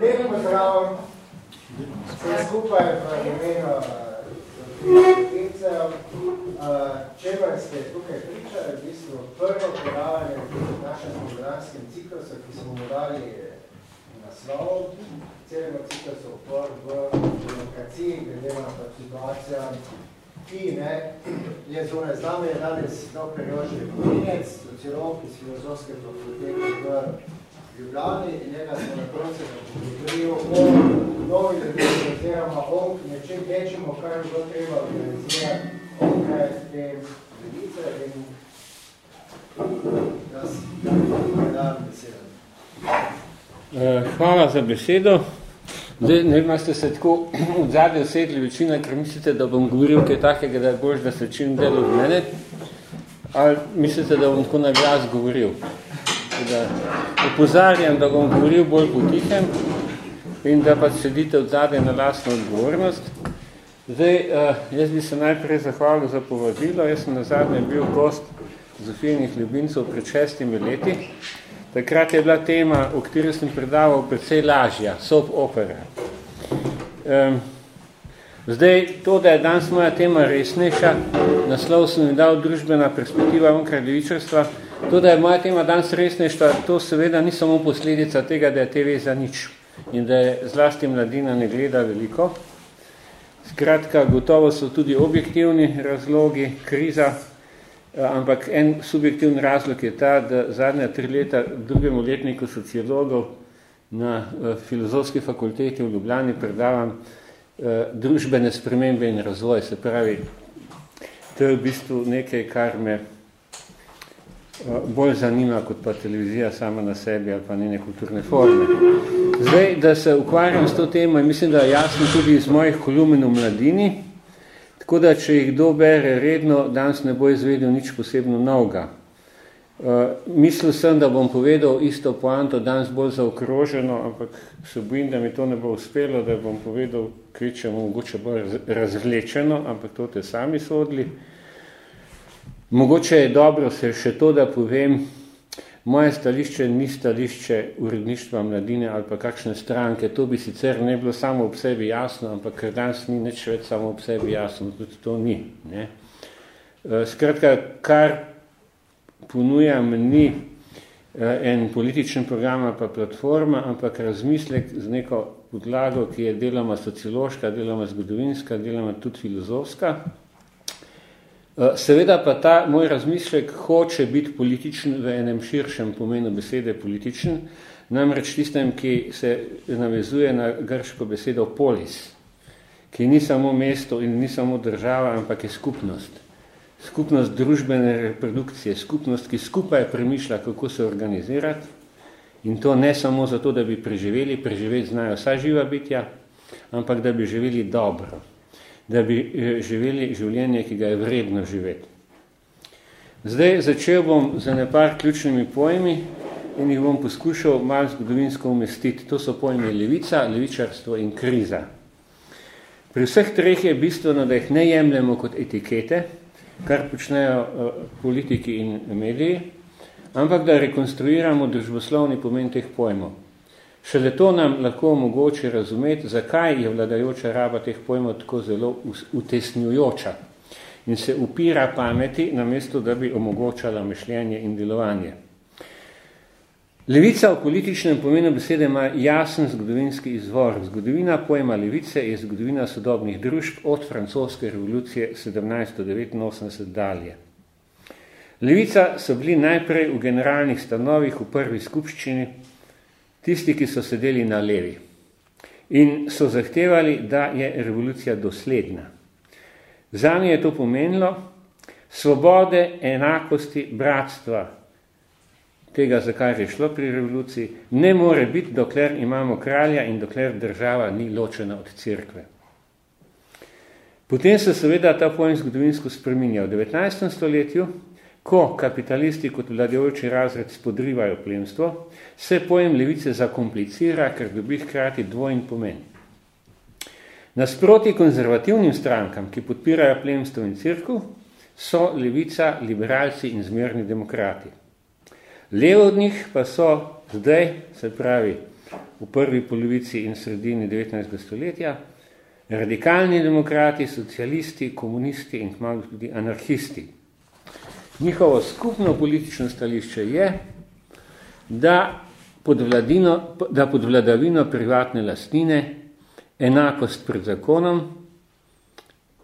Lepo pozdrav, vse skupaj v imenu Kecev. Če pa ste tukaj pričali, v bistvu prvo predavanje v našem mogodanskem ciklusu, ki smo mu dali naslov, celega ciklusu opor v demokraciji, glede na ta situacija, ki ne, je zunaj z nami, je danes dr. Jože Kovinec, sociolog iz filozofske fakultete v Ljubljani in njega smo na koncu govoril o novi ljudini oziroma o nečem večjemu, kar bi bilo treba organizirati onkraj te ljudice in jaz predam besedo. Eh, hvala za besedo. Zdaj, ne vem, ste se tako v zadnje osedli večina, ker mislite, da bom govoril kaj takega, da je bož, da se čim delo v mene, ali mislite, da bom tako na glas govoril? Da upozarjam, da bom govoril bolj potihem in da pa sedite od zadaj na lastno odgovornost. Zdaj, uh, jaz bi se najprej zahvalil za povabilo. Jaz sem na zadnje bil gost Zofijnih ljubincev pred šestimi leti. Takrat je bila tema, o kateri sem predaval, predvsej lažja, soap opera. Um, zdaj, to, da je danes moja tema resnejša, naslov sem dal družbena perspektiva onkraj levičarstva, To, da je moja tema danes resnejša, to seveda ni samo posledica tega, da je TV za nič in da je zlasti mladina ne gleda veliko. Skratka, gotovo so tudi objektivni razlogi, kriza, eh, ampak en subjektivni razlog je ta, da zadnja tri leta drugemu letniku sociologov na eh, filozofski fakulteti v Ljubljani predavam eh, družbene spremembe in razvoj. Se pravi, to je v bistvu nekaj, kar me bolj zanima kot pa televizija sama na sebi ali pa njene kulturne forme. Zdaj, da se ukvarjam s to temo in mislim, da je jasno tudi iz mojih kolumen v mladini, tako da, če jih kdo bere redno, danes ne bo izvedel nič posebno novega. Uh, mislil sem, da bom povedal isto poanto danes bolj zaokroženo, ampak se bojim, da mi to ne bo uspelo, da bom povedal kvečemo mogoče bolj razvlečeno, ampak to te sami sodili. Uh, Mogoče je dobro se še to, da povem, moje stališče ni stališče uredništva mladine ali pa kakšne stranke. To bi sicer ne bilo samo ob sebi jasno, ampak ker danes ni nič več samo ob sebi jasno, tudi to ni. Ne? Eh, skratka, kar ponujam ni eh, en političen program ali pa platforma, ampak razmislek z neko podlago, ki je deloma sociološka, deloma zgodovinska, deloma tudi filozofska. Eh, seveda pa ta moj razmislek hoče biti političen v enem širšem pomenu besede političen, namreč tistem, ki se navezuje na grško besedo polis, ki ni samo mesto in ni samo država, ampak je skupnost. Skupnost družbene reprodukcije, skupnost, ki skupaj premišlja, kako se organizirati. In to ne samo zato, da bi preživeli, preživeti znajo vsa živa bitja, ampak da bi živeli dobro da bi eh, živeli življenje, ki ga je vredno živeti. Zdaj začel bom z nepar ključnimi pojmi in jih bom poskušal malo zgodovinsko umestiti. To so pojmi levica, levičarstvo in kriza. Pri vseh treh je bistveno, da jih ne jemljemo kot etikete, kar počnejo uh, politiki in mediji, ampak da rekonstruiramo družboslovni pomen teh pojmov. Šele to nam lahko omogoči razumeti, zakaj je vladajoča raba teh pojmov tako zelo utesnjujoča in se upira pameti, namesto da bi omogočala mišljenje in delovanje. Levica v političnem pomenu besede ima jasen zgodovinski izvor. Zgodovina pojma levice je zgodovina sodobnih družb od francoske revolucije 1789 dalje. Levica so bili najprej v generalnih stanovih v prvi skupščini tisti, ki so sedeli na levi in so zahtevali, da je revolucija dosledna. Zanje je to pomenilo svobode, enakosti, bratstva, tega, zakaj je šlo pri revoluciji, ne more biti, dokler imamo kralja in dokler država ni ločena od cerkve. Potem se seveda ta pojem zgodovinsko spreminja. V 19. stoletju Ko kapitalisti kot vladajoči razred spodrivajo plemstvo, se pojem levice zakomplicira, ker dobi hkrati dvojn pomen. Nasproti konzervativnim strankam, ki podpirajo plemstvo in cirku, so levica, liberalci in zmerni demokrati. Levo od njih pa so zdaj, se pravi, v prvi polovici in sredini 19. stoletja, radikalni demokrati, socialisti, komunisti in malo tudi anarhisti. Njihovo skupno politično stališče je, da pod, vladino, da pod vladavino privatne lastnine enakost pred zakonom,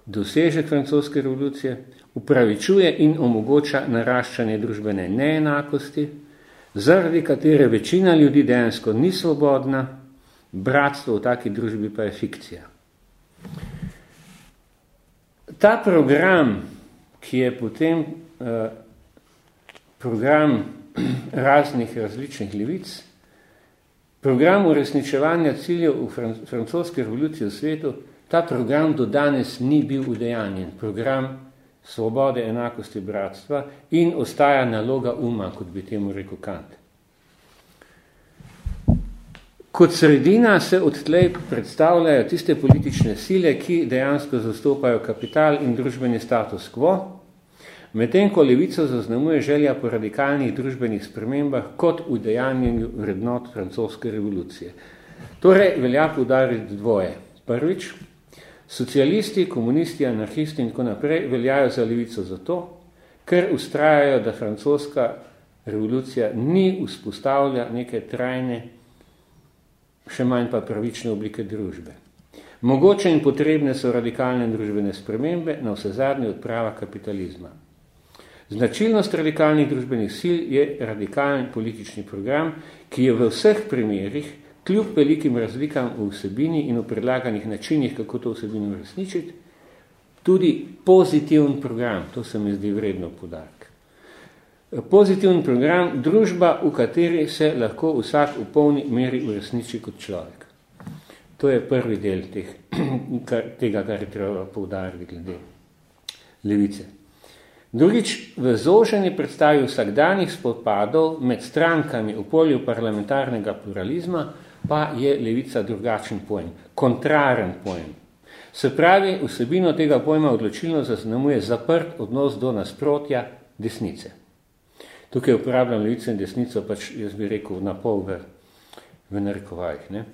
dosežek francoske revolucije, upravičuje in omogoča naraščanje družbene neenakosti, zaradi katere večina ljudi dejansko ni svobodna, bratstvo v taki družbi pa je fikcija. Ta program, ki je potem program raznih različnih levic, program uresničevanja ciljev v francoski revoluciji v svetu, ta program do danes ni bil udejanjen. Program svobode, enakosti, bratstva in ostaja naloga uma, kot bi temu rekel Kant. Kot sredina se odtlej predstavljajo tiste politične sile, ki dejansko zastopajo kapital in družbeni status quo, medtem ko levico zaznamuje želja po radikalnih družbenih spremembah kot v dejanjenju vrednot francoske revolucije. Torej, velja poudariti dvoje. Prvič, socialisti, komunisti, anarhisti in tako naprej veljajo za levico zato, ker ustrajajo, da francoska revolucija ni vzpostavlja neke trajne, še manj pa pravične oblike družbe. Mogoče in potrebne so radikalne družbene spremembe, na vse zadnje odprava kapitalizma. Značilnost radikalnih družbenih sil je radikalen politični program, ki je v vseh primerih, kljub velikim razlikam v vsebini in v predlaganih načinih, kako to vsebino resničiti, tudi pozitiven program, to se mi zdi vredno podark. Pozitiven program, družba, v kateri se lahko vsak v polni meri uresniči kot človek. To je prvi del teh, kar, tega, kar je treba poudariti glede levice. Drugič, v zoženi predstavi vsakdanjih spopadov med strankami v polju parlamentarnega pluralizma pa je levica drugačen pojem, kontraren pojem. Se pravi, vsebino tega pojma odločilno zaznamuje zaprt odnos do nasprotja desnice. Tukaj uporabljam levico in desnico, pač jaz bi rekel na pol v, v narekovajih. Ne?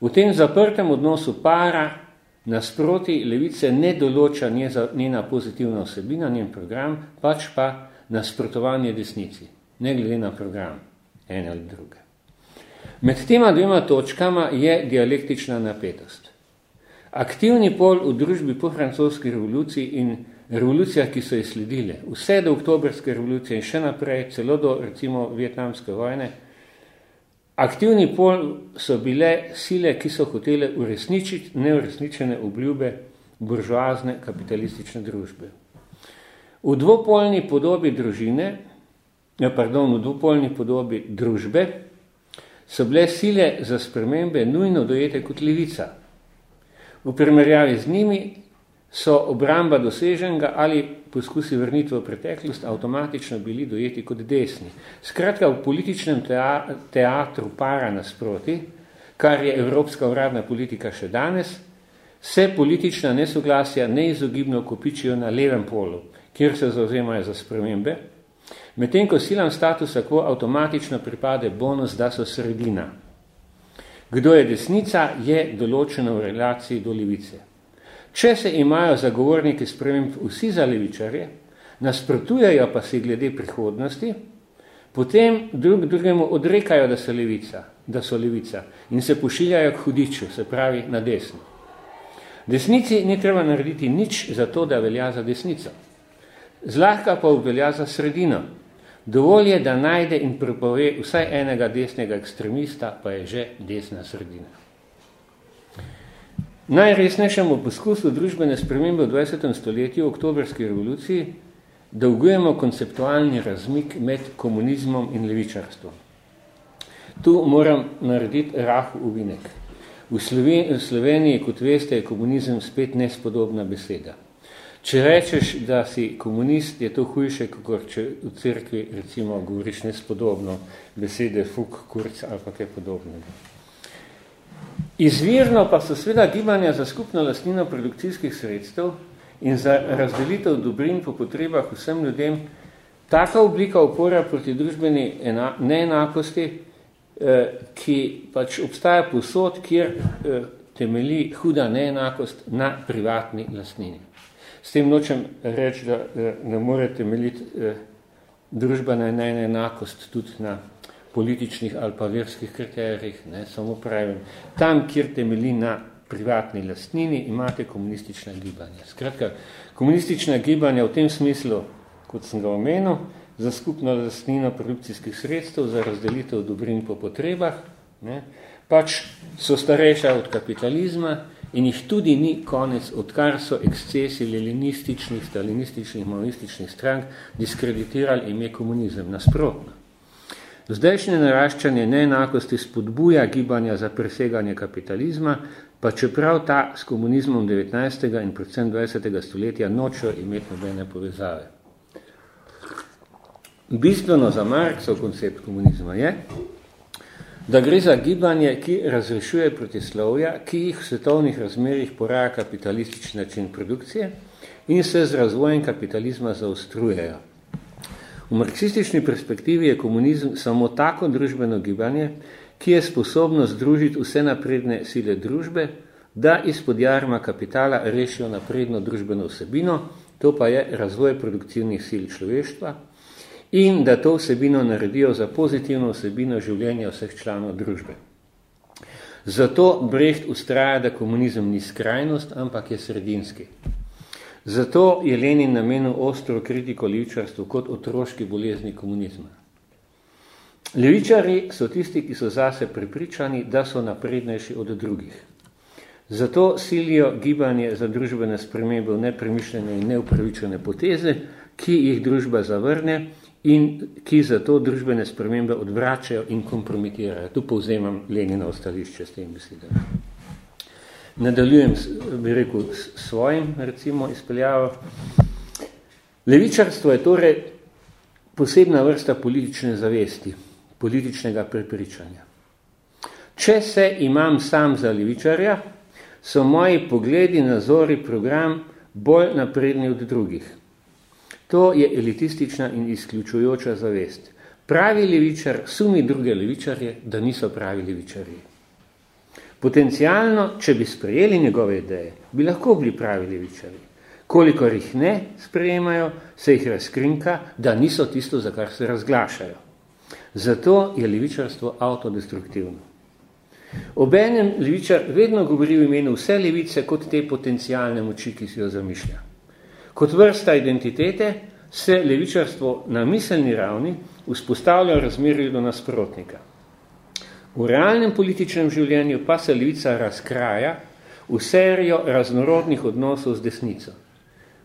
V tem zaprtem odnosu para Nasproti levice ne določa njena pozitivna osebina, njen program, pač pa nasprotovanje desnici, ne glede na program, ene ali druge. Med tema dvema točkama je dialektična napetost. Aktivni pol v družbi po francoski revoluciji in revolucijah, ki so ji sledile, vse do oktobrske revolucije in še naprej, celo do recimo vietnamske vojne, Aktivni pol so bile sile, ki so hotele uresničiti neuresničene obljube buržoazne kapitalistične družbe. V dvopolni podobi družine, ja, pardon, v dvopolni podobi družbe so bile sile za spremembe nujno dojete kot levica. V primerjavi z njimi so obramba doseženega ali poskusi vrnitve v preteklost avtomatično bili dojeti kot desni. Skratka, v političnem teatru para nasproti, kar je evropska uradna politika še danes, se politična nesoglasja neizogibno kopičijo na levem polu, kjer se zauzemajo za spremembe, medtem ko silam statusa quo avtomatično pripade bonus, da so sredina. Kdo je desnica, je določeno v relaciji do levice. Če se imajo zagovorniki sprememb vsi za levičarje, nasprotujejo pa si glede prihodnosti, potem drug drugemu odrekajo, da so levica, da so levica in se pošiljajo k hudiču, se pravi na desno. Desnici ni treba narediti nič za to, da velja za desnico. Zlahka pa velja za sredino. Dovolj je, da najde in prepove vsaj enega desnega ekstremista, pa je že desna sredina. Najresnejšemu poskusu družbene spremembe v 20. stoletju, oktobrski revoluciji, dolgujemo konceptualni razmik med komunizmom in levičarstvom. Tu moram narediti rahu uvinek. V Sloveniji, kot veste, je komunizem spet nespodobna beseda. Če rečeš, da si komunist, je to hujše, kot če v cerkvi recimo govoriš nespodobno besede fuk, kurc ali pa kaj podobnega. Izvirno pa so sveda gibanja za skupno lastnino produkcijskih sredstev in za razdelitev dobrin po potrebah vsem ljudem taka oblika opora proti družbeni neenakosti, ki pač obstaja posod, kjer temeli huda neenakost na privatni lastnini. S tem nočem reči, da ne more temeljiti družbena neenakost tudi na političnih ali pa verskih kriterijih, ne, samo pravim. Tam, kjer temelji na privatni lastnini, imate komunistična gibanja. Skratka, komunistična gibanja v tem smislu, kot sem ga omenil, za skupno lastnino produkcijskih sredstev, za razdelitev dobrin po potrebah, ne, pač so starejša od kapitalizma in jih tudi ni konec, odkar so ekscesi leninističnih, stalinističnih, maoističnih strank diskreditirali ime komunizem nasprotno. Zdajšnje naraščanje neenakosti spodbuja gibanja za preseganje kapitalizma, pa čeprav ta s komunizmom 19. in predvsem 20. stoletja nočejo imeti nobene povezave. Bistveno za Marksov koncept komunizma je, da gre za gibanje, ki razrešuje protislovja, ki jih v svetovnih razmerih poraja kapitalistični način produkcije in se z razvojem kapitalizma zaostrujejo. V marksistični perspektivi je komunizm samo tako družbeno gibanje, ki je sposobno združiti vse napredne sile družbe, da izpod jarma kapitala rešijo napredno družbeno vsebino, to pa je razvoj produktivnih sil človeštva, in da to vsebino naredijo za pozitivno vsebino življenja vseh članov družbe. Zato Brecht ustraja, da komunizem ni skrajnost, ampak je sredinski. Zato je Lenin namenil ostro kritiko levičarstvu kot otroški bolezni komunizma. Levičari so tisti, ki so zase pripričani, da so naprednejši od drugih. Zato silijo gibanje za družbene spremembe v nepremišljene in neupravičene poteze, ki jih družba zavrne in ki zato družbene spremembe odvračajo in kompromitirajo. Tu povzemam Lenino stališče s tem besedami. Nadaljujem, bi rekel, s svojim, recimo, izpeljavo. Levičarstvo je torej posebna vrsta politične zavesti, političnega prepričanja. Če se imam sam za levičarja, so moji pogledi, nazori, program bolj napredni od drugih. To je elitistična in izključujoča zavest. Pravi levičar sumi druge levičarje, da niso pravi levičarji. Potencialno, če bi sprejeli njegove ideje, bi lahko bili pravi levičarji. Kolikor jih ne sprejemajo, se jih razkrinka, da niso tisto, za kar se razglašajo. Zato je levičarstvo autodestruktivno. Obenem levičar vedno govori v imenu vse levice kot te potencialne moči, ki si jo zamišlja. Kot vrsta identitete se levičarstvo na miselni ravni vzpostavlja v razmerju do nasprotnika. V realnem političnem življenju pa se levica razkraja v serijo raznorodnih odnosov z desnico.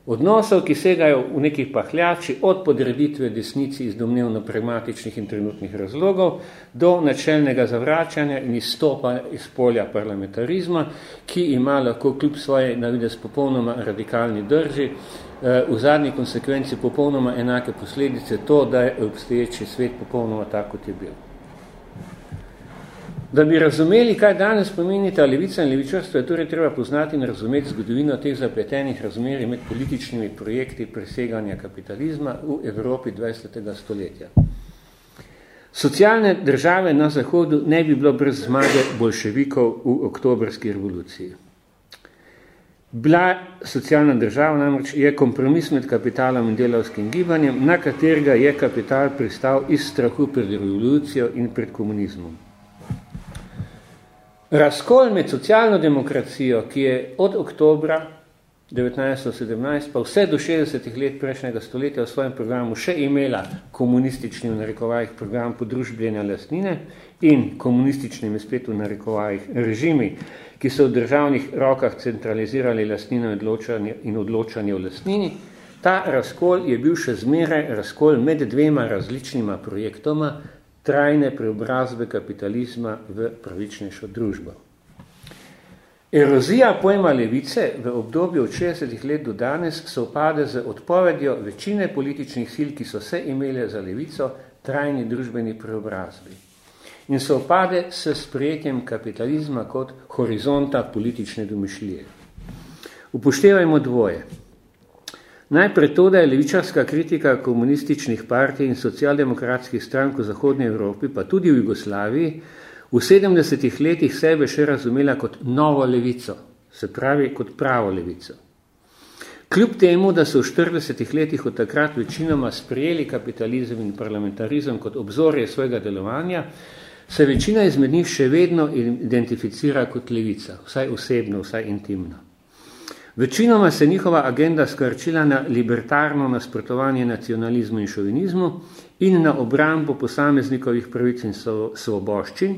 Odnosov, ki segajo v nekih pahljači od podreditve desnici iz domnevno pragmatičnih in trenutnih razlogov do načelnega zavračanja in izstopa iz polja parlamentarizma, ki ima lahko kljub svoje navides popolnoma radikalni drži eh, v zadnji konsekvenci popolnoma enake posledice to, da je obstoječi svet popolnoma tako, kot je bil. Da bi razumeli, kaj danes pomeni ta levica in levičarstvo, je torej treba poznati in razumeti zgodovino teh zapletenih razmerij med političnimi projekti preseganja kapitalizma v Evropi 20. stoletja. Socialne države na Zahodu ne bi bilo brez zmage bolševikov v oktobrski revoluciji. Bila socialna država namreč je kompromis med kapitalom in delavskim gibanjem, na katerega je kapital pristal iz strahu pred revolucijo in pred komunizmom. Razkol med socialno demokracijo, ki je od oktobra 1917 pa vse do 60 let prejšnjega stoletja v svojem programu še imela komunistični v narekovajih program podružbljenja lastnine in komunističnimi spet v narekovajih režimi, ki so v državnih rokah centralizirali lastnino in odločanje v lastnini, ta razkol je bil še zmeraj razkol med dvema različnima projektoma, trajne preobrazbe kapitalizma v pravičnejšo družbo. Erozija pojma levice v obdobju od 60 let do danes se opade z odpovedjo večine političnih sil, ki so se imele za levico trajni družbeni preobrazbi. In se opade s sprejetjem kapitalizma kot horizonta politične domišljije. Upoštevajmo dvoje. Najprej to, da je levičarska kritika komunističnih partij in socialdemokratskih strank v Zahodnji Evropi, pa tudi v Jugoslaviji, v 70 letih sebe še razumela kot novo levico, se pravi kot pravo levico. Kljub temu, da so v 40 letih od takrat večinoma sprejeli kapitalizem in parlamentarizem kot obzorje svojega delovanja, se večina izmed njih še vedno identificira kot levica, vsaj osebno, vsaj intimno. Večinoma se njihova agenda skrčila na libertarno nasprotovanje nacionalizmu in šovinizmu in na obrambo posameznikovih pravic in svoboščin,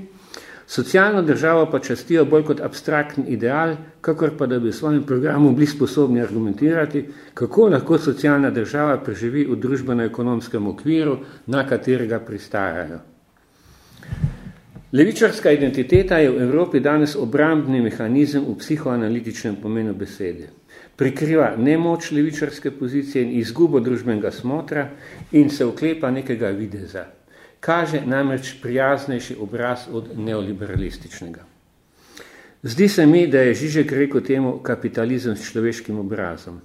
socialno državo pa častijo bolj kot abstraktni ideal, kakor pa da bi v svojem programu bili sposobni argumentirati, kako lahko socialna država preživi v družbeno-ekonomskem okviru, na katerega pristajajo. Levičarska identiteta je v Evropi danes obrambni mehanizem v psihoanalitičnem pomenu besede. Prikriva nemoč levičarske pozicije in izgubo družbenega smotra in se uklepa nekega videza. Kaže namreč prijaznejši obraz od neoliberalističnega. Zdi se mi, da je Žižek rekel temu kapitalizem s človeškim obrazom.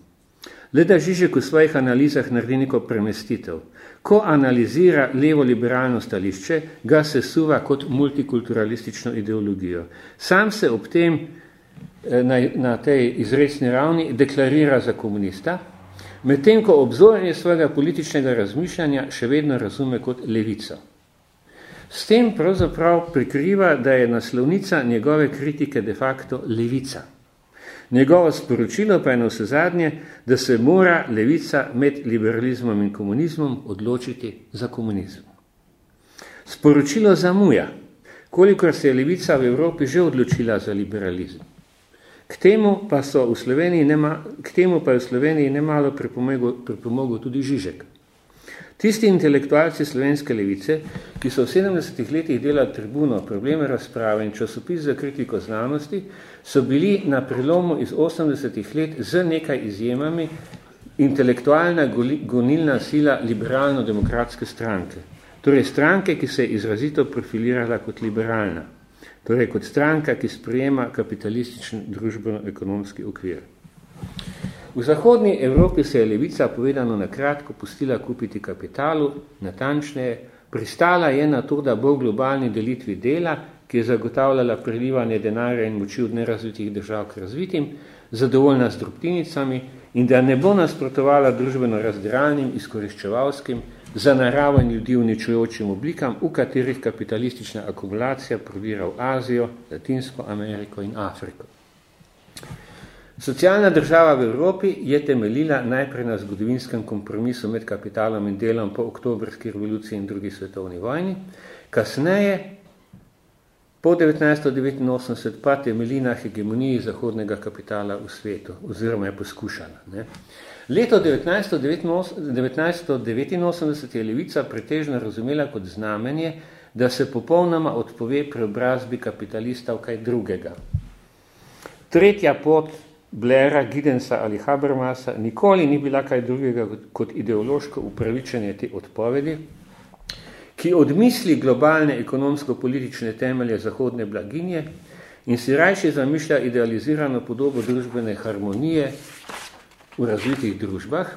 Le da Žižek v svojih analizah naredi neko premestitev. Ko analizira levo-liberalno stališče, ga se suva kot multikulturalistično ideologijo. Sam se ob tem eh, na, na tej izrecni ravni deklarira za komunista, medtem ko obzorje svojega političnega razmišljanja še vedno razume kot levico. S tem pravzaprav prikriva, da je naslovnica njegove kritike de facto levica. Njegovo sporočilo pa je na vse zadnje, da se mora levica med liberalizmom in komunizmom odločiti za komunizem. Sporočilo zamuja, kolikor se je levica v Evropi že odločila za liberalizem. K temu pa, so v Sloveniji nema, k temu pa je v Sloveniji nemalo pripomogel, pripomogel tudi Žižek. Tisti intelektualci slovenske levice, ki so v 70 letih delali tribuno, probleme razprave in časopis za kritiko znanosti, so bili na prelomu iz 80 let z nekaj izjemami intelektualna gonilna sila liberalno-demokratske stranke. Torej stranke, ki se je izrazito profilirala kot liberalna. Torej kot stranka, ki sprejema kapitalističen družbeno-ekonomski okvir. V zahodni Evropi se je levica povedano na kratko pustila kupiti kapitalu, natančneje, pristala je na to, da bo v globalni delitvi dela, ki je zagotavljala prelivanje denarja in moči od nerazvitih držav k razvitim, zadovoljna z drobtinicami in da ne bo nasprotovala družbeno razdiralnim, izkoriščevalskim, za naravo in ljudi uničujočim oblikam, v katerih kapitalistična akumulacija prodira v Azijo, Latinsko Ameriko in Afriko. Socialna država v Evropi je temeljila najprej na zgodovinskem kompromisu med kapitalom in delom po oktobrski revoluciji in drugi svetovni vojni. Kasneje, po 1989, pa temelji na hegemoniji zahodnega kapitala v svetu, oziroma je poskušala. Ne. Leto 1989 je levica pretežno razumela kot znamenje, da se popolnoma odpove preobrazbi kapitalista v kaj drugega. Tretja pot Blaira, Gidensa ali Habermasa nikoli ni bila kaj drugega kot ideološko upravičenje te odpovedi, ki odmisli globalne ekonomsko-politične temelje zahodne blaginje in si rajši zamišlja idealizirano podobo družbene harmonije v razvitih družbah,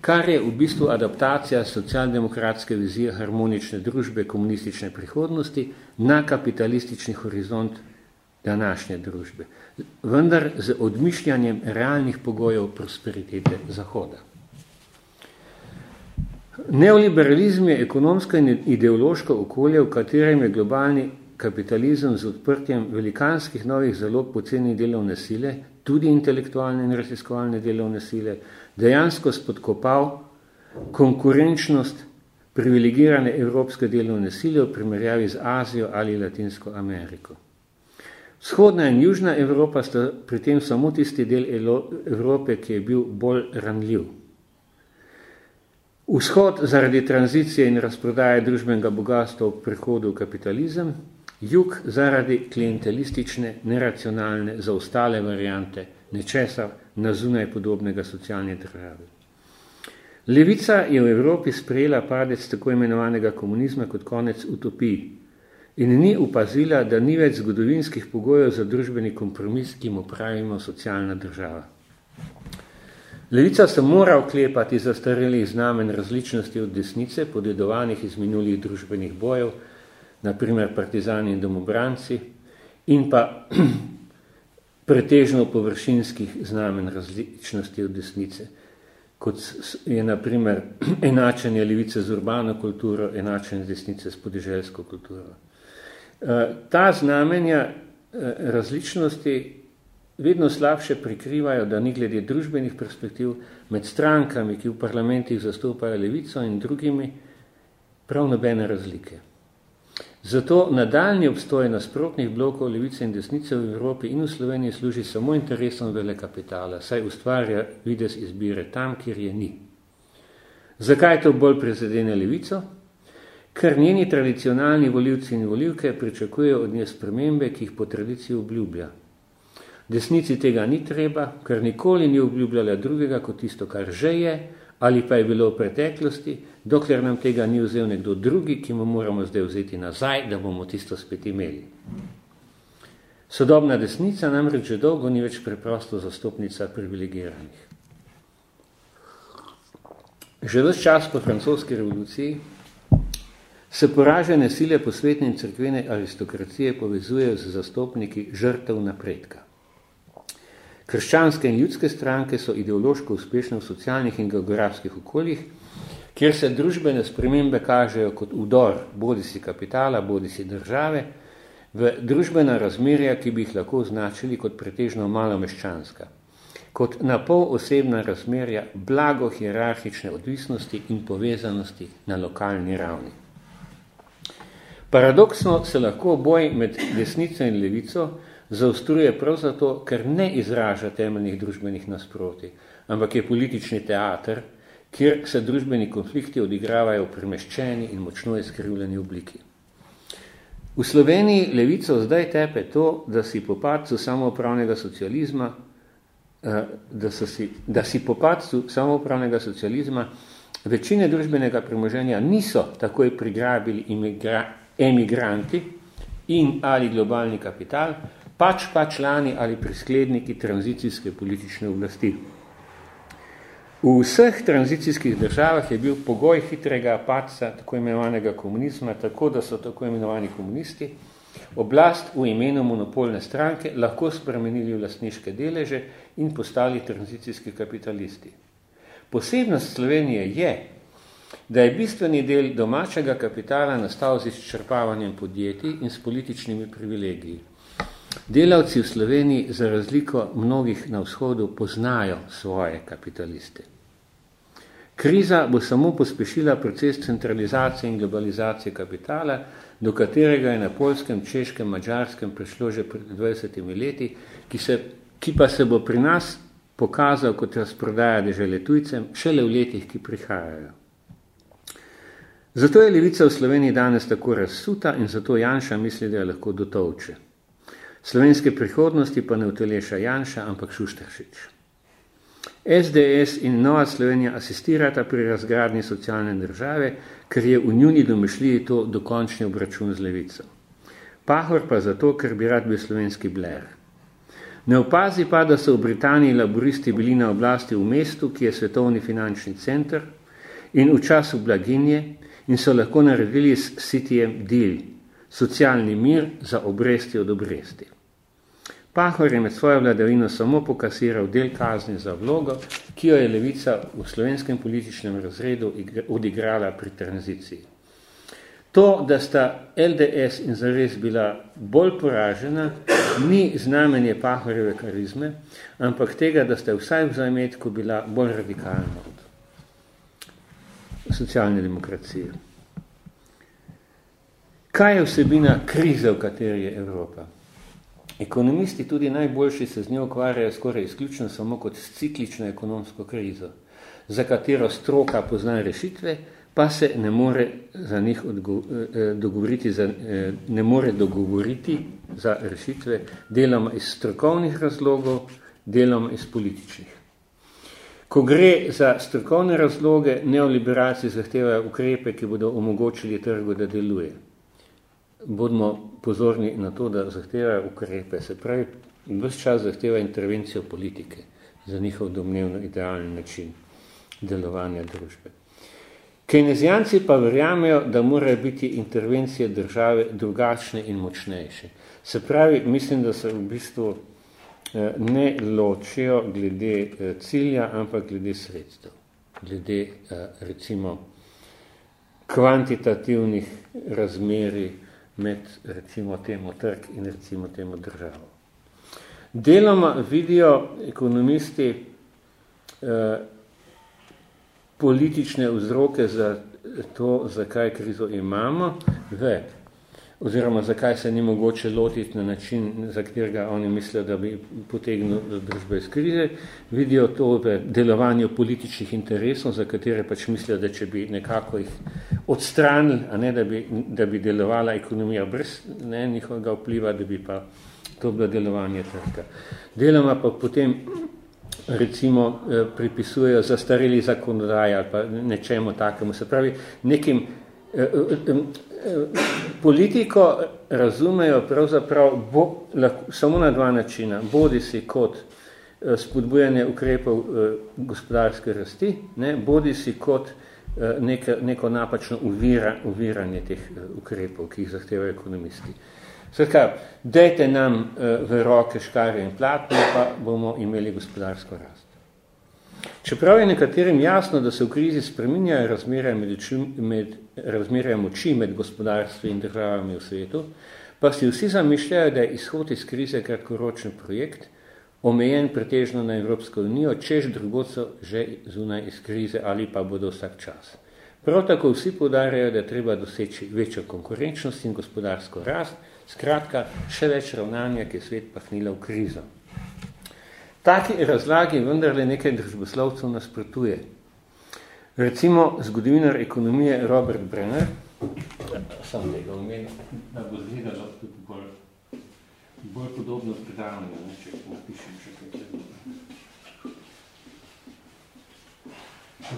kar je v bistvu adaptacija socialdemokratske vizije harmonične družbe komunistične prihodnosti na kapitalistični horizont današnje družbe vendar z odmišljanjem realnih pogojev prosperitete Zahoda. Neoliberalizm je ekonomsko in ideološko okolje, v katerem je globalni kapitalizem z odprtjem velikanskih novih zalog poceni delovne sile, tudi intelektualne in raziskovalne delovne sile, dejansko spodkopal konkurenčnost privilegirane evropske delovne sile v primerjavi z Azijo ali Latinsko Ameriko. Vzhodna in južna Evropa sta pri tem samo tisti del Evrope, ki je bil bolj ranljiv. Vzhod zaradi tranzicije in razprodaje družbenega bogatstva v prehodu v kapitalizem, jug zaradi klientelistične, neracionalne, za ostale variante, nečesa na zunaj podobnega socialne države. Levica je v Evropi sprejela padec tako imenovanega komunizma kot konec utopiji, in ni upazila, da ni več zgodovinskih pogojev za družbeni kompromis, ki mu pravimo socialna država. Levica se mora oklepati zastarelih znamen različnosti od desnice, podedovanih iz minulih družbenih bojev, naprimer partizani in domobranci, in pa pretežno površinskih znamen različnosti od desnice, kot je naprimer enačenje levice z urbano kulturo, enačenje desnice s podeželjsko kulturo. Eh, ta znamenja eh, različnosti vedno slabše prikrivajo, da ni glede družbenih perspektiv med strankami, ki v parlamentih zastopajo levico in drugimi, prav nobene razlike. Zato nadaljni obstoj nasprotnih blokov levice in desnice v Evropi in v Sloveniji služi samo interesom vele kapitala, saj ustvarja vides izbire tam, kjer je ni. Zakaj to bolj prezadene levico? Ker njeni tradicionalni voljivci in voljivke pričakujejo od nje spremembe, ki jih po tradiciji obljublja. Desnici tega ni treba, ker nikoli ni obljubljala drugega kot tisto, kar že je, ali pa je bilo v preteklosti, dokler nam tega ni vzel nekdo drugi, ki mu moramo zdaj vzeti nazaj, da bomo tisto spet imeli. Sodobna desnica namreč že dolgo ni več preprosto zastopnica privilegiranih. Že ves čas po francoski revoluciji se poražene sile posvetne in crkvene aristokracije povezujejo z zastopniki žrtev napredka. Krščanske in ljudske stranke so ideološko uspešne v socialnih in geografskih okoljih, kjer se družbene spremembe kažejo kot udor bodi si kapitala, bodi si države, v družbena razmerja, ki bi jih lahko označili kot pretežno malomeščanska, kot napol osebna razmerja blago hierarhične odvisnosti in povezanosti na lokalni ravni. Paradoksno se lahko boj med desnico in levico zaostruje prav zato, ker ne izraža temeljnih družbenih nasproti, ampak je politični teater, kjer se družbeni konflikti odigravajo v premeščeni in močno izkrivljeni obliki. V Sloveniji levico zdaj tepe to, da si po padcu samoupravnega socializma, eh, da, si, da si po padcu samoupravnega socializma večine družbenega premoženja niso takoj prigrabili imigra, emigranti in ali globalni kapital, pač pa člani ali priskledniki tranzicijske politične oblasti. V vseh tranzicijskih državah je bil pogoj hitrega padca tako imenovanega komunizma, tako da so tako imenovani komunisti oblast v imenu monopolne stranke lahko spremenili v lastniške deleže in postali tranzicijski kapitalisti. Posebnost Slovenije je, da je bistveni del domačega kapitala nastal z izčrpavanjem podjetij in s političnimi privilegiji. Delavci v Sloveniji za razliko mnogih na vzhodu poznajo svoje kapitaliste. Kriza bo samo pospešila proces centralizacije in globalizacije kapitala, do katerega je na polskem, češkem, mađarskem prišlo že pred 20 leti, ki, se, ki pa se bo pri nas pokazal kot razprodaja dežele tujcem šele v letih, ki prihajajo. Zato je levica v Sloveniji danes tako razsuta in zato Janša misli, da je lahko dotovče. Slovenske prihodnosti pa ne uteleša Janša, ampak Šušteršič. SDS in Nova Slovenija asistirata pri razgradnji socialne države, ker je v njuni domišljiji to dokončni obračun z levico. Pahor pa zato, ker bi rad bil slovenski Blair. Ne opazi pa, da so v Britaniji laboristi bili na oblasti v mestu, ki je svetovni finančni center in v času blaginje in so lahko naredili s Cityjem deal, socialni mir za obresti od obresti. Pahor je med svojo vladavino samo pokasiral del kazni za vlogo, ki jo je levica v slovenskem političnem razredu odigrala pri tranziciji. To, da sta LDS in zares bila bolj poražena, ni znamenje Pahorjeve karizme, ampak tega, da sta vsaj v zametku bila bolj radikalna socialne demokracije. Kaj je vsebina krize, v kateri je Evropa? Ekonomisti, tudi najboljši, se z njo ukvarjajo skoraj izključno samo kot s ciklično ekonomsko krizo, za katero stroka pozna rešitve, pa se ne more za njih eh, dogovoriti za, eh, ne more dogovoriti za rešitve deloma iz strokovnih razlogov, deloma iz političnih. Ko gre za strokovne razloge, neoliberalci zahtevajo ukrepe, ki bodo omogočili trgu, da deluje bodimo pozorni na to, da zahtevajo ukrepe, se pravi, vse čas zahteva intervencijo politike. za njihov domnevno idealni način delovanja družbe. Kenezijanci pa verjamejo, da morajo biti intervencije države drugačne in močnejše. Se pravi, mislim, da se v bistvu ne ločijo glede eh, cilja, ampak glede sredstev. Glede, eh, recimo, kvantitativnih razmeri med, recimo, temu trg in recimo temu državo. Deloma vidijo ekonomisti eh, politične vzroke za to, zakaj krizo imamo, ve, oziroma zakaj se ni mogoče lotiti na način, za katerega oni mislijo, da bi potegnil družbe iz krize, vidijo to v delovanju političnih interesov, za katere pač mislijo, da če bi nekako jih odstranili, a ne, da bi, da bi delovala ekonomija brez ne, njihovega vpliva, da bi pa to bilo delovanje trga. Deloma pa potem recimo eh, pripisujejo zastareli zakonodaj ali pa nečemu takemu. Se pravi, nekim eh, eh, politiko razumejo pravzaprav bo, lahko, samo na dva načina. Bodi si kot spodbujanje ukrepov gospodarske rasti, ne, bodi si kot neke, neko napačno uvira, uviranje teh ukrepov, ki jih zahtevajo ekonomisti. Skratka, dajte nam v roke škarje in platno, pa bomo imeli gospodarsko rast. Čeprav je nekaterim jasno, da se v krizi spreminjajo razmerja, med, med, razmerja moči med gospodarstvi in državami v svetu, pa si vsi zamišljajo, da je izhod iz krize kratkoročen projekt, omejen pretežno na Evropsko unijo, čež drugod so že zunaj iz krize ali pa bodo vsak čas. Prav tako vsi podarjajo, da je treba doseči večjo konkurenčnost in gospodarsko rast, skratka, še več ravnanja, ki je svet pahnila v krizo. Taki razlagi vendarle nekaj družboslovcev nasprotuje. Recimo zgodovinar ekonomije Robert Brenner, sam tega omenil, da bo zgledalo tudi bolj, bolj podobno predavanje, če napišem še kaj.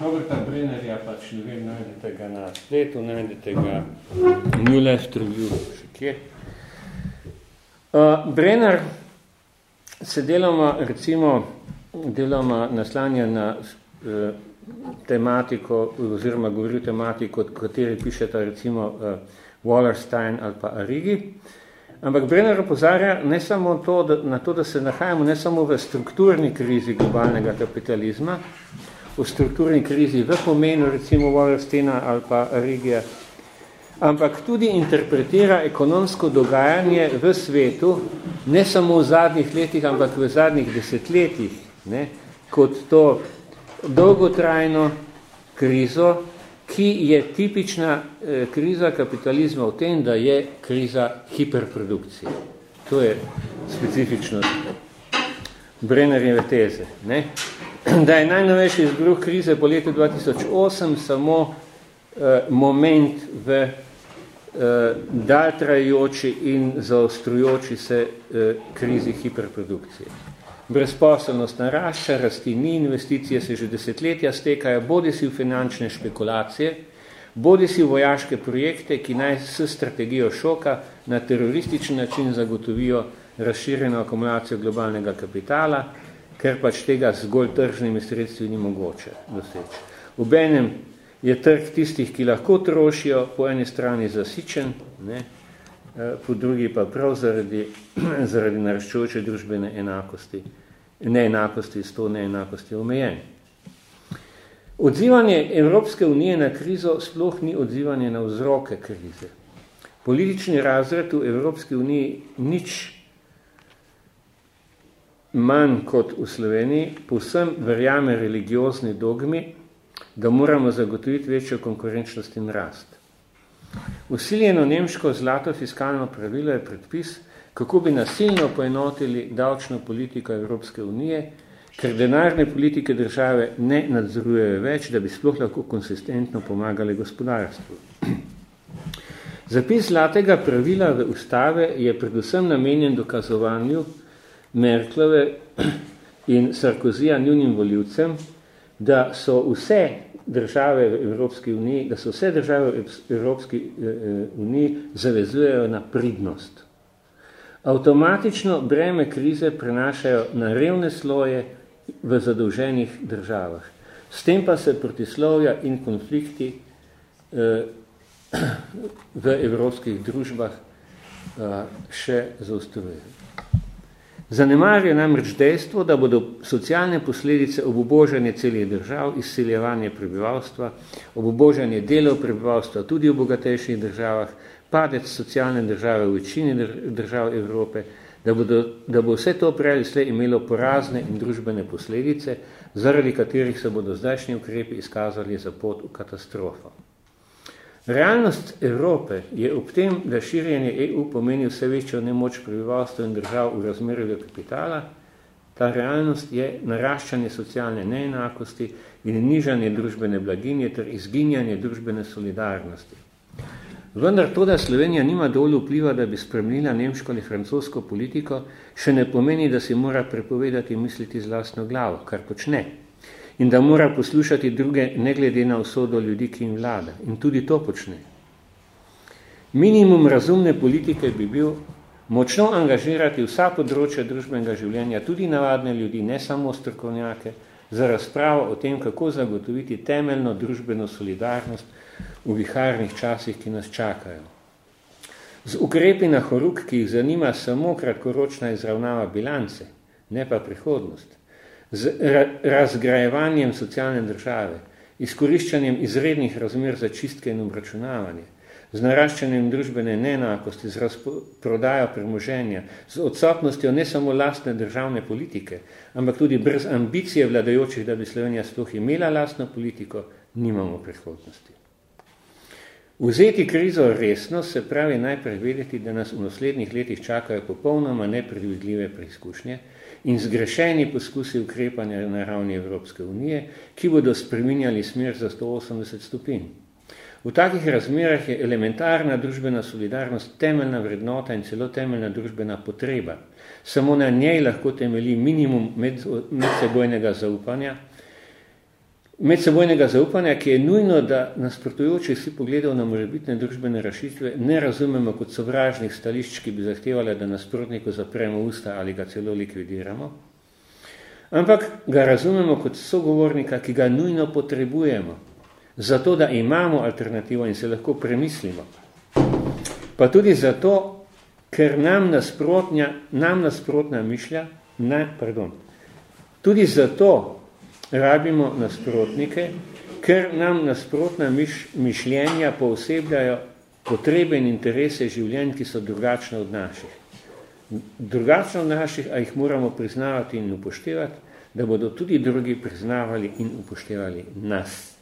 Roberta Brennerja pač, ne vem, najdete ga na spletu, najdete ga New Left Review, še kje. Uh, Brenner se deloma, recimo, deloma naslanja na uh, tematiko, oziroma govori o tematiko, od kateri pišeta recimo uh, Wallerstein ali pa Arigi, ampak Brenner opozarja ne samo to, da, na to, da se nahajamo ne samo v strukturni krizi globalnega kapitalizma, v strukturni krizi v pomenu recimo Wallersteina ali pa Rigija, ampak tudi interpretira ekonomsko dogajanje v svetu, ne samo v zadnjih letih, ampak v zadnjih desetletjih, ne, kot to dolgotrajno krizo, ki je tipična eh, kriza kapitalizma v tem, da je kriza hiperprodukcije. To je specifičnost Brennerjeve teze. Ne da je najnovejši izbruh krize po letu 2008 samo eh, moment v dalj trajajoči in zaostrujoči se eh, krizi hiperprodukcije. Brezposelnost narašča, rasti ni, investicije se že desetletja stekajo, bodi si v finančne špekulacije, bodi si v vojaške projekte, ki naj s strategijo šoka na teroristični način zagotovijo razširjeno akumulacijo globalnega kapitala, ker pač tega zgolj tržnimi sredstvi ni mogoče doseči. V enem je trg tistih, ki lahko trošijo, po eni strani zasičen, ne, eh, po drugi pa prav zaradi, zaradi naraščujoče družbene enakosti, neenakosti, s to neenakosti omejen. Odzivanje Evropske unije na krizo sploh ni odzivanje na vzroke krize. Politični razred v Evropski uniji nič manj kot v Sloveniji, povsem verjame religiozni dogmi, da moramo zagotoviti večjo konkurenčnost in rast. Usiljeno nemško zlato fiskalno pravilo je predpis, kako bi nasilno poenotili davčno politiko Evropske unije, ker denarne politike države ne nadzorujejo več, da bi sploh lahko konsistentno pomagali gospodarstvu. Zapis zlatega pravila v ustave je predvsem namenjen dokazovanju, Merklove in Sarkozija njunim voljivcem, da so vse države v Evropski uniji, da so vse države v Evropski eh, eh, uniji zavezujejo na pridnost. Avtomatično breme krize prenašajo na revne sloje v zadolženih državah. S tem pa se protislovja in konflikti eh, v evropskih družbah še zaostrujejo. Zanemarja namreč dejstvo, da bodo socialne posledice obubožanje celih držav, izseljevanje prebivalstva, obubožanje delov prebivalstva tudi v bogatejših državah, padec socialne države v večini držav Evrope, da, bodo, da bo vse to prej slej imelo porazne in družbene posledice, zaradi katerih se bodo zdajšnji ukrepi izkazali za pot v katastrofo. Realnost Evrope je ob tem, da širjenje EU pomeni vse večjo nemoč prebivalstva in držav v razmerju do kapitala, ta realnost je naraščanje socialne neenakosti in nižanje družbene blaginje ter izginjanje družbene solidarnosti. Vendar to, da Slovenija nima dovolj vpliva, da bi spremljila nemško ali francosko politiko, še ne pomeni, da si mora prepovedati misliti z lastno glavo, kar počne in da mora poslušati druge, ne glede na usodo ljudi, ki jim vlada. In tudi to počne. Minimum razumne politike bi bil močno angažirati vsa področja družbenega življenja, tudi navadne ljudi, ne samo strokovnjake, za razpravo o tem, kako zagotoviti temeljno družbeno solidarnost v viharnih časih, ki nas čakajo. Z ukrepi na horuk, ki jih zanima samo kratkoročna izravnava bilance, ne pa prihodnost, z razgrajevanjem socialne države, izkoriščanjem izrednih razmer za čistke in obračunavanje, z naraščanjem družbene neenakosti, z razprodajo premoženja, z odsotnostjo ne samo lastne državne politike, ampak tudi brez ambicije vladajočih, da bi Slovenija sploh imela lastno politiko, nimamo prihodnosti. Vzeti krizo resno se pravi najprej vedeti, da nas v naslednjih letih čakajo popolnoma nepredvidljive preizkušnje, in zgrešeni poskusi ukrepanja na ravni Evropske unije, ki bodo spreminjali smer za 180 stopinj. V takih razmerah je elementarna družbena solidarnost temeljna vrednota in celo temeljna družbena potreba. Samo na njej lahko temeli minimum medsebojnega zaupanja, medsebojnega zaupanja, ki je nujno, da nasprotujoči si pogledal na morebitne družbene rašitve, ne razumemo kot sovražnih stališč, ki bi zahtevali, da nasprotniku zapremo usta ali ga celo likvidiramo, ampak ga razumemo kot sogovornika, ki ga nujno potrebujemo, zato da imamo alternativo in se lahko premislimo. Pa tudi zato, ker nam nasprotnja, nam nasprotna mišlja, ne, pardon, tudi zato, rabimo nasprotnike, ker nam nasprotna miš, mišljenja poosebljajo potrebe in interese življenj, ki so drugačne od naših. Drugačne od naših, a jih moramo priznavati in upoštevati, da bodo tudi drugi priznavali in upoštevali nas.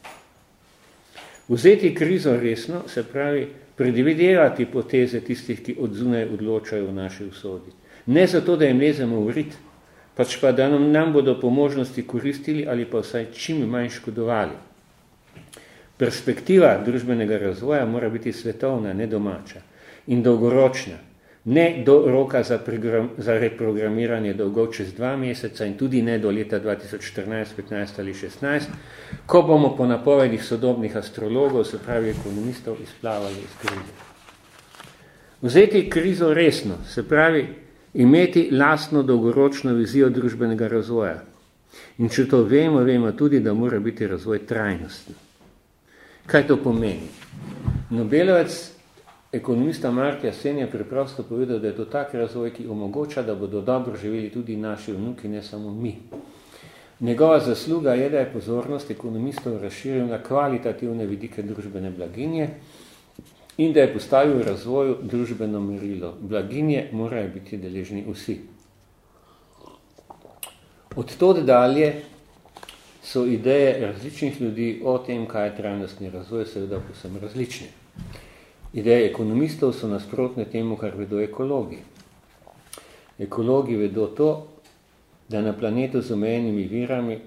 Vzeti krizo resno, se pravi, predvidevati poteze tistih, ki odzunaj odločajo v naši usodi. Ne zato, da jim lezemo v rit, pač pa da nam, nam bodo po možnosti koristili ali pa vsaj čim manj škodovali. Perspektiva družbenega razvoja mora biti svetovna, ne domača in dolgoročna, ne do roka za, za reprogramiranje dolgov čez dva meseca in tudi ne do leta 2014, 15 ali 16, ko bomo po napovedih sodobnih astrologov, se pravi ekonomistov, izplavali iz krize. Vzeti krizo resno, se pravi imeti lastno dolgoročno vizijo družbenega razvoja. In če to vemo, vemo tudi, da mora biti razvoj trajnostni. Kaj to pomeni? Nobelovec, ekonomista Martja Sen je preprosto povedal, da je to tak razvoj, ki omogoča, da bodo dobro živeli tudi naši vnuki, ne samo mi. Njegova zasluga je, da je pozornost ekonomistov razširil na kvalitativne vidike družbene blaginje, in da je postavil razvoju družbeno merilo. Blaginje morajo biti deležni vsi. Od tod dalje so ideje različnih ljudi o tem, kaj je trajnostni razvoj, seveda posem različne. Ideje ekonomistov so nasprotne temu, kar vedo ekologi. Ekologi vedo to, da na planetu z omejenimi virami,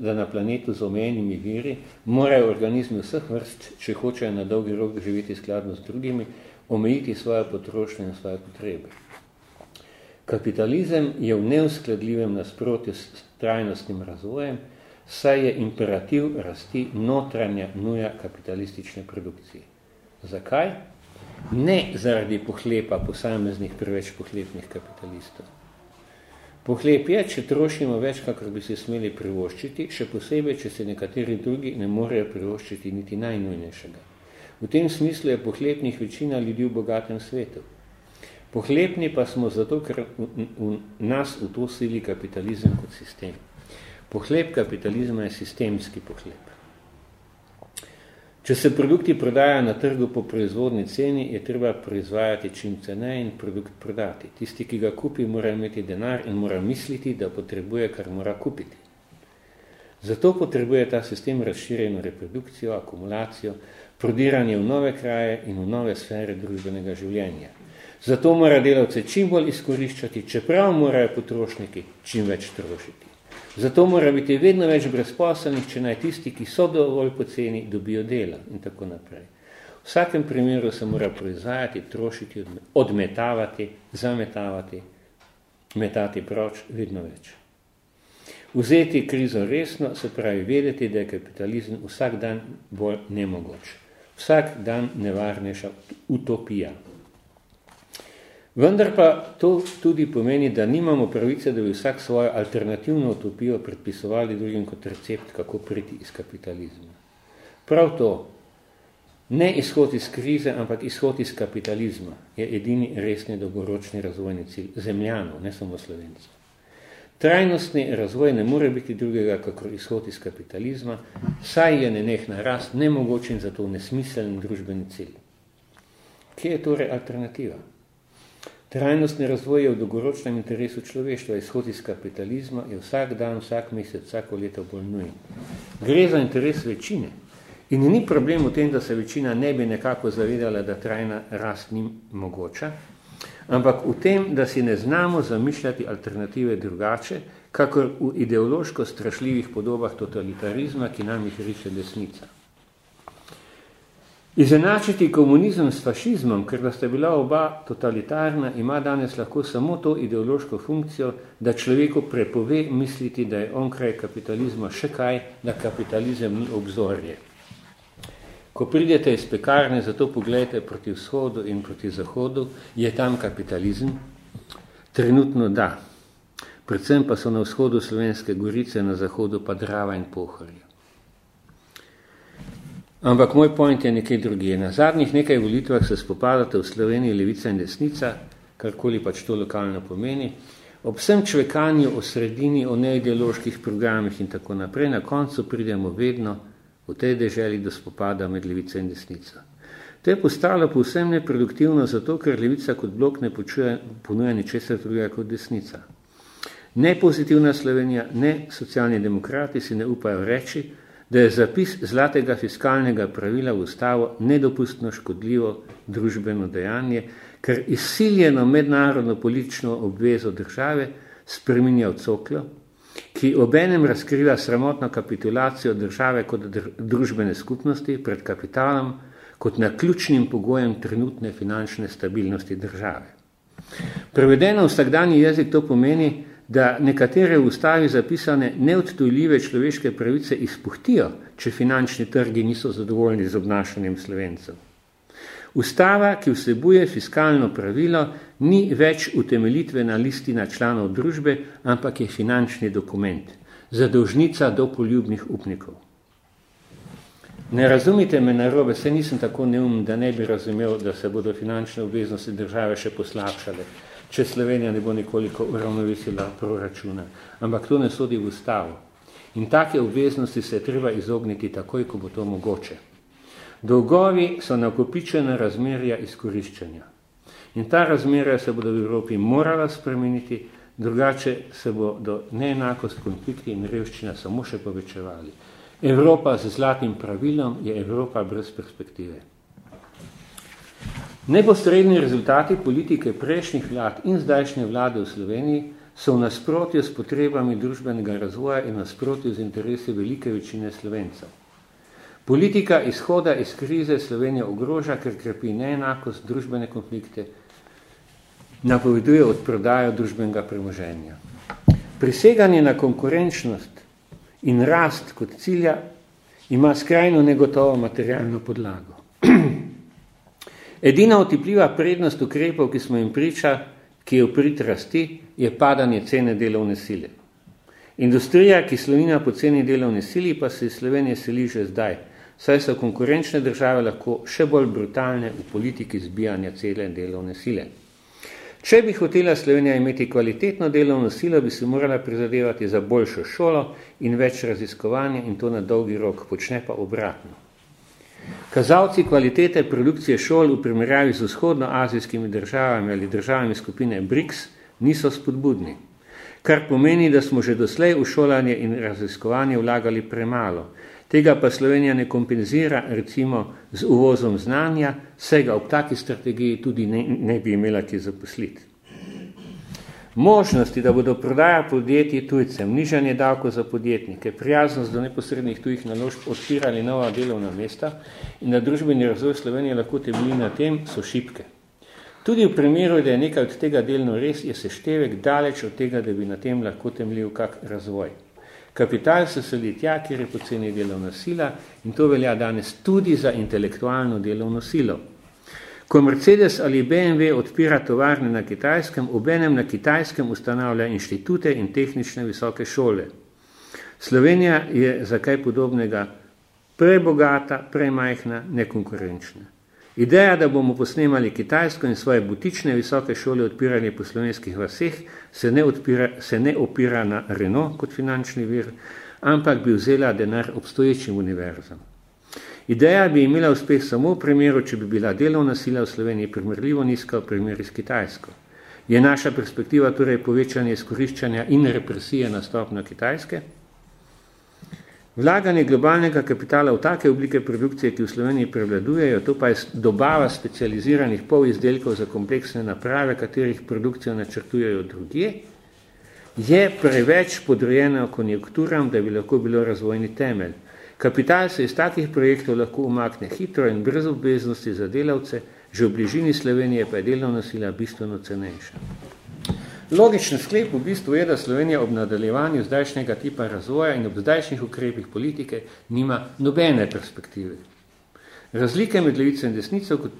da na planetu z omejenimi viri morajo organizmi vseh vrst, če hočejo na dolgi rok živeti skladno z drugimi, omejiti svoje potrošnje in svoje potrebe. Kapitalizem je v neuskladljivem nasprotju s trajnostnim razvojem, saj je imperativ rasti notranja nuja kapitalistične produkcije. Zakaj? Ne zaradi pohlepa posameznih preveč pohlepnih kapitalistov, Pohlep je, če trošimo več, kakor bi se smeli privoščiti, še posebej, če se nekateri drugi ne morejo privoščiti niti najnujnejšega. V tem smislu je pohlepnih večina ljudi v bogatem svetu. Pohlepni pa smo zato, ker v, v nas v to sili kapitalizem kot sistem. Pohlep kapitalizma je sistemski pohlep. Če se produkti prodajajo na trgu po proizvodni ceni, je treba proizvajati čim ceneje in produkt prodati. Tisti, ki ga kupi, mora imeti denar in mora misliti, da potrebuje, kar mora kupiti. Zato potrebuje ta sistem razširjeno reprodukcijo, akumulacijo, prodiranje v nove kraje in v nove sfere družbenega življenja. Zato mora delavce čim bolj izkoriščati, čeprav morajo potrošniki čim več trošiti. Zato mora biti vedno več brezposelnih, če naj tisti, ki so dovolj poceni, dobijo dela in tako naprej. V vsakem primeru se mora proizvajati, trošiti, odmetavati, zametavati, metati proč vedno več. Vzeti krizo resno, se pravi vedeti, da je kapitalizem vsak dan bolj nemogoč. Vsak dan nevarnejša utopija. Vendar pa to tudi pomeni, da nimamo pravice, da bi vsak svojo alternativno utopijo predpisovali drugim kot recept, kako priti iz kapitalizma. Prav to, ne izhod iz krize, ampak izhod iz kapitalizma je edini resni dolgoročni razvojni cilj zemljanov, ne samo slovencev. Trajnostni razvoj ne more biti drugega, kakor izhod iz kapitalizma, saj je nenehna rast nemogoč in zato nesmiseln družbeni cilj. Kje je torej alternativa? Trajnostni razvoj je v dolgoročnem interesu človeštva, izhod iz kapitalizma je vsak dan, vsak mesec, vsako leto bolj nujen. Gre za interes večine. In ni problem v tem, da se večina ne bi nekako zavedala, da trajna rast ni mogoča, ampak v tem, da si ne znamo zamišljati alternative drugače, kakor v ideološko strašljivih podobah totalitarizma, ki nam jih riše desnica. Izenačiti komunizem s fašizmom, ker da sta bila oba totalitarna, ima danes lahko samo to ideološko funkcijo, da človeku prepove misliti, da je onkraj kapitalizma še kaj, da kapitalizem ni obzorje. Ko pridete iz pekarne, zato pogledajte proti vzhodu in proti zahodu, je tam kapitalizem? Trenutno da. Predvsem pa so na vzhodu Slovenske gorice, na zahodu pa Drava in Pohorje. Ampak moj point je nekaj drugi. Na zadnjih nekaj volitvah se spopadate v Sloveniji levica in desnica, karkoli pač to lokalno pomeni, ob vsem čvekanju o sredini, o neideoloških programih in tako naprej, na koncu pridemo vedno v tej deželi do spopada med levica in desnica. To je postalo povsem neproduktivno, zato ker levica kot blok ne počuje, ponuja ničesar drugega kot desnica. Ne pozitivna Slovenija, ne socialni demokrati si ne upajo reči, da je zapis zlatega fiskalnega pravila v ustavo nedopustno škodljivo družbeno dejanje, ker izsiljeno mednarodno politično obvezo države spreminja v coklo, ki obenem razkriva sramotno kapitulacijo države kot družbene skupnosti pred kapitalom, kot naključnim pogojem trenutne finančne stabilnosti države. Prevedeno v vsakdanji jezik to pomeni, da nekatere v ustavi zapisane neodtujljive človeške pravice izpuhtijo, če finančni trgi niso zadovoljni z obnašanjem slovencev. Ustava, ki vsebuje fiskalno pravilo, ni več utemelitvena listina članov družbe, ampak je finančni dokument, zadolžnica do poljubnih upnikov. Ne razumite me narobe, se nisem tako neum, da ne bi razumel, da se bodo finančne obveznosti države še poslabšale če Slovenija ne bo nekoliko uravnovesila proračuna. Ampak to ne sodi v ustavo. In take obveznosti se treba izogniti takoj, ko bo to mogoče. Dolgovi so nakopičena razmerja izkoriščanja. In ta razmerja se bodo v Evropi morala spremeniti, drugače se bo do neenakost, konflikti in revščina samo še povečevali. Evropa z zlatim pravilom je Evropa brez perspektive. Neposredni rezultati politike prejšnjih vlad in zdajšnje vlade v Sloveniji so v nasprotju s potrebami družbenega razvoja in nasprotju z interesi velike večine Slovencev. Politika izhoda iz krize Slovenije ogroža, ker krepi neenakost družbene konflikte, napoveduje odprodajo družbenega premoženja. Priseganje na konkurenčnost in rast kot cilja ima skrajno negotovo materialno podlago. Edina otipljiva prednost ukrepov, ki smo jim priča, ki je uprit rasti, je padanje cene delovne sile. Industrija, ki slovina po ceni delovne sili, pa se iz Slovenije seli že zdaj, saj so konkurenčne države lahko še bolj brutalne v politiki zbijanja cele delovne sile. Če bi hotela Slovenija imeti kvalitetno delovno silo, bi se morala prizadevati za boljšo šolo in več raziskovanja in to na dolgi rok, počne pa obratno. Kazalci kvalitete produkcije šol v primerjavi z vzhodnoazijskimi državami ali državami skupine BRICS niso spodbudni, kar pomeni, da smo že doslej v šolanje in raziskovanje vlagali premalo, Tega pa Slovenija ne kompenzira recimo z uvozom znanja, vsega ob taki strategiji tudi ne, ne bi imela ki zaposliti. Možnosti, da bodo prodaja podjetij tujcem, nižanje davko za podjetnike, prijaznost do neposrednih tujih naložb odpirali nova delovna mesta in na družbeni razvoj Slovenije lahko temelji na tem, so šipke. Tudi v primeru, da je nekaj od tega delno res, je seštevek daleč od tega, da bi na tem lahko temeljil kak razvoj. Kapital se seli tja, kjer je poceni delovna sila in to velja danes tudi za intelektualno delovno silo. Ko Mercedes ali BMW odpira tovarne na kitajskem, obenem na kitajskem ustanavlja inštitute in tehnične visoke šole. Slovenija je za kaj podobnega prebogata, premajhna, nekonkurenčna. Ideja, da bomo posnemali Kitajsko in svoje butične visoke šole odpirali po slovenskih vaseh, se ne, odpira, se ne opira na Renault kot finančni vir, ampak bi vzela denar obstoječim univerzam. Ideja bi imela uspeh samo v primeru, če bi bila delovna sila v Sloveniji primerljivo nizka v primeru s Kitajsko. Je naša perspektiva torej povečanje izkoriščanja in represije na stopno Kitajske? Vlaganje globalnega kapitala v take oblike produkcije, ki v Sloveniji prevladujejo, to pa je dobava specializiranih polizdelkov za kompleksne naprave, katerih produkcijo načrtujejo drugje, je preveč podrojeno konjunkturam, da bi lahko bilo razvojni temelj. Kapital se iz takih projektov lahko umakne hitro in brez obveznosti za delavce, že v bližini Slovenije pa je delovna sila bistveno cenejša. Logičen sklep v bistvu je, da Slovenija ob nadaljevanju zdajšnjega tipa razvoja in ob zdajšnjih ukrepih politike nima nobene perspektive. Razlike med levico in desnico kot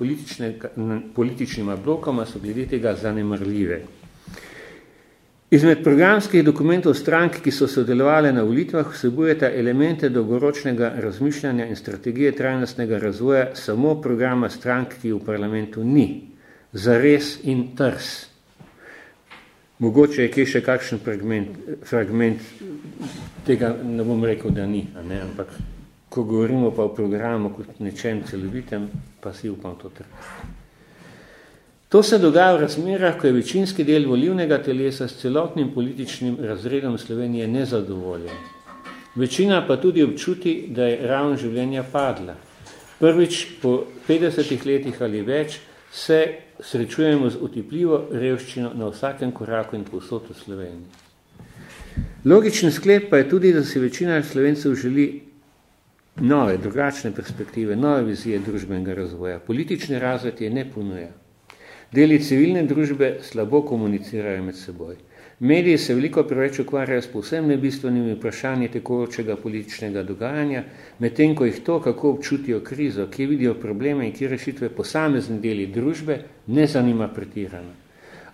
političnima blokoma so glede tega zanemrljive. Izmed programskih dokumentov strank, ki so sodelovali na volitvah, vsebujeta elemente dolgoročnega razmišljanja in strategije trajnostnega razvoja samo programa strank, ki v parlamentu ni. Zares in trs. Mogoče je kje še kakšen fragment, fragment, tega ne bom rekel, da ni, a ne? ampak ko govorimo pa o programu kot nečem celovitem, pa si upam to trpiti. To se dogaja v razmerah, ko je večinski del volivnega telesa s celotnim političnim razredom Slovenije nezadovoljen. Večina pa tudi občuti, da je ravno življenja padla. Prvič po 50 letih ali več se srečujemo z utipljivo revščino na vsakem koraku in povsod v Sloveniji. Logičen sklep pa je tudi, da si večina Slovencev želi nove, drugačne perspektive, nove vizije družbenega razvoja. Politični razred je ne ponuja. Deli civilne družbe slabo komunicirajo med seboj. Mediji se veliko preveč ukvarjajo s povsem nebistvenimi vprašanji tekočega političnega dogajanja, medtem ko jih to, kako občutijo krizo, kje vidijo probleme in kje rešitve posamezne deli družbe, ne zanima pretirano.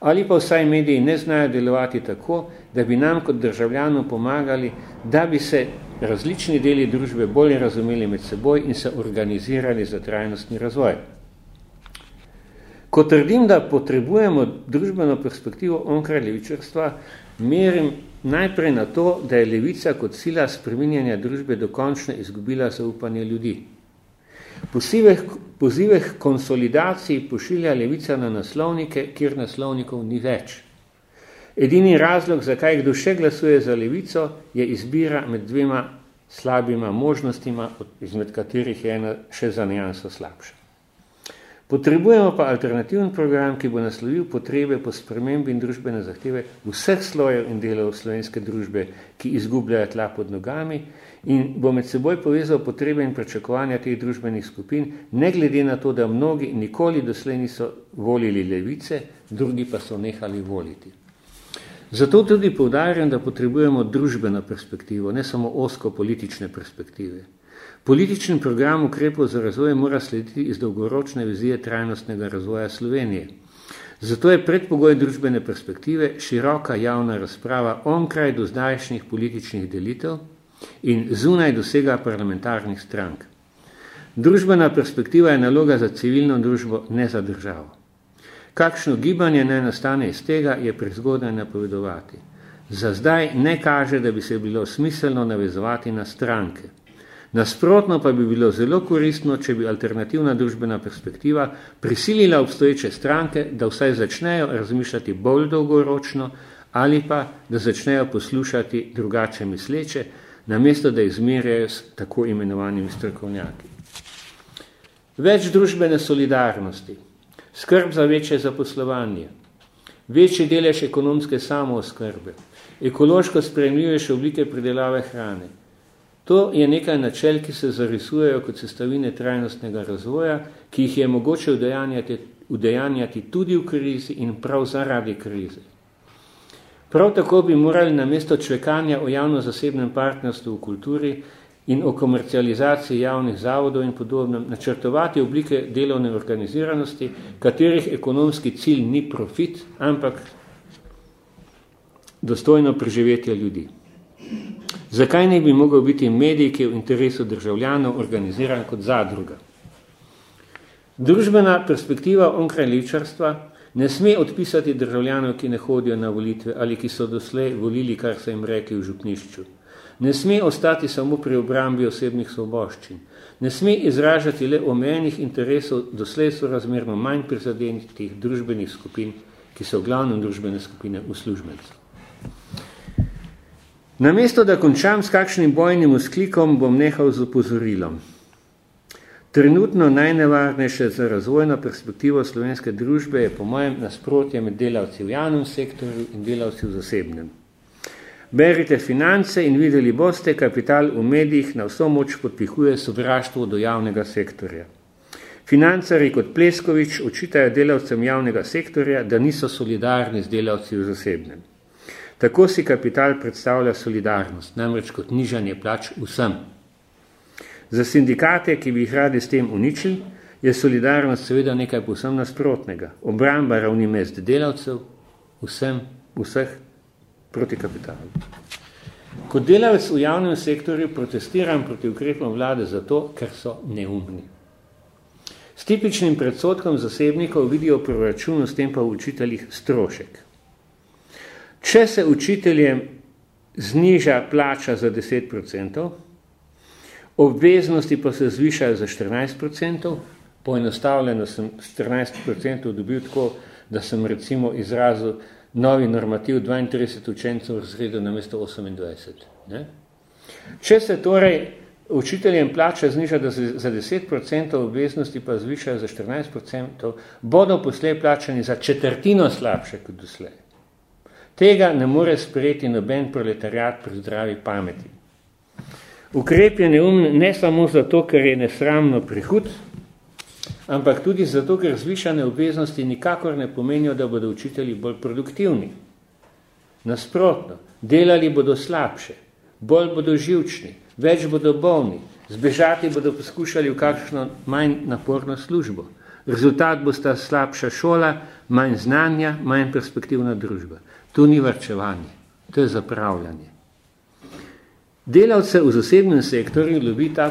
Ali pa vsaj mediji ne znajo delovati tako, da bi nam kot državljanom pomagali, da bi se različni deli družbe bolje razumeli med seboj in se organizirali za trajnostni razvoj. Ko trdim, da potrebujemo družbeno perspektivo onkraj levičarstva, merim najprej na to, da je levica kot sila spreminjanja družbe dokončno izgubila zaupanje ljudi. Poziveh, poziveh konsolidaciji pošilja levica na naslovnike, kjer naslovnikov ni več. Edini razlog, zakaj kdo še glasuje za levico, je izbira med dvema slabima možnostima, izmed katerih je ena še za njanso slabša. Potrebujemo pa alternativen program, ki bo naslovil potrebe po spremembi in družbene zahteve vseh slojev in delov slovenske družbe, ki izgubljajo tla pod nogami in bo med seboj povezal potrebe in pričakovanja teh družbenih skupin, ne glede na to, da mnogi nikoli doslej niso volili levice, drugi pa so nehali voliti. Zato tudi poudarjam, da potrebujemo družbeno perspektivo, ne samo osko politične perspektive. Politični program ukrepov za razvoj mora slediti iz dolgoročne vizije trajnostnega razvoja Slovenije. Zato je predpogoj družbene perspektive široka javna razprava onkraj do zdajšnjih političnih delitev in zunaj dosega parlamentarnih strank. Družbena perspektiva je naloga za civilno družbo, ne za državo. Kakšno gibanje ne nastane iz tega, je prezgodaj napovedovati. Za zdaj ne kaže, da bi se bilo smiselno navezovati na stranke. Nasprotno pa bi bilo zelo koristno, če bi alternativna družbena perspektiva prisilila obstoječe stranke, da vsaj začnejo razmišljati bolj dolgoročno ali pa da začnejo poslušati drugače misleče, namesto da izmerjajo s tako imenovanimi strokovnjaki. Več družbene solidarnosti, skrb za večje zaposlovanje, večji delež ekonomske samooskrbe, ekološko spremljivejše oblike predelave hrane. To je nekaj načel, ki se zarisujejo kot sestavine trajnostnega razvoja, ki jih je mogoče udejanjati, udejanjati tudi v krizi in prav zaradi krize. Prav tako bi morali namesto čvekanja o javno-zasebnem partnerstvu v kulturi in o komercializaciji javnih zavodov in podobnem načrtovati oblike delovne organiziranosti, katerih ekonomski cilj ni profit, ampak dostojno preživetje ljudi. Zakaj ne bi mogel biti medij, ki je v interesu državljanov organiziran kot zadruga? Družbena perspektiva onkraj ličarstva ne sme odpisati državljanov, ki ne hodijo na volitve ali ki so doslej volili, kar se jim rekli v župnišču. Ne sme ostati samo pri obrambi osebnih svoboščin. Ne sme izražati le omejenih interesov, doslej so razmerno manj prizadenitih družbenih skupin, ki so glavne družbene skupine uslužbencev. Namesto, da končam s kakšnim bojnim usklikom, bom nehal z upozorilom. Trenutno najnevarnejše za razvojno perspektivo slovenske družbe je po mojem nasprotje med delavci v javnem sektorju in delavci v zasebnem. Berite finance in videli boste, kapital v medijih na vso moč podpihuje sovraštvo do javnega sektorja. Financari kot Pleskovič očitajo delavcem javnega sektorja, da niso solidarni z delavci v zasebnem. Tako si kapital predstavlja solidarnost, namreč kot nižanje plač vsem. Za sindikate, ki bi jih radi s tem uničili, je solidarnost seveda nekaj povsem nasprotnega. Obramba ravni mest delavcev, vsem, vseh proti kapitalu. Kot delavec v javnem sektorju protestiram proti ukrepom vlade zato, ker so neumni. S tipičnim predsodkom zasebnikov vidijo proračun, s tem pa v učiteljih strošek. Če se učiteljem zniža plača za 10%, obveznosti pa se zvišajo za 14%, poenostavljeno sem 14% dobil tako, da sem recimo izrazil novi normativ 32 učencev v razredu na mesto 28. Ne? Če se torej učiteljem plača zniža za 10%, obveznosti pa zvišajo za 14%, bodo poslej plačani za četrtino slabše kot doslej. Tega ne more sprejeti noben proletariat pri zdravi pameti. Ukrep je neumen ne samo zato, ker je nesramno prihud, ampak tudi zato, ker zvišane obveznosti nikakor ne pomenijo, da bodo učitelji bolj produktivni. Nasprotno, delali bodo slabše, bolj bodo živčni, več bodo bolni, zbežati bodo poskušali v kakšno manj naporno službo. Rezultat bo sta slabša šola, manj znanja, manj perspektivna družba. To ni varčevanje, to je zapravljanje. Delavce v zasebnem sektorju lobi ta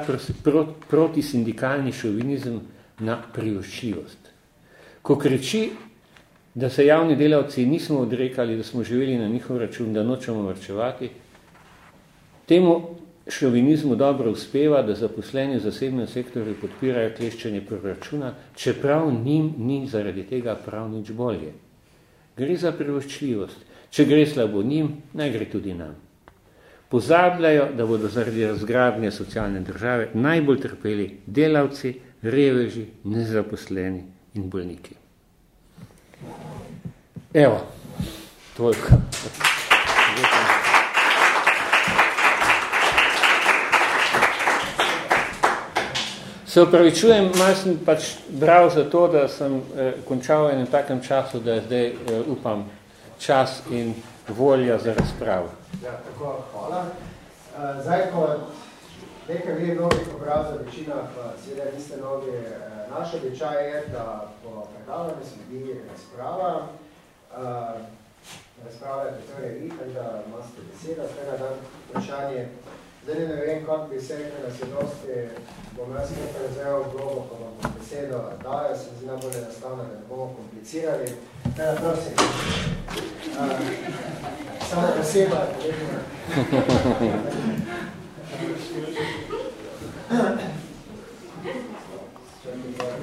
protisindikalni šovinizem na privoščljivost. Ko kreči, da se javni delavci nismo odrekali, da smo živeli na njihov račun, da nočemo varčevati, temu šovinizmu dobro uspeva, da zaposleni v zasebnem sektorju podpirajo kleščenje proračuna, čeprav njim ni zaradi tega prav nič bolje. Gre za privoščljivost. Če gre slabo njim, naj gre tudi nam pozabljajo, da bodo zaradi razgradnje socialne države najbolj trpeli delavci, reveži, nezaposleni in bolniki. Evo, toliko. Se upravičujem, malo sem pač bral za to, da sem eh, končal v enem takem času, da zdaj, eh, upam, čas in volja za razpravo. Ja, tako, hvala. Zdaj, kot nekaj vi novih obrazov, večina seveda niste novi. Naš običaj je, da po predavanju sledi razprava. Razprava je pretvore vi, tako da imate besedo, zdaj na dan vprašanje. Zdaj ne vem, kako bi se rekel na sledosti, bom jaz nekaj razvejal globo, ko vam bom besedo dajo, se zdi najbolj enostavno, da ne bomo komplicirali. Teda, prosim. Uh, samo poseba, kolegina.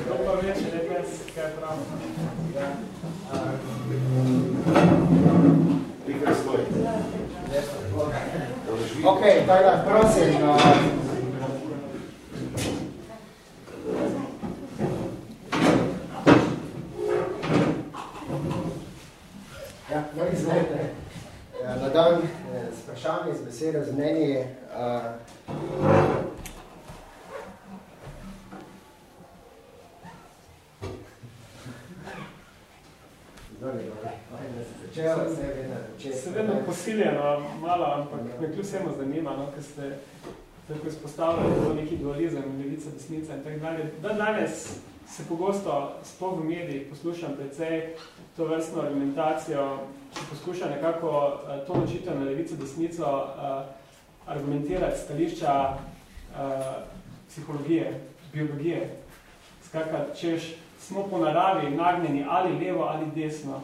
To pa več, nekaj, kaj prav. Ja. Svoj. Ok, tako da, prosim. Uh, Ja, no. Ja, na dan eh, s vprašanji, z besedo, z mnenji. Uh, Se vedno posiljeno malo, ampak me kljub vsemu zanima, no, ker ste tako izpostavljali to neki dualizem, levica, desnica in tako dalje. Dan danes se pogosto sploh v medijih poslušam precej to vrstno argumentacijo, ki poskuša nekako to načitev na levico, desnico argumentirati stališča psihologije, biologije. Skakaj, češ, smo po naravi nagnjeni ali levo ali desno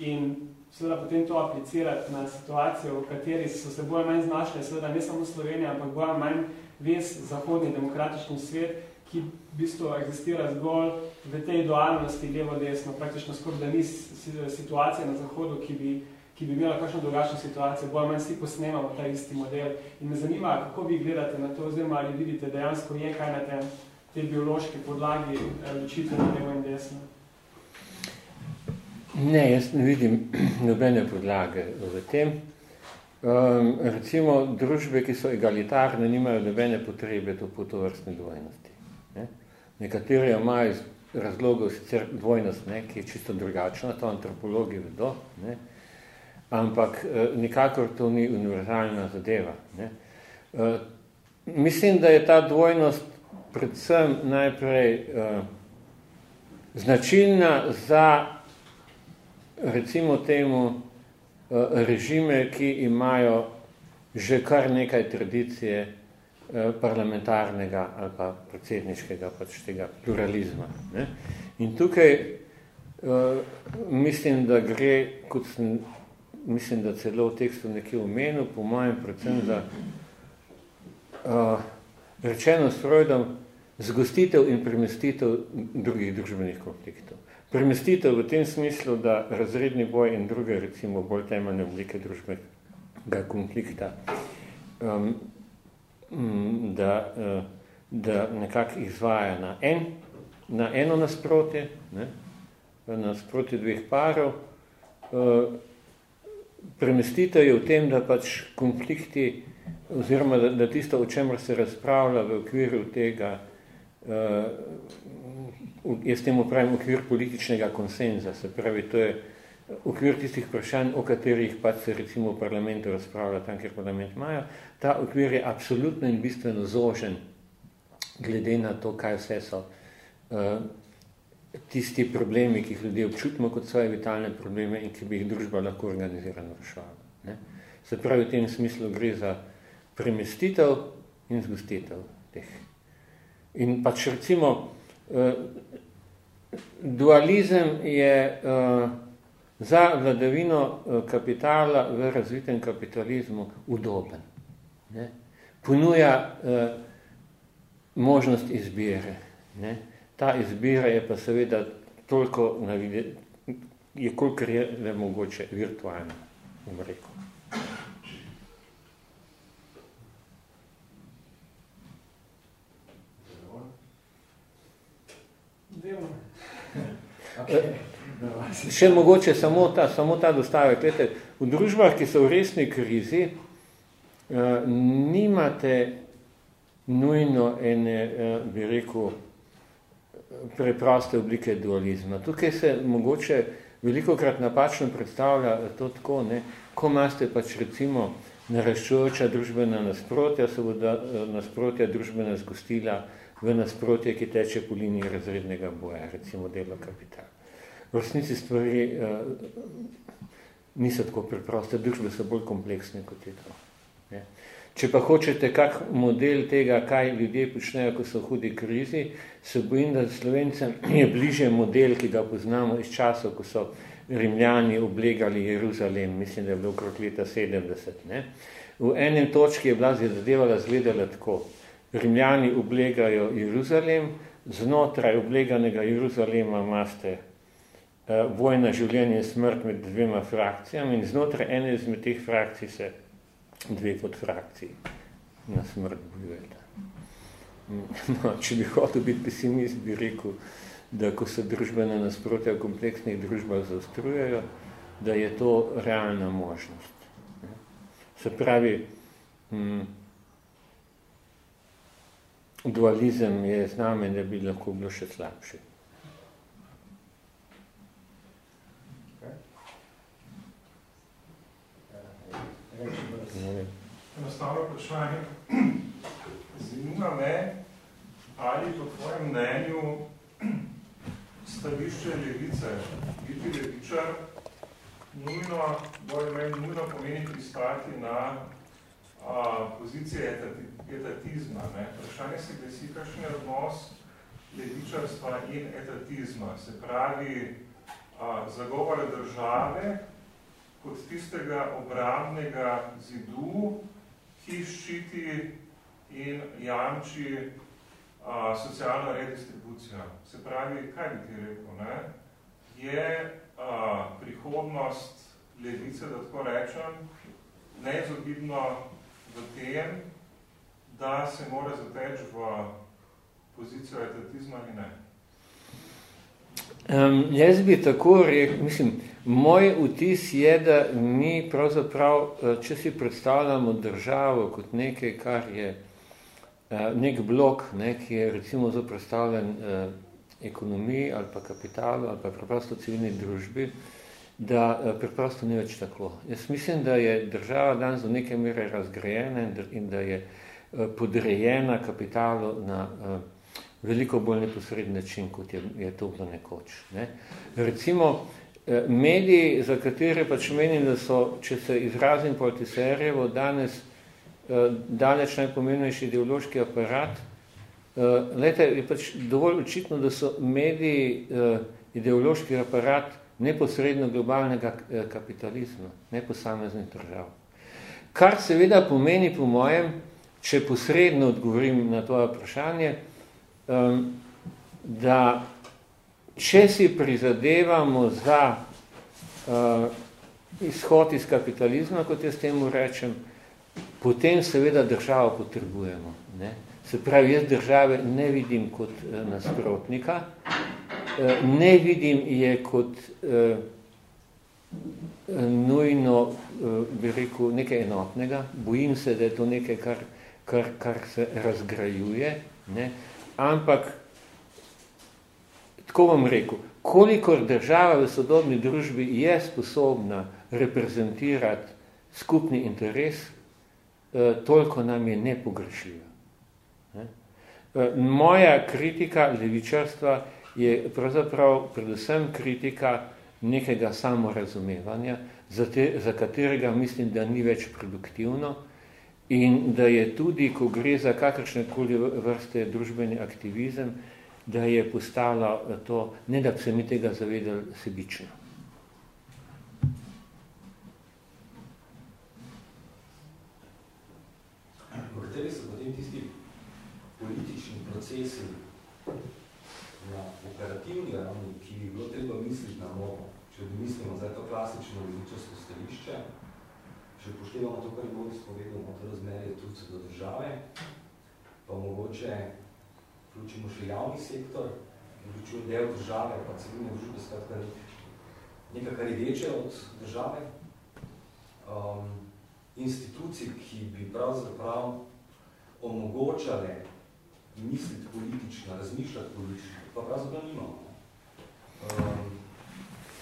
in seveda potem to aplicirati na situacijo, v kateri so se bolj manj znašli, seveda ne samo Slovenija, ampak bolj manj ves zahodni demokratični svet, ki v bistvu existira zgolj v tej dualnosti levo-desno, praktično skoraj da ni situacija na zahodu, ki bi, ki bi imela kakšno drugačno situacijo, bolj manj vsi posnemamo ta isti model. In me zanima, kako vi gledate na to, oziroma ali vidite, dejansko je kaj na tem, te biološke podlagi ločitve na levo in desno. Ne, jaz ne vidim nobene podlage v tem. Um, recimo, družbe, ki so egalitarne, nimajo nobene potrebe to po tovrstne dvojnosti. Ne? Nekateri imajo razlogov sicer dvojnost, ne, ki je čisto drugačna, to antropologi vedo, ne? ampak uh, nikakor to ni univerzalna zadeva. Ne? Uh, mislim, da je ta dvojnost predvsem najprej uh, značilna za recimo temu režime, ki imajo že kar nekaj tradicije parlamentarnega ali pa predsedniškega pač tega pluralizma. Ne? In tukaj mislim, da gre, kot sem, mislim, da celo v tekstu nekje omenil, po mojem predvsem za uh, rečeno s Freudom, zgostitev in premestitev drugih družbenih konfliktov. Premestitev v tem smislu, da razredni boj in druge, recimo, bolj temeljne oblike družbenega konflikta, um, da, uh, da nekako izvaja na, en, na eno nasprotje, ne, na nasprotje dveh parov. Uh, premestitev je v tem, da pač konflikti, oziroma da, da tisto, o čemer se razpravlja v okviru tega, uh, jaz temu pravim okvir političnega konsenza, se pravi, to je okvir tistih vprašanj, o katerih pač se recimo v parlamentu razpravlja tam, kjer parlament imajo, ta okvir je absolutno in bistveno zožen, glede na to, kaj vse so uh, tisti problemi, ki jih ljudje občutimo kot svoje vitalne probleme in ki bi jih družba lahko organizirano rešvala. Ne? Se pravi, v tem smislu gre za premestitev in zgostitev teh. In pač recimo, uh, dualizem je uh, za vladavino kapitala v razvitem kapitalizmu udoben. Ne? Ponuja uh, možnost izbire. Ne? Ta izbira je pa seveda toliko navide, je kolikor je le mogoče virtualno, bom rekel. Okay. Še mogoče samo ta, samo ta dostavek. Glede, v družbah, ki so v resni krizi, uh, nimate nujno ene, uh, bi rekel, preproste oblike dualizma. Tukaj se mogoče veliko krat napačno predstavlja to tako, ne, ko imate pač recimo naraščujoča družbena nasprotja se bo da, nasprotja družbena zgostila v nasprotje, ki teče po liniji razrednega boja, recimo delo kapital. V resnici stvari uh, niso tako preproste, družbe so bolj kompleksne kot je to. Ne? Če pa hočete kak model tega, kaj ljudje počnejo, ko so v hudi krizi, se bojim, da Slovencem je bliže model, ki ga poznamo iz časov, ko so Rimljani oblegali Jeruzalem, mislim, da je bilo okrog leta 70. Ne? V enem točki je bila zadevala zgledala tako. Rimljani oblegajo Jeruzalem, znotraj obleganega Jeruzalema imate uh, vojna življenje in smrt med dvema frakcijami in znotraj ene izmed teh frakcij se dve podfrakciji na smrt bojujete. No, če bi hotel biti pesimist, bi rekel, da ko se družbene nasprotja v kompleksnih družbah zaostrujejo, da je to realna možnost. Se pravi, hm, dualizem je znamen, da bi lahko bilo še slabše. Enostavno vprašanje. Zanima me, ali po tvojem mnenju stališče levice, biti levičar, nujno, bolj meni, nujno pomeni pristati na a, pozicije etati, etatizma. Ne? Vprašanje se glasi, kakšen je odnos levičarstva in etatizma. Se pravi, a, zagovore države, kot tistega obrambnega zidu, ki ščiti in jamči a, socialno redistribucijo. Se pravi, kaj bi ti rekel, ne? je a, prihodnost levice, da tako rečem, neizogibno v tem, da se mora zateči v pozicijo etatizma ali ne? Um, jaz bi tako rekel, mislim, Moj vtis je, da mi pravzaprav, eh, če si predstavljamo državo kot nekaj, kar je eh, nek blok, ne, ki je recimo zaprostavljen eh, ekonomiji ali pa kapitalu ali pa preprosto civilni družbi, da preprosto ni več tako. Jaz mislim, da je država danes do neke mere razgrajena in da je podrejena kapitalu na veliko bolj neposredni način, kot je, je to bilo nekoč. Ne. Recimo, Eh, mediji, za katere pač menim, da so, če se izrazim politiserjevo, danes eh, daleč najpomembnejši ideološki aparat, eh, lete, je pač dovolj očitno, da so mediji ideološki aparat neposredno globalnega kapitalizma, ne posameznih držav. Kar seveda pomeni po mojem, če posredno odgovorim na to vprašanje, da če si prizadevamo za izhod iz kapitalizma, kot jaz temu rečem, potem seveda državo potrebujemo. Ne? Se pravi, jaz države ne vidim kot uh, nasprotnika, uh, ne vidim je kot uh, nujno, bi rekel, nekaj enotnega. Bojim se, da je to nekaj, kar, kar, kar se razgrajuje, ne? ampak Tako vam rekel, kolikor država v sodobni družbi je sposobna reprezentirati skupni interes, eh, toliko nam je nepogrešljivo. Eh, moja kritika levičarstva je pravzaprav predvsem kritika nekega samorazumevanja, za, te, za katerega mislim, da ni več produktivno in da je tudi, ko gre za kakršne koli vrste družbeni aktivizem, da je postala to, ne da bi se mi tega zavedali, sebično. Kateri so potem tisti politični procesi na operativni ravni, ki bi bilo treba misliti na novo, če bi mislimo za to klasično levičarsko stališče, če poštevamo to, kar je Boris povedal, to razmerje tudi do države, pa mogoče vključimo še javni sektor, vključimo del države, pa civilne družbe, skratka nekaj, kar je večje od države, um, institucij, ki bi pravzaprav omogočale misliti politično, razmišljati politično, pa pravzaprav nimamo. Um,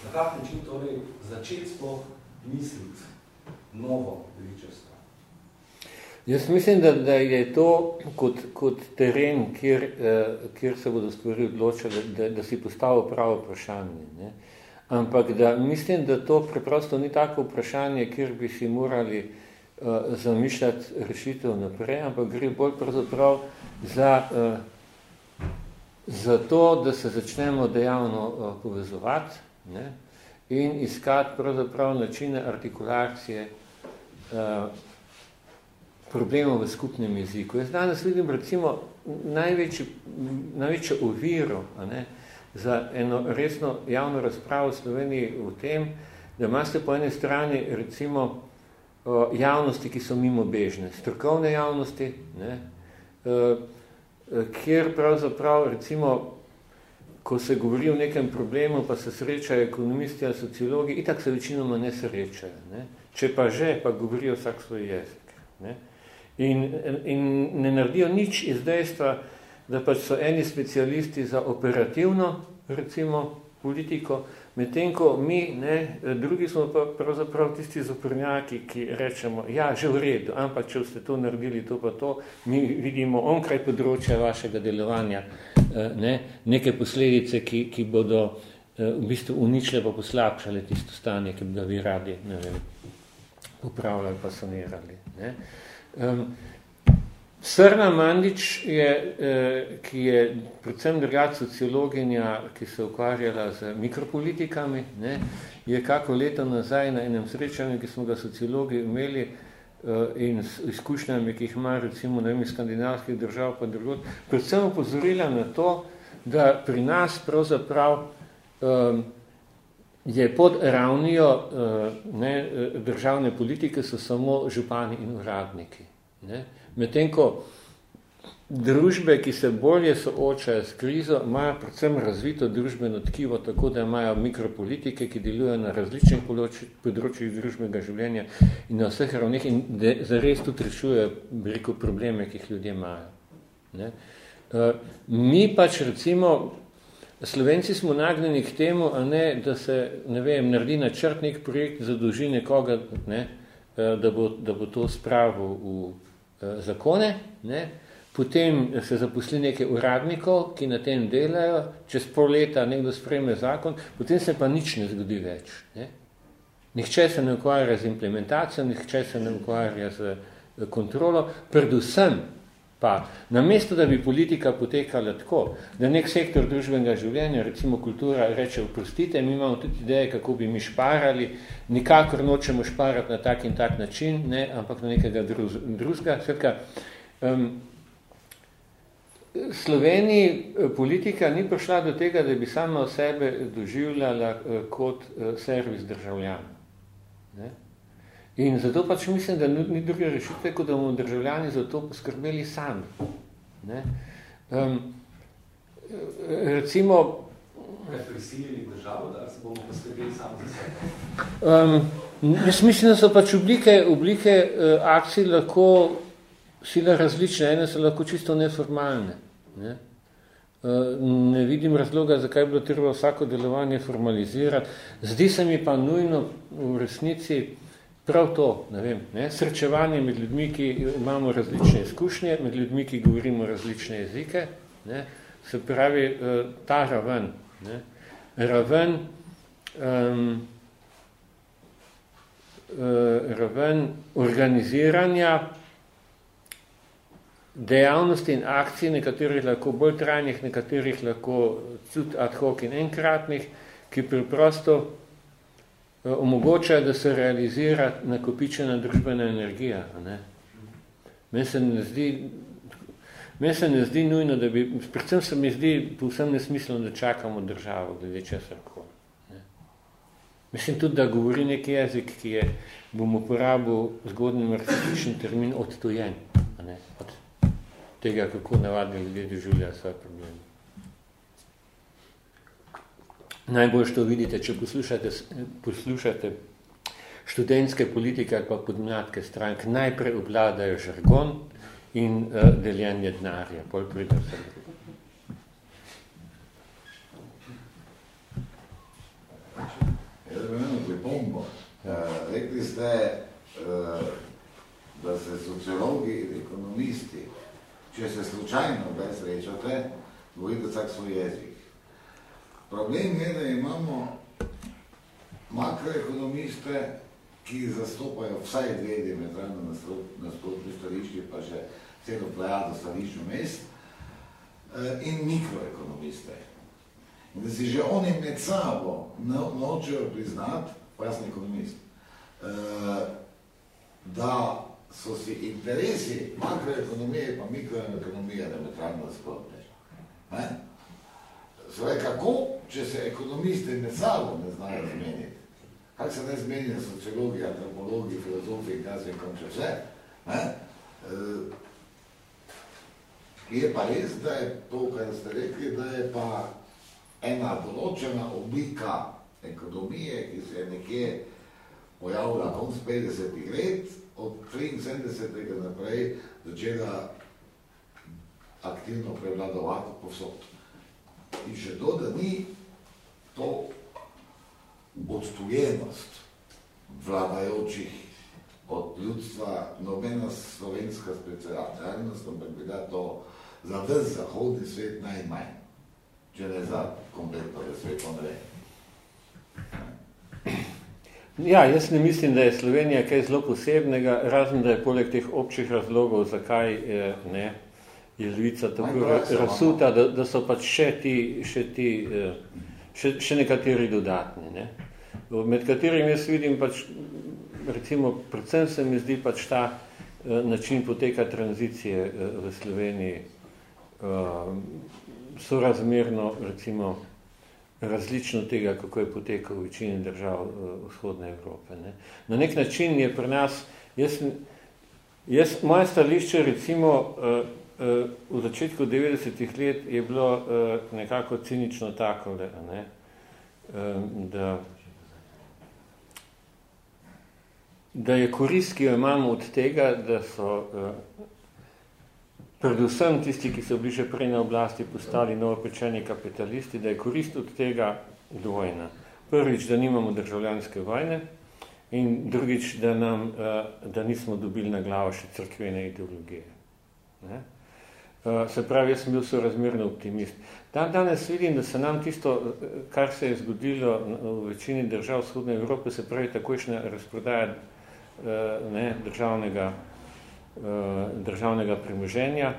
na kak način torej začeti sploh misliti novo veličestvo? Jaz mislim, da, da je to kot, kot teren, kjer, eh, kjer se bodo stvari odločili, da, da si postavil pravo vprašanje. Ne? Ampak da mislim, da to preprosto ni tako vprašanje, kjer bi si morali uh, zamišljati rešitev naprej, ampak gre bolj pravzaprav za, uh, za to, da se začnemo dejavno uh, povezovati ne? in iskati pravzaprav načine artikulacije uh, problemov v skupnem jeziku. Jaz danes vidim recimo največji, največjo oviro a ne, za eno resno javno razpravo v Sloveniji v tem, da imate po eni strani recimo javnosti, ki so mimo bežne, strokovne javnosti, ne, kjer pravzaprav recimo, ko se govori o nekem problemu, pa se srečajo ekonomisti in sociologi, itak se večinoma ne srečajo. Ne. Če pa že, pa govorijo vsak svoj jezik. Ne. In, in ne naredijo nič iz dejstva, da pač so eni specialisti za operativno, recimo, politiko, medtem ko mi, ne, drugi smo pa pravzaprav tisti zoprnjaki, ki rečemo, ja, že v redu, ampak če ste to naredili, to pa to, mi vidimo onkraj področja vašega delovanja eh, ne, neke posledice, ki, ki bodo eh, v bistvu uničile pa poslabšale tisto stanje, ki bi ga vi radi, ne vem, popravljali pa sanirali. Ne. Um, Srna Mandič, je, eh, ki je predvsem drugat sociologinja, ki se ukvarjala z mikropolitikami, ne, je kako leto nazaj na enem srečanju, ki smo ga sociologi imeli eh, in s izkušnjami, ki jih ima recimo na iz skandinavskih držav pa drugod, predvsem upozorila na to, da pri nas pravzaprav eh, je pod ravnijo uh, ne, eh, državne politike so samo župani in uradniki. Medtem ko družbe, ki se bolje soočajo s krizo, imajo predvsem razvito družbeno tkivo, tako da imajo mikropolitike, ki delujejo na različnih področjih družbenega življenja in na vseh ravneh in zares tudi rešujejo veliko probleme, ki jih ljudje imajo. Ne? Uh, mi pač recimo Slovenci smo nagnjeni k temu, a ne, da se, ne vem, naredi načrt nek projekt, zadolži nekoga, ne, eh, da, bo, da bo to spravil v eh, zakone, ne, potem se zaposli nekaj uradnikov, ki na tem delajo, čez pol leta nekdo spreme zakon, potem se pa nič ne zgodi več. Ne. Nihče se ne ukvarja z implementacijo, nihče se ne ukvarja z eh, kontrolo, predvsem Pa, namesto, da bi politika potekala tako, da nek sektor družbenega življenja, recimo kultura, reče, oprostite, mi imamo tudi ideje, kako bi mi šparali, nikakor nočemo šparati na tak in tak način, ne, ampak na nekega drugega. Svetka, um, Sloveniji eh, politika ni prišla do tega, da bi sama sebe doživljala uh, kot uh, servis državljana. In zato pač mislim, da ni druge rešitve, kot da bomo državljani za to poskrbeli sami. Ne? Um, recimo... Prisilili državo, da se bomo poskrbeli sami za sebe? Um, jaz mislim, da so pač oblike, oblike uh, akcij lahko sila različne, ene so lahko čisto neformalne. Ne? Uh, ne vidim razloga, zakaj bi bilo treba vsako delovanje formalizirati. Zdi se mi pa nujno v resnici, prav to, ne vem, ne, srečevanje med ljudmi, ki imamo različne izkušnje, med ljudmi, ki govorimo različne jezike, ne, se pravi uh, ta raven, ne, raven, um, raven organiziranja dejavnosti in akcij, nekaterih lahko bolj trajnih, nekaterih lahko tudi ad hoc in enkratnih, ki preprosto Eh, omogoča, da se realizira nakopičena družbena energija. Ne? Meni se ne zdi, meni se ne zdi nujno, da bi, predvsem se mi zdi povsem nesmiselno, da čakamo državo, glede česar ne? Mislim tudi, da govori neki jezik, ki je, bom uporabil zgodni marxistični termin odtujen, a ne? od tega, kako navadni ljudje doživljajo svoje probleme. Najbolj to vidite, če poslušate, poslušate študentske politike ali pa podmladke strank, najprej obvladajo žargon in uh, deljenje denarja. Pol pride vse drugo. Jaz bi imel pripombo. Uh, rekli ste, uh, da se sociologi in ekonomisti, če se slučajno kdaj srečate, govorite vsak svoj jezik. Problem je, da imamo makroekonomiste, ki zastopajo vsaj dve diametralno nasprotni stališči, pa še celo plejado stališču mest, eh, in mikroekonomiste. In da si že oni med sabo no, nočejo priznati, pa jaz sem ekonomist, eh, da so si interesi makroekonomije pa mikroekonomije diametralno nasprotni. Zdaj, kako, če se ekonomisti med sabo ne znajo zmeniti? Kako se ne zmeni na sociologiji, antropologiji, filozofiji in kaj se kom še vse? Ne? E, je pa res, da je to, kar ste rekli, da je pa ena določena oblika ekonomije, ki se je nekje pojavila konc 50 let, od 73. naprej začela aktivno prevladovati povsod. In še to, da ni to odtujenost vladajočih od ljudstva. Nobena slovenska specialnost, ampak bi da to za ves zahodni svet najmanj, če ne za kompletno svet, on ne Ja, jaz ne mislim, da je Slovenija kaj zelo posebnega, razen da je poleg teh občih razlogov, zakaj je, ne, je Lvica tako razsuta, da, da so pač še ti, še, ti, eh, še, še nekateri dodatni. Ne. Med katerimi jaz vidim pač, recimo, predvsem se mi zdi pač ta eh, način poteka tranzicije eh, v Sloveniji sorazmerno, recimo, različno tega, kako je potekal v večini držav vzhodne Evrope. Ne. Na nek način je pri nas, jaz, jaz moje stališče recimo v začetku 90-ih let je bilo uh, nekako cinično tako, ne, uh, da, da je korist, ki jo imamo od tega, da so predvsem tisti, ki so bili že prej na oblasti, postali novopečeni kapitalisti, da je korist od tega dvojna. Prvič, da nimamo državljanske vojne in drugič, da, nam, da nismo dobili na glavo še crkvene ideologije. Ne? Eh, se pravi, jaz sem bil sorazmerno optimist. Dan danes vidim, da se nam tisto, eh, kar se je zgodilo v večini držav vzhodne Evrope, se pravi takojšnja razprodaja eh, ne, državnega, državnega premoženja,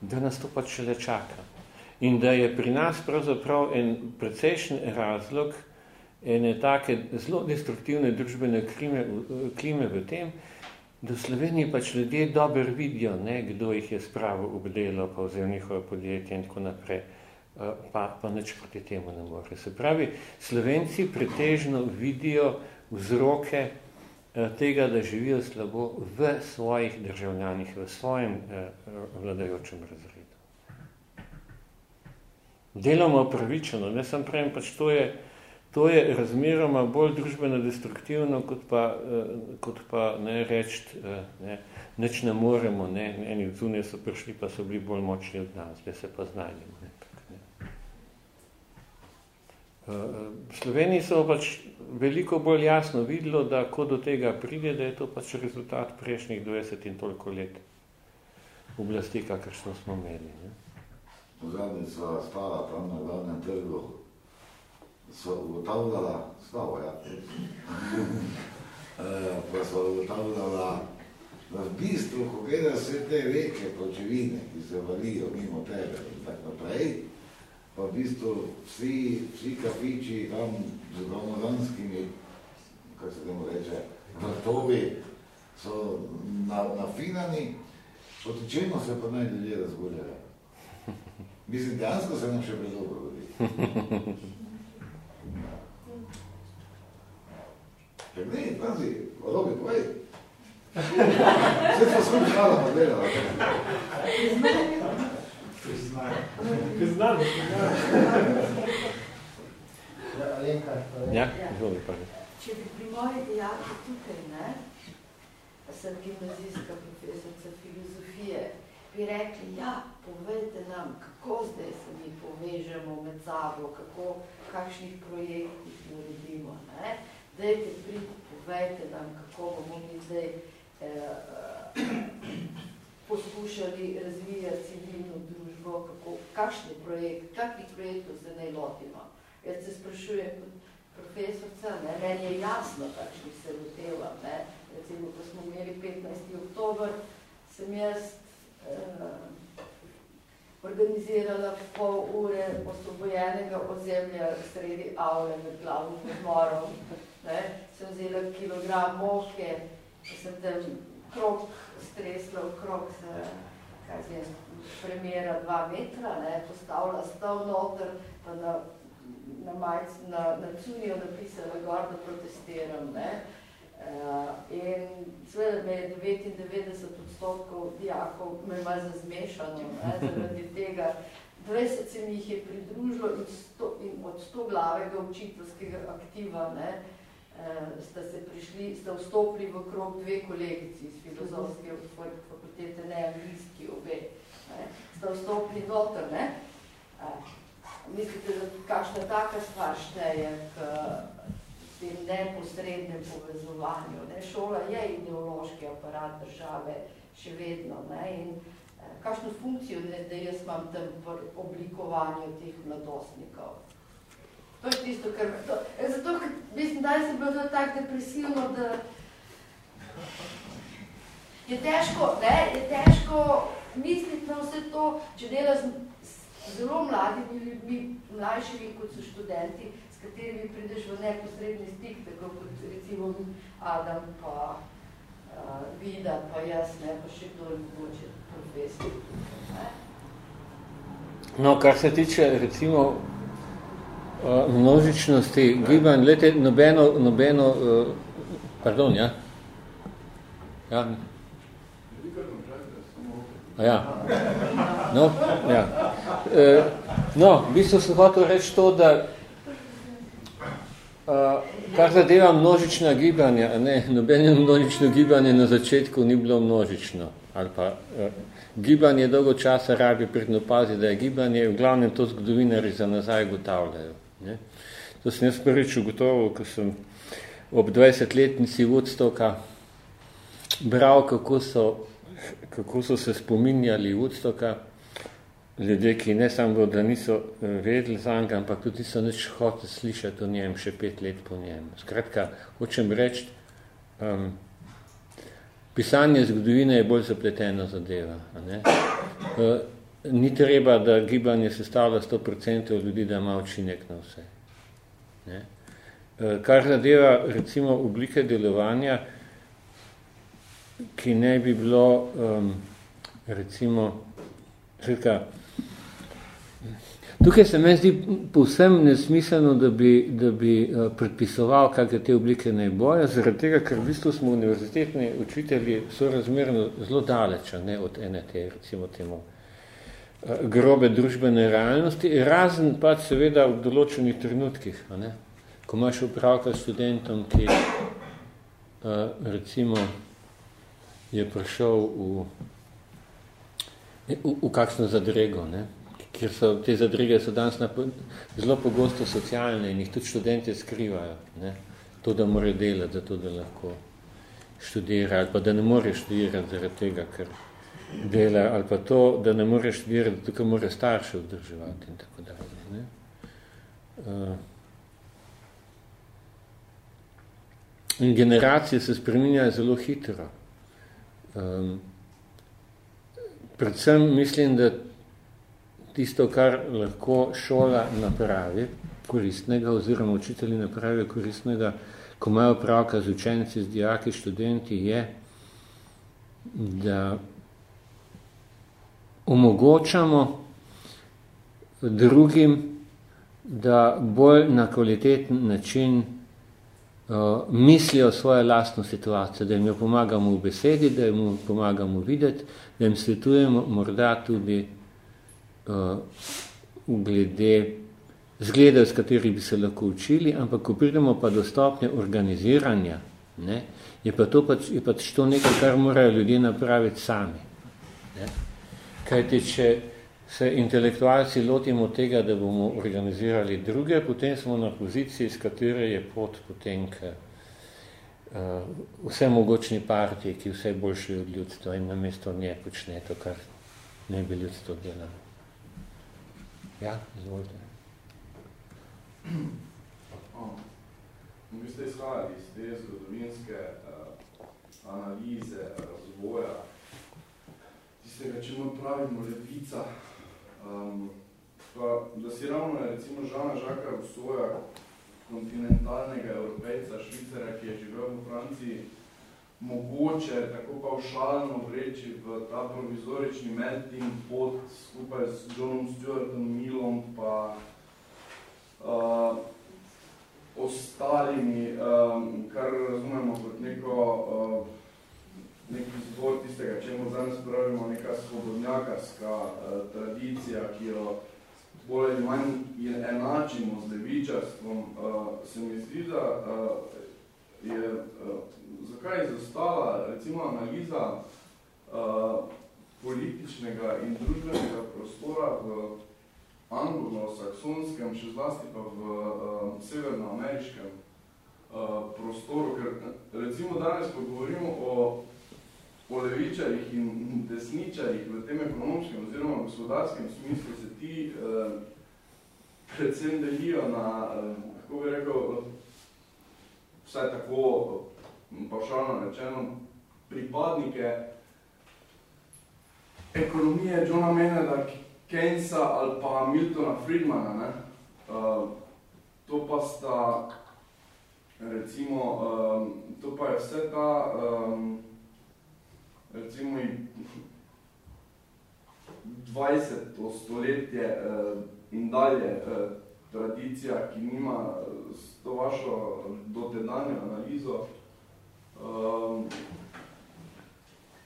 da nas to pač šele čaka. In da je pri nas pravzaprav en precejšen razlog ene take zelo destruktivne družbene klime, klime v tem, da v Sloveniji pač ljudje dobro vidijo, ne, kdo jih je spravil v delo, pa vzel njihove podjetje in tako naprej, eh, pa, pa nič proti temu ne more. Se pravi, Slovenci pretežno vidijo vzroke eh, tega, da živijo slabo v svojih državljanih, v svojem eh, vladajočem razredu. Delamo pravičeno, ne sem pravim, pač to je, To je razmeroma bolj družbeno destruktivno, kot pa, eh, kot pa ne reči, eh, ne, neč ne moremo, ne, eni zunje so prišli, pa so bili bolj močni od nas, da se pa znajdemo. Ne. Eh, v Sloveniji so pač veliko bolj jasno videlo, da ko do tega pride, da je to pač rezultat prejšnjih 20 in toliko let oblasti, kakršno smo imeli. Ne. Zadnji so stala tam na glavnem trgu, so ugotavljala, slavo, ja, uh, pa so ugotavljala, da v bistvu, ko gleda vse te reke pločevine, ki se valijo mimo tebe in tak naprej, pa v bistvu vsi, vsi kafiči tam z domodanskimi, kaj se temu reče, vrtovi, so na, nafinani, proti čemu se pa naj ljudje razguljajo. Mislim, dejansko se nam še predobro vodi. Ker ne, pazi, Robi, povej. Vse smo svoj šala pa delala. Priznali. Ja, izvoli pa. Če bi pri moji dijaki tukaj, ne, sem gimnazijska profesorca filozofije, bi rekli, ja, povejte nam, kako zdaj se mi povežemo med sabo, kako, kakšnih projektih naredimo, ne dajte priti, povejte nam, kako bomo mi zdaj eh, poskušali razvijati civilno družbo, kako, kakšni projekt, kakvih projektov se ne lotimo. Jaz se sprašujem kot profesorca, ne, meni je jasno, kakšnih se lotevam. Ne. Recimo, ko smo imeli 15. oktober, sem jaz eh, organizirala pol ure osvobojenega ozemlja sredi avle med glavnim odmorom. Ne. Sem vzela kilogram moke, sem tam krok stresla v krok z, kaj zve, premjera dva metra, ne, postavila stav noter, pa na, na, majc, na, na cunijo napisala gor, da protestiram. Ne. Uh, in seveda me je 99 odstotkov dijakov me ima zazmešano, ne, zaradi tega. 20 se mi jih je pridružilo in, sto, in od 100 glavega učiteljskega aktiva, ne, eh, sta se prišli, sta vstopili v krog dve kolegici iz filozofske fakultete, ne angliški obe, ne, sta vstopili noter, ne. Eh, mislite, da kakšna taka stvar šteje k tem neposrednem povezovanju. Ne? Šola je ideološki aparat države še vedno ne? in eh, kakšno funkcijo, ne, da jaz imam tam v oblikovanju teh mladostnikov. To je tisto, kar... To, e, zato, ker mislim, da se bilo tako depresivno, da je težko, ne, je težko misliti na vse to, če dela z, z zelo mladimi ljudmi, mlajšimi kot so študenti, s katerimi prideš v neposredni stik, tako kot recimo Adam pa uh, Vida, pa jaz, ne, pa še kdo je mogoče profesor. No, kar se tiče recimo množičnosti gibanj, lete, nobeno, nobeno, uh, pardon, ja? Ja. Ja. No, ja. Uh, no, v bistvu sem hotel reči to, da uh, kar zadeva množična gibanja, ne, nobeno množično gibanje na začetku ni bilo množično, ali pa uh, gibanje dolgo časa rabi predno pazi, da je gibanje, v glavnem to zgodovinari za nazaj gotavljajo. Ne. To sem jaz prvič ugotovil, ko sem ob 20-letnici Woodstocka bral, kako so, kako so se spominjali Woodstocka, ljudje, ki ne samo, da niso eh, vedeli za njega, ampak tudi so nič hoteli slišati o njem še pet let po njem. Skratka, hočem reči, um, pisanje zgodovine je bolj zapleteno zadeva. A ne? Uh, ni treba, da gibanje sestavlja 100% ljudi, da ima učinek na vse. Ne? E, kar zadeva recimo oblike delovanja, ki ne bi bilo um, recimo širka, Tukaj se meni zdi povsem nesmiselno, da bi, da bi uh, predpisoval, kakve te oblike naj bojo, zaradi tega, ker v bistvu smo univerzitetni učitelji so razmerno zelo daleč ne, od ene te, recimo temu, uh, grobe družbene realnosti, razen pa seveda v določenih trenutkih, a ne? ko imaš upravka s študentom, ki a, recimo je prišel v, v, v kakšno zadrego, ne? Ker so te zadrege so danes na, zelo pogosto socialne in jih tudi študente skrivajo. Ne? To, da more delati, zato da lahko študira, ali pa da ne more študirati zaradi tega, ker dela, ali pa to, da ne moreš študirati, tukaj mora starše vzdrževati in tako dalje. Ne? Uh, in generacije se spreminjajo zelo hitro. Um, predvsem mislim, da tisto, kar lahko šola napravi koristnega, oziroma učitelji napravi koristnega, ko imajo pravka z učenci, z dijaki, študenti, je, da omogočamo drugim, da bolj na kvaliteten način uh, mislijo svojo lastno situacijo, da jim jo pomagamo v besedi, da jim pomagamo videti, da jim svetujemo morda tudi glede zgledov, s katerih bi se lahko učili, ampak ko pridemo pa do stopnje organiziranja, ne, je pa to pač, je pač to nekaj, kar morajo ljudje napraviti sami. Ne. Kajti, če se intelektualci lotimo tega, da bomo organizirali druge, potem smo na poziciji, z katere je pot potem k vse mogočni partiji, ki vse boljši od ljudstva in namesto nje počne to, kar ne bi ljudstvo delalo. Ja, izvolite. Vi ste izhajali iz te zgodovinske uh, analize, razvoja, tistega, če mu pravimo levica, um, pa da si ravno recimo Žana Žaka Rousseauja, kontinentalnega evropejca, švicera, ki je živel v Franciji, mogoče tako pavšalno vreči v ta provizorični melting pot skupaj s Johnom Stuartom Millom pa uh, ostalimi, um, kar razumemo kot neko uh, neki zbor tistega, čemu danes pravimo neka svobodnjakarska uh, tradicija, ki jo bolj ali manj enačimo z levičarstvom, uh, se mi zdi, da uh, je, uh, zakaj je zastala recimo analiza uh, političnega in družbenega prostora v anglo-saksonskem, še zlasti pa v uh, severnoameriškem uh, prostoru, ker recimo danes, ko govorimo o o levičarjih in desničarjih v tem ekonomskem oziroma gospodarskem smislu se ti eh, predvsem delijo na, eh, kako bi rekel, vsaj tako pavšalno rečeno, pripadnike ekonomije Johna Maynarda Keynesa ali pa Miltona Friedmana. Ne? Uh, to pa sta, recimo, um, to pa je vse ta um, recimo 20. stoletje uh, in dalje uh, tradicija, ki nima eh, s to vašo dotedanjo analizo, um,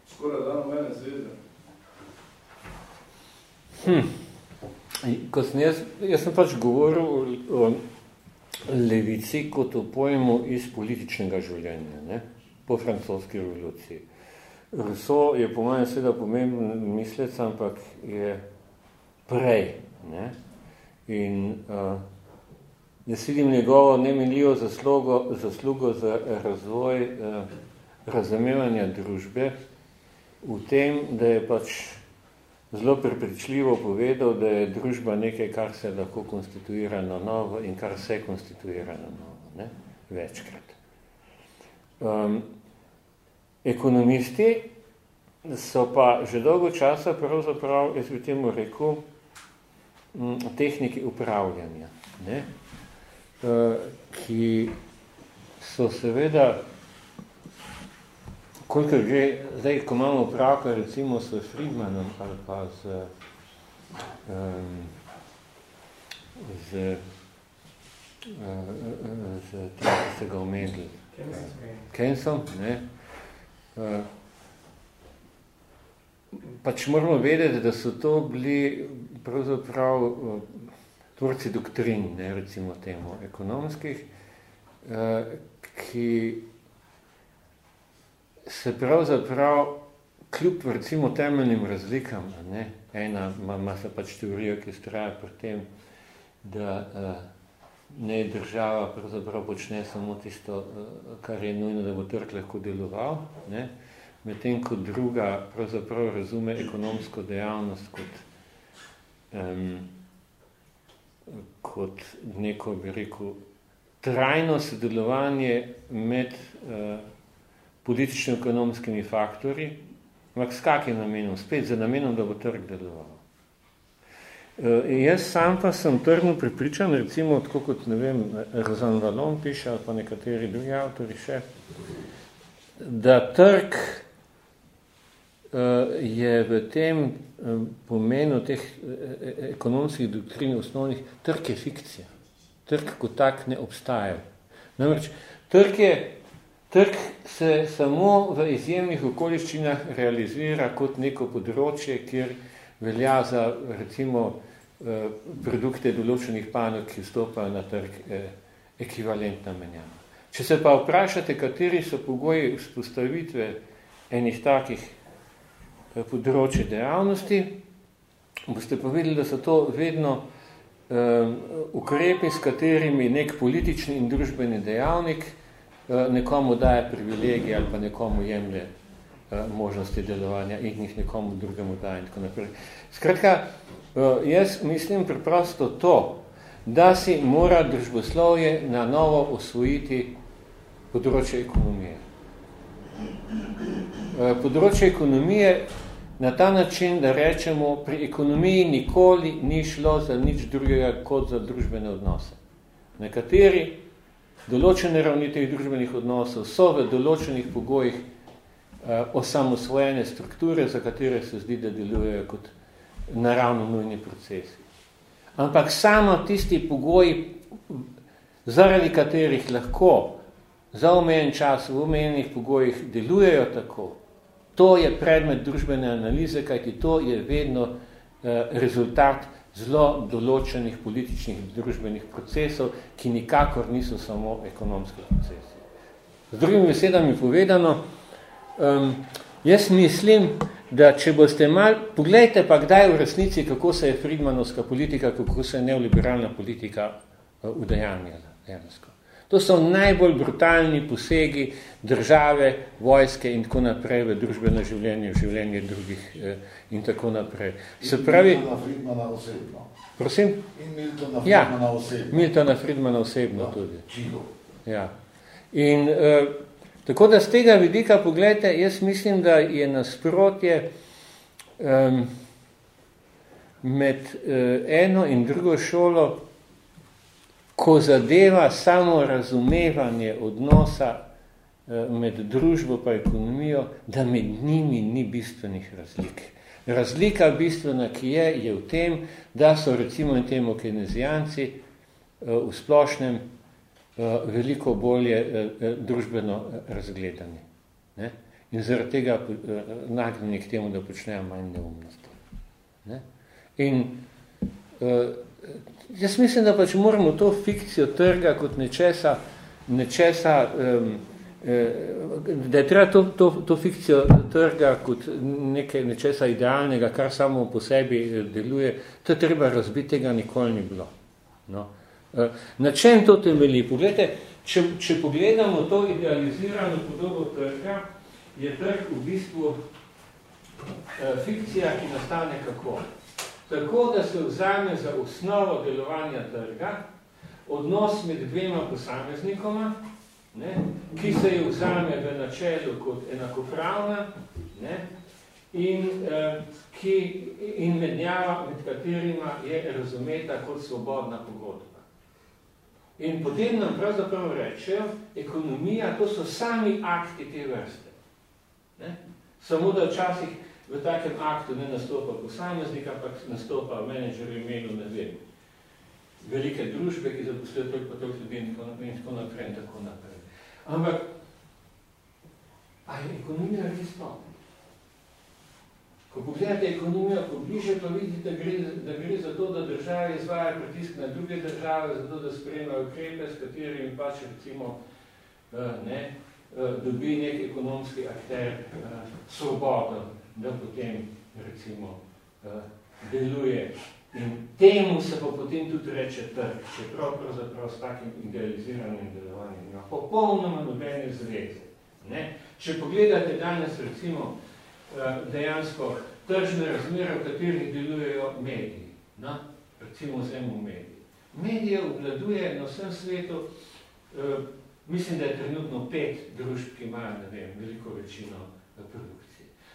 skoraj da nobene zveze. Hm. Ko sem jaz, jaz sem pač govoril o, o levici kot o pojmu iz političnega življenja, ne? po francoski revoluciji. Rousseau je po mojem seveda pomemben mislec, ampak je prej. Ne? In uh, jaz vidim njegovo nemenljivo zaslugo, zaslugo za razvoj uh, razumevanja družbe v tem, da je pač zelo prepričljivo povedal, da je družba nekaj, kar se lahko konstituira na novo in kar se konstituira na novo, ne? večkrat. Um, Ekonomisti so pa že dolgo časa pravzaprav, jaz bi temu rekel, tehniki upravljanja, ne? Uh, ki so seveda, koliko že, zdaj, ko imamo upravka, recimo s Friedmanom ali pa z, um, z, uh, z tem, ki ste ga omenili, Kensom, ne? Eh, pač moramo vedeti, da so to bili pravzaprav eh, tvorci doktrin, ne, recimo temu, ekonomskih, eh, ki se pravzaprav kljub recimo temeljnim razlikam, ne, ena ima, ima se pač teorijo, ki straja pri tem, da ne država pravzaprav počne samo tisto, eh, kar je nujno, da bo trg lahko deloval, ne? medtem kot druga pravzaprav razume ekonomsko dejavnost kot, um, kot neko, bi rekel, trajno sodelovanje med uh, politično-ekonomskimi faktori, ampak s kakim namenom? Spet za namenom, da bo trg deloval. E, jaz sam pa sem trdno pripričan, recimo, tako kot, ne vem, Razan Valon piše, ali pa nekateri drugi avtori še, da trg je v tem e, pomenu teh ekonomskih doktrin osnovnih, trg je fikcija. Trg kot tak ne obstaja. Namreč, trg, je, trg se samo v izjemnih okoliščinah realizira kot neko področje, kjer velja za recimo eh, produkte določenih panog, ki vstopajo na trg eh, ekvivalentna menjava. Če se pa vprašate, kateri so pogoji vzpostavitve enih takih eh, področij dejavnosti, boste povedali, da so to vedno ukrepi, s katerimi nek politični in družbeni dejavnik nekomu daje privilegije ali pa nekomu jemlje možnosti delovanja in jih nekomu drugemu daje in tako naprej. Skratka, jaz mislim preprosto to, da si mora družboslovje na novo osvojiti področje ekonomije. Področje ekonomije na ta način, da rečemo, pri ekonomiji nikoli ni šlo za nič drugega kot za družbene odnose. Nekateri določene ravni teh družbenih odnosov so v določenih pogojih uh, osamosvojene strukture, za katere se zdi, da delujejo kot naravno nujni procesi. Ampak samo tisti pogoji, zaradi katerih lahko za omejen čas v omejenih pogojih delujejo tako, to je predmet družbene analize, kajti to je vedno uh, rezultat zelo določenih političnih in družbenih procesov, ki nikakor niso samo ekonomski procesi. Z drugimi besedami povedano, um, jaz mislim, da če boste mal, pogledajte pa kdaj v resnici, kako se je Friedmanovska politika, kako se je neoliberalna politika uh, udejanjala. Dejansko. To so najbolj brutalni posegi države, vojske in tako naprej v družbeno življenje, v življenje drugih eh, in tako naprej. Se pravi, Miltona Friedmana osebno. Prosim? In Miltona Ja, Friedmana osebno. Miltona Friedmana osebno Ja, tudi. Čigo. Ja. In eh, tako da z tega vidika, pogledajte, jaz mislim, da je nasprotje um, med eh, eno in drugo šolo ko zadeva samo razumevanje odnosa eh, med družbo pa ekonomijo, da med njimi ni bistvenih razlik. Razlika bistvena, ki je, je v tem, da so recimo in temo kenezijanci eh, v splošnem eh, veliko bolje družbeno razgledani. Ne? In zaradi tega nagnjeni k temu, da počnejo manj neumnosti. Ne? In Jaz mislim, da pač moramo to fikcijo trga kot nečesa, nečesa um, da je treba to, to, to fikcijo trga kot nekaj nečesa idealnega, kar samo po sebi eh, deluje, to je treba razbiti, tega nikoli ni bilo. No. Eh, na čem to temelji? Poglejte, če, če pogledamo to idealizirano podobo trga, je trg v bistvu fikcija, ki nastane kako? Tako da se vzame za osnovo delovanja trga odnos med dvema posameznikoma, ne, ki se je vzame v načelu kot enakopravna ne, in, eh, ki, in mednjava, med katerima je razumeta kot svobodna pogodba. In potem nam pravzaprav rečejo, ekonomija, to so sami akti te vrste. Ne? Samo da včasih v takem aktu ne nastopa posameznik, ampak nastopa menedžer v imenu, ne vem, velike družbe, ki zaposlijo toliko pa toliko ljudi in tako naprej in tako naprej. Ampak, a je ekonomija res to? Ko pogledate ekonomijo pobliže, pa vidite, da gre, da gre za to, da države izvaja pritisk na druge države, zato da sprejemajo ukrepe, s katerimi pač recimo ne, dobi nek ekonomski akter svobodo da potem recimo uh, deluje. In temu se pa potem tudi reče trg, čeprav pravzaprav s takim idealiziranim delovanjem ima popolnoma nobene zveze. Ne? Če pogledate danes recimo uh, dejansko tržne razmere, v katerih delujejo mediji, no? recimo vzemo mediji. Medije obvladuje na vsem svetu, uh, mislim, da je trenutno pet družb, ki imajo, ne vem, veliko večino produkcije.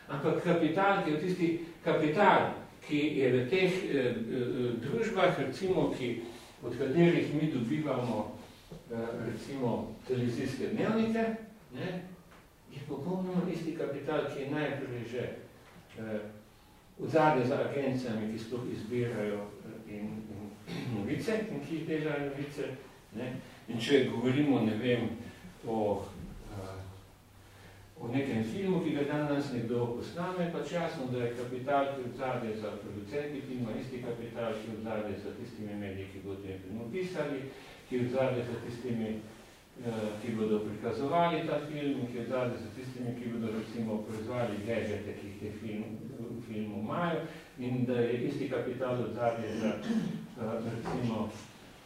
Ampak kapital, ki je tisti kapital, ki je v teh eh, eh, družbah, recimo, ki, od katerih mi dobivamo eh, recimo televizijske dnevnike, ne, je popolnoma isti kapital, ki je najprej že eh, vzadje za agencijami, ki sploh izbirajo eh, in, in novice, in ki jih delajo novice. Ne. In če govorimo, ne vem, o o nekem filmu, ki ga danes nekdo posname, pač jasno, da je kapital, ki odzadje za producenti filma, isti kapital, ki odzadje za tistimi mediji, ki bodo tem filmu pisali, ki odzadje za tistimi, eh, ki bodo prikazovali ta film, ki odzadje za tistimi, ki bodo recimo proizvali gadgete, ki jih te film, filmu imajo, in da je isti kapital odzadje za, eh, recimo,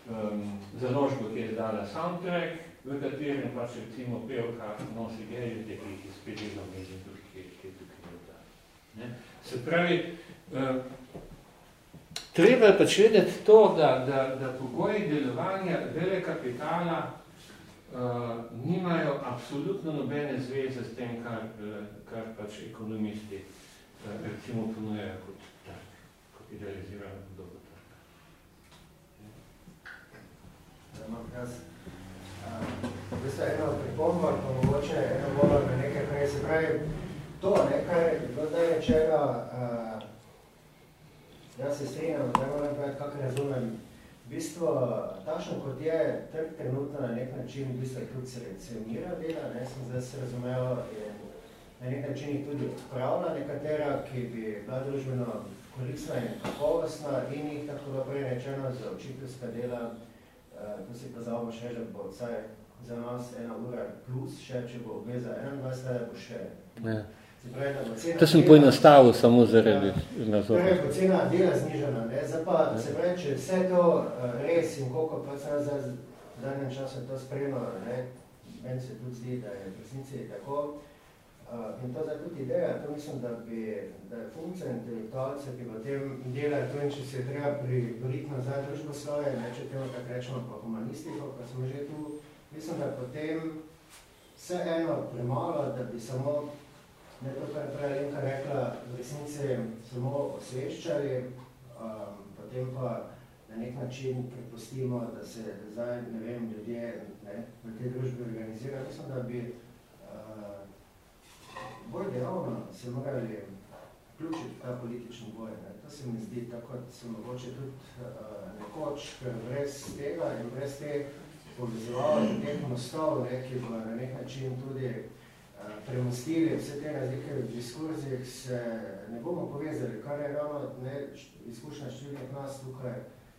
um, založbo, ki je dala soundtrack, v katerem pač recimo pevka nosi geljete, ki jih izpeli na mezi, ki je tukaj da. Ne? Se pravi, uh, treba je pač vedeti to, da, da, da pogoji delovanja vele kapitala uh, nimajo absolutno nobene zveze s tem, kar, uh, kar pač ekonomisti uh, recimo ponujejo kot tak, kot idealizirano podobo trga. Jaz, v bistvu eno pripombo, pa mogoče eno bolj na nekaj, kar se pravi, to, ne, kar je bilo zdaj rečeno, uh, jaz se strinjam, da moram povedati, kako razumem. V bistvu, takšno kot je, trg trenutno na nek način v bistvu tudi selekcionira dela, ne, sem zdaj se razumel, je na nek način jih tudi odpravila nekatera, ki bi bila družbeno koristna in kakovostna in jih tako dobro rečeno za učiteljska dela, uh, to si pa zavamo še, da bo vsaj za nas ena ura plus, še če bo obveza 21, bo še. Ne. To sem poenostavil samo zaradi ja, nazora. Torej, bo cena dela znižena, ne? Zdaj pa, ja. se pravi, če vse to uh, res in koliko pa se za zadnjem času to spremlja, ne? Meni se tudi zdi, da je v resnici tako. Uh, in to je tudi ideja, to mislim, da, bi, da je funkcija intelektualca, ki potem dela to in če se je treba priboriti nazaj družbo svoje, ne, če temo tako rečemo pa humanistiko, pa smo že tu, mislim, da potem vse eno premalo, da bi samo ne to, kar prej Lenka rekla, v resnici samo osveščali, um, potem pa na nek način prepustimo, da se zdaj, ne vem, ljudje ne, v tej družbi organizirajo. Mislim, da bi bolj delovno se morali vključiti v ta politični boj. Ne. To se mi zdi, tako da se mogoče tudi uh, nekoč, ker brez tega in brez te povezovali teh mostov, ne, ki bo na nek način tudi premostili vse te razlike v diskurzih, se ne bomo povezali, kar je ravno ne, izkušnja številnih nas tukaj,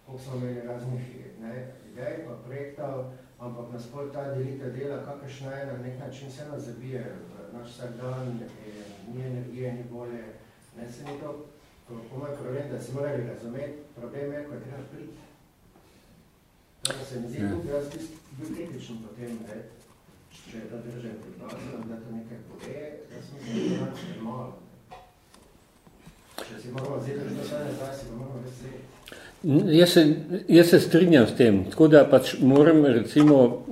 koliko smo imeli raznih ne, idej, pa projektov, ampak nas pol ta delitev dela, kakršna je na nek način se nas zabije v naš vsak dan, ni energije, ni bolje, ne se ni to, moj problem, da se morali razumeti, problem je, ko je treba priti. To se mi zdi, ja. tukaj jaz bil kritičen potem, ne, če je ta država pripravljena, da to nekaj pove, da smo se nekaj malo. Če si moramo vzeti, da se ne zdaj, si pa moramo veseti. Jaz se, jaz se strinjam s tem, tako da pač moram recimo,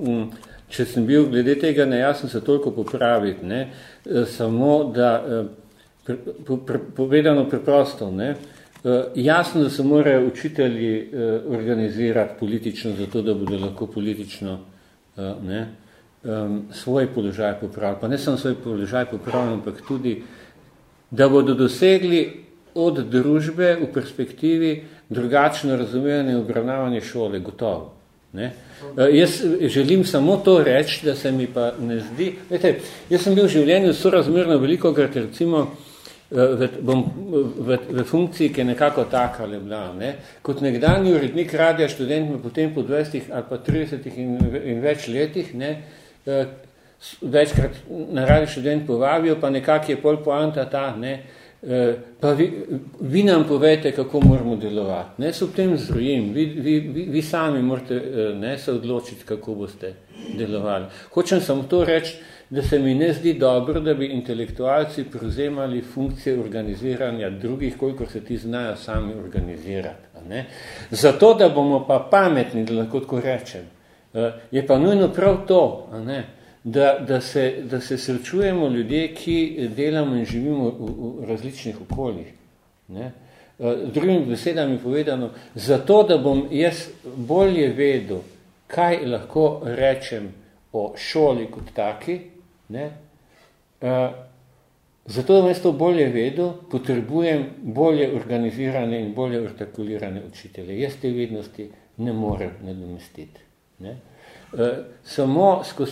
če sem bil glede tega nejasen se toliko popraviti, ne, samo da, povedano preprosto, ne, jasno, da se morajo učitelji organizirati politično, zato da bodo lahko politično ne, svoj položaj popravili, pa ne samo svoj položaj popravili, ampak tudi, da bodo dosegli od družbe v perspektivi drugačno razumevanje in obravnavanje šole, gotovo. Ne? Uh, jaz želim samo to reči, da se mi pa ne zdi, vete, jaz sem bil v življenju sorazmerno veliko krat, recimo, v, bom, v, v funkciji, ki je nekako taka ali bila. Ne? Kot nekdanji urednik radija študent me potem po 20 ali pa 30 in, in več letih, ne, Eh, večkrat na radi študent povabijo, pa nekak je pol poanta ta, ne, pa vi, vi nam povete, kako moramo delovati. Ne, so v tem zrojim, vi, vi, vi, vi sami morate eh, ne, se odločiti, kako boste delovali. Hočem samo to reči, da se mi ne zdi dobro, da bi intelektualci prevzemali funkcije organiziranja drugih, koliko se ti znajo sami organizirati. Ne. Zato, da bomo pa pametni, da lahko tako rečem, Eh, je pa nujno prav to, a ne, da, da, se, da se srečujemo ljudje, ki delamo in živimo v, v različnih okoljih. Ne. Eh, z drugimi besedami povedano, zato, da bom jaz bolje vedel, kaj lahko rečem o šoli kot taki, ne, eh, zato, da bom jaz to bolje vedel, potrebujem bolje organizirane in bolje artikulirane učitelje. Jaz te vednosti ne morem nadomestiti. Ne? E, samo skozi,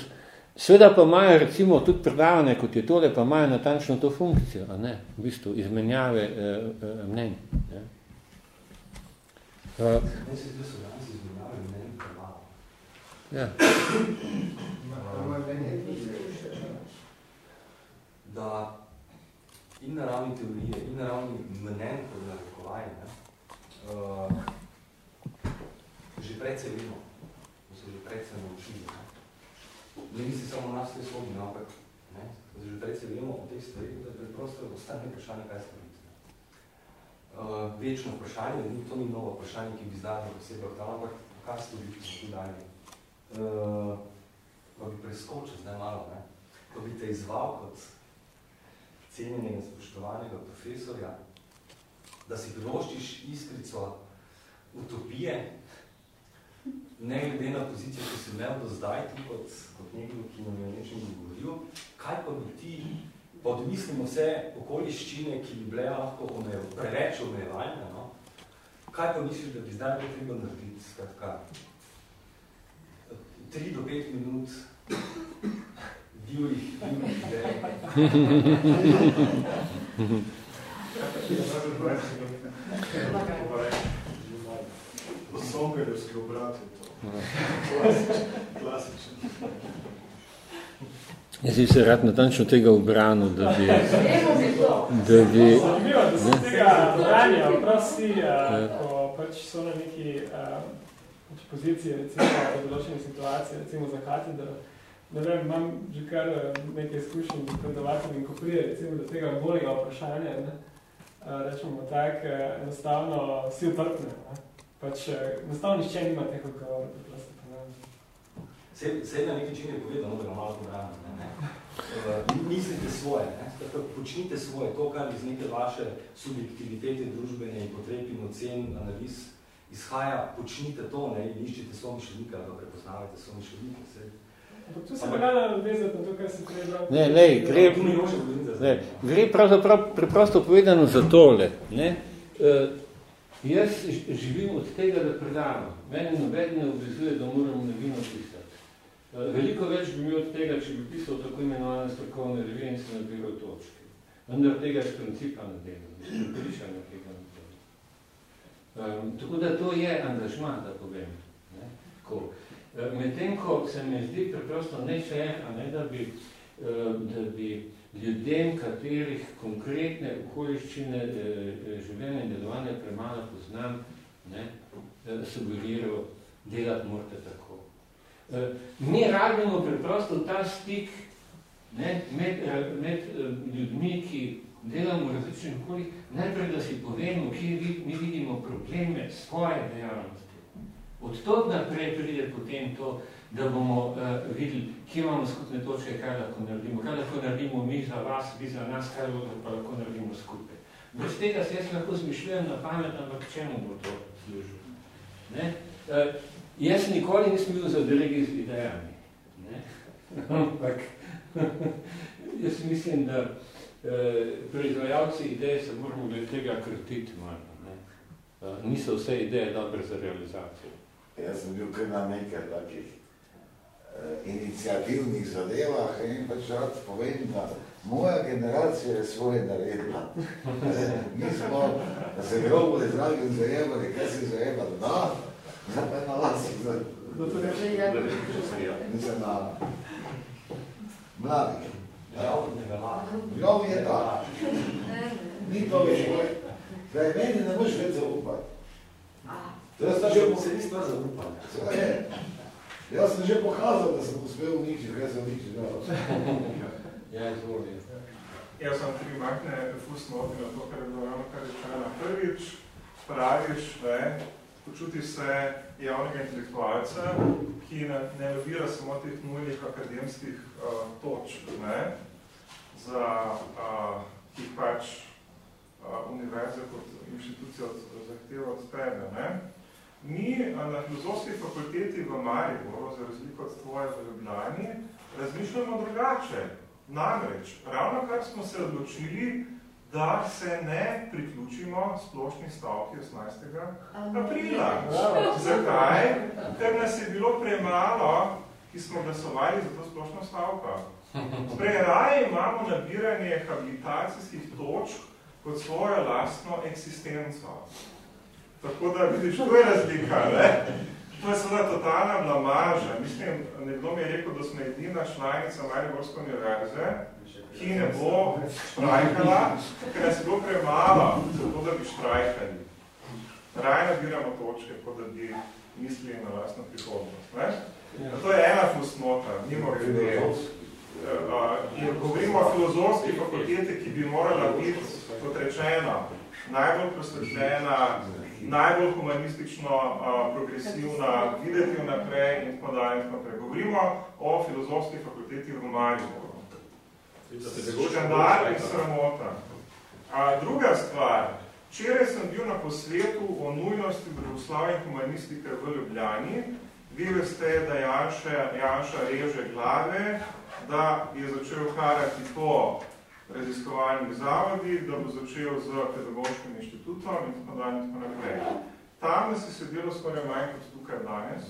seveda pa imajo recimo tudi predavane, kot je tole, pa imajo natančno to funkcijo, a ne? v bistvu izmenjave e, e, mnenj. Ne? E, ja. Da in na ravni teorije, in na ravni mnen, kot narekovaj, ne, uh, že predvsej vemo, se že prej se naučili. ne misli samo nas te sobi, ampak ne, že tretje vemo o teh stvarih, da preprosto ostane vprašanje, kaj storiti. Uh, večno vprašanje, ni, to ni novo vprašanje, ki bi zdaj posebej tam, ampak kaj storiti, smo tu dalje. Uh, pa bi preskočil zdaj malo, ne, pa bi te izval kot cenjenega, spoštovanega profesorja, da si priloščiš iskrico utopije, ne glede na pozicijo, ki si imel do zdaj, ti kot, kot nekdo, ki nam je nečem govoril, kaj pa bi ti, pa odmislimo vse okoliščine, ki bi bile lahko omejo, preveč omejevalne, no? kaj pa misliš, da bi zdaj bilo treba narediti, skratka, tri do pet minut divjih, divjih idej. Songerjevski obrat je to. Klasičen. Jaz bi se rad natančno tega obranil, da bi... Da bi... Zanimivo, da se tega branja, prav vsi, ko pač so na neki pač poziciji, recimo v določeni situaciji, recimo za katedro, ne vem, imam že kar nekaj izkušnji predavatelj in ko prije recimo do tega bolega vprašanja, ne, rečemo tak, enostavno vsi utrpne. Ne. Pač enostavno nišče nima teh odgovor, preprosto pa ne. Sej na neki čin je povedano, da ga malo pobrano, ne, ne. Mislite svoje, ne, tako počnite svoje, to, kar iz neke vaše subjektivitete družbene in potreb in ocen, analiz izhaja, počnite to, ne, in iščite somišljenika, da prepoznavate somišljenike, sej. Ampak tu se bi rada vezati na to, kar se prej bral. Ne, lej, gre, ne, gre pravzaprav preprosto povedano za tole. Ne? Uh, jaz živim od tega, da predavam. Mene noben ne obvezuje, da moram nevino pisati. Uh, veliko več bi imel od tega, če bi pisal tako imenovane strokovne revije in se nabiral točke. Vendar tega z principa ne delam, prišal na tega ne delam. Um, tako da to je angažman, da povem. Ne? Tako. Medtem, ko se mi zdi preprosto nešer, ne, da, bi, da bi ljudem, katerih konkretne okoliščine življenja in delovanja premalo poznam, ne, sugeriral, delati morate tako. Mi rabimo preprosto ta stik ne, med, med ljudmi, ki delamo v različnih okoljih, najprej, da si povemo, kje mi vidimo probleme svoje dejavnosti. Od tod naprej pride potem to, da bomo uh, videli, kje imamo skupne točke, kaj lahko naredimo, kaj lahko naredimo mi za vas, vi za nas, kaj pa lahko naredimo skupaj. Bez tega se jaz lahko zmišljujem na pamet, ampak čemu bo to služil? Ne? Uh, jaz nikoli nisem bil za delegi z idejami. Ne? Ampak jaz mislim, da uh, proizvajalci ideje se moramo glede tega krtiti malo. Ne? Uh, niso vse ideje dobre za realizacijo. Jaz sem bil kar na nekaj takih uh, inicijativnih zadevah in pač rad povem, da moja generacija je svoje naredila. Mi smo, da se grobo zrali in zajemali, kaj se zajemali, da, zdaj pa je na vas. Nisem na mladih. Grob je ta. Ni to več moj. Zdaj, meni ne boš več zaupati. Jaz sem že se ni stvar zaupanja. Jaz sem že pokazal, da sem uspel uničiti, kaj sem uničil. Ja, izvoli. Jaz sem tri makne fust noti na to, kar je bilo ravno kar rečeno. Prvič, praviš, ne, počuti se javnega intelektualca, ki ne, ne ovira samo teh nujnih akademskih uh, točk, ne, za, uh, ki pač uh, univerze kot inštitucija zahteva od tebe. Ne. Mi na filozofski fakulteti v Mariboru, za razliko od tvoje v Ljubljani, razmišljamo drugače. Namreč, ravno kar smo se odločili, da se ne priključimo splošni stavki 18. aprila. Zakaj? Ker nas je bilo premalo, ki smo glasovali za to splošno stavko. Preraje imamo nabiranje habilitacijskih točk kot svojo lastno eksistenco. Tako da vidiš, to je razlika, ne? To je seveda totalna blamaža. Mislim, nekdo mi je rekel, da smo edina članica Mariborske univerze, ki ne bo štrajkala, ker nas je bilo premalo, zato da bi štrajkali. raje nabiramo točke, kot da bi mislili na lastno prihodnost. Ne? Ja. To je ena fusnota, mimo grede. Uh, in govorimo o filozofski fakulteti, ki bi morala biti, kot rečeno, najbolj prosvetljena, najbolj humanistično uh, progresivna, videti vnaprej in tako dalje in tako naprej. Govorimo o filozofski fakulteti v Mariboru. Škandal in sramota. A druga stvar, včeraj sem bil na posvetu o nujnosti drugoslavja in humanistike v Ljubljani. Vi veste, da Janša, Janša reže glave, da je začel harati po raziskovalnih zavodih, da bo začel z pedagoškim inštitutom in tako dalje in tako naprej. Tam se sedelo skoraj manj kot tukaj danes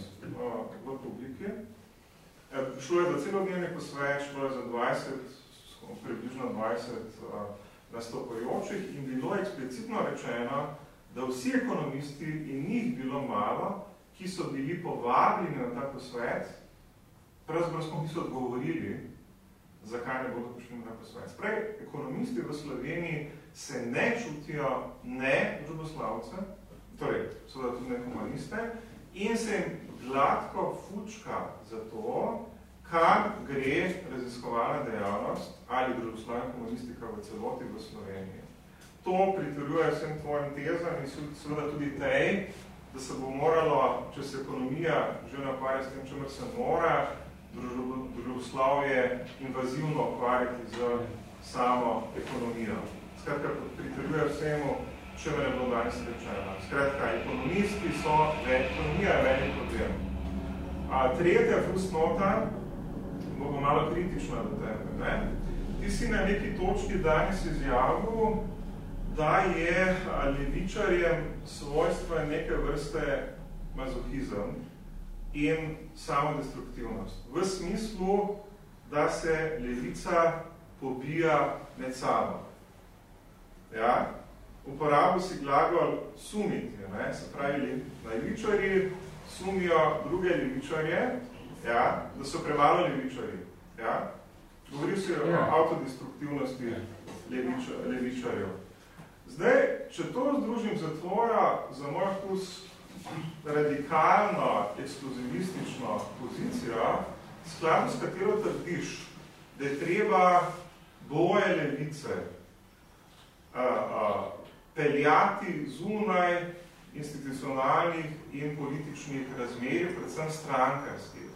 v publiki. E, šlo je za celodnevni posvet, šlo je za 20, približno 20 nastopajočih in bilo eksplicitno rečeno, da vsi ekonomisti in njih bilo malo, ki so bili povabljeni na ta posvet, pravzaprav smo ki so odgovorili, zakaj ne bodo prišli na posvet. Sprej, ekonomisti v Sloveniji se ne čutijo ne družboslavce, torej so da tudi ne humaniste, in se jim gladko fučka za to, kam gre raziskovalna dejavnost ali družboslavna humanistika v celoti v Sloveniji. To pritrjuje vsem tvojim tezam in seveda tudi tej, da se bo moralo, če se ekonomija že napvarja s tem, čemer se mora, družboslavje invazivno ukvarjati z samo ekonomijo. Skratka, pritrjuje vsemu, če me ne bilo danes rečeno. Skratka, ekonomisti so, ne, ekonomija je velik problem. A tretja fusnota, bo malo kritična do tebe, ne? Ti si na neki točki danes izjavil, da je levičarjem svojstva neke vrste mazohizem, in samodestruktivnost. V smislu, da se levica pobija med sabo. Ja? Uporabo si glagol sumiti, ne? se pravi, levičari sumijo druge levičarje, ja? da so premalo levičari. Ja? Govori se o ja. autodestruktivnosti leviča, levičarjev. Zdaj, če to združim za tvoja, za moj vkus radikalno, ekskluzivistično pozicijo, skladno s katero trdiš, da je treba boje levice a, a, peljati zunaj institucionalnih in političnih razmerij, predvsem strankarskih.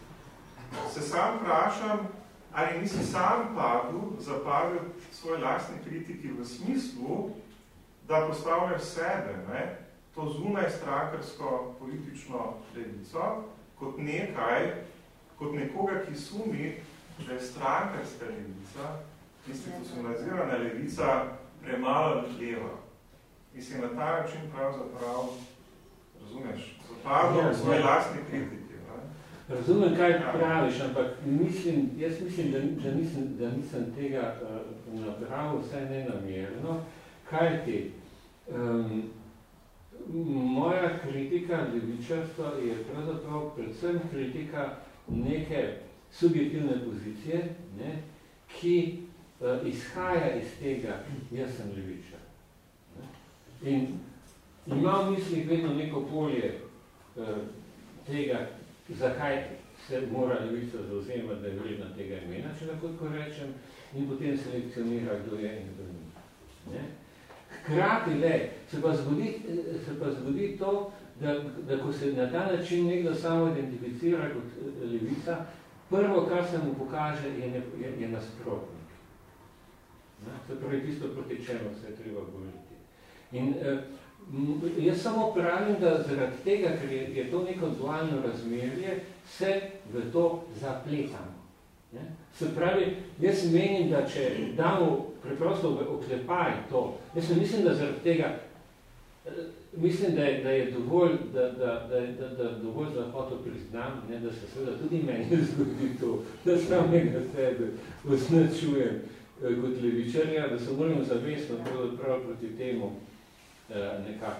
Se sam vprašam, ali nisi sam padel, zapadel svoje lastne kritiki v smislu, da postavljaš sebe, ne? To zunaj strankarsko politično levico kot nekaj, kot nekoga, ki sumi, da je strankarska levica, institucionalizirana levica, premalo leva. Si na ta način pravzaprav, razumeš, zapadlo ja, v svoje lastne kritike. Razumem, kaj ja. praviš, ampak mislim, jaz mislim, da, da, nisem, da nisem tega uh, napravil vse nenamerno, kaj ti, um, moja kritika levičarstva je pravzaprav predvsem kritika neke subjektivne pozicije, ne, ki uh, izhaja iz tega, jaz sem levičar. Ne. In ima v mislih vedno neko polje uh, tega, zakaj se mora levica zauzemati, da je vredna tega imena, če lahko rečem, in potem selekcionira, kdo je in kdo ni. Hkrati le, se pa zgodi, se pa zgodi to, da, da ko se na ta način nekdo samo identificira kot eh, levica, prvo, kar se mu pokaže, je, ne, je, je nasprotnik. Ne? Se pravi tisto, proti čemu se je treba govoriti. In eh, jaz samo pravim, da zaradi tega, ker je, je to neko dualno razmerje, se v to zapletamo. Ne? Se pravi, jaz menim, da če damo preprosto oklepaj to. Jaz mislim, da zaradi tega, eh, mislim, da je, da je dovolj, da, da, da, da, da dovolj za foto priznam, ne, da se seveda tudi meni zgodi to, da samega sebe označujem eh, kot levičarja, da se moramo zavestno prav proti temu eh, nekak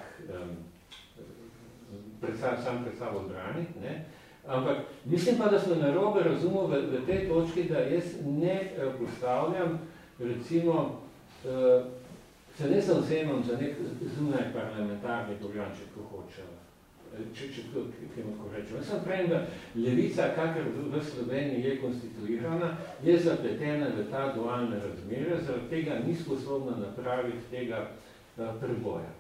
pred sam, sam pred sabo braniti. Ne. Ampak mislim pa, da smo narobe razumel v, v tej točki, da jaz ne postavljam recimo uh, se ne zauzemam za nek zunaj parlamentarni program, če tako hočejo če, če tako tako rečemo. Jaz sem pravim, da levica, kakor v Sloveniji je konstituirana, je zapletena v ta dualne razmere, zaradi tega ni sposobna napraviti tega preboja.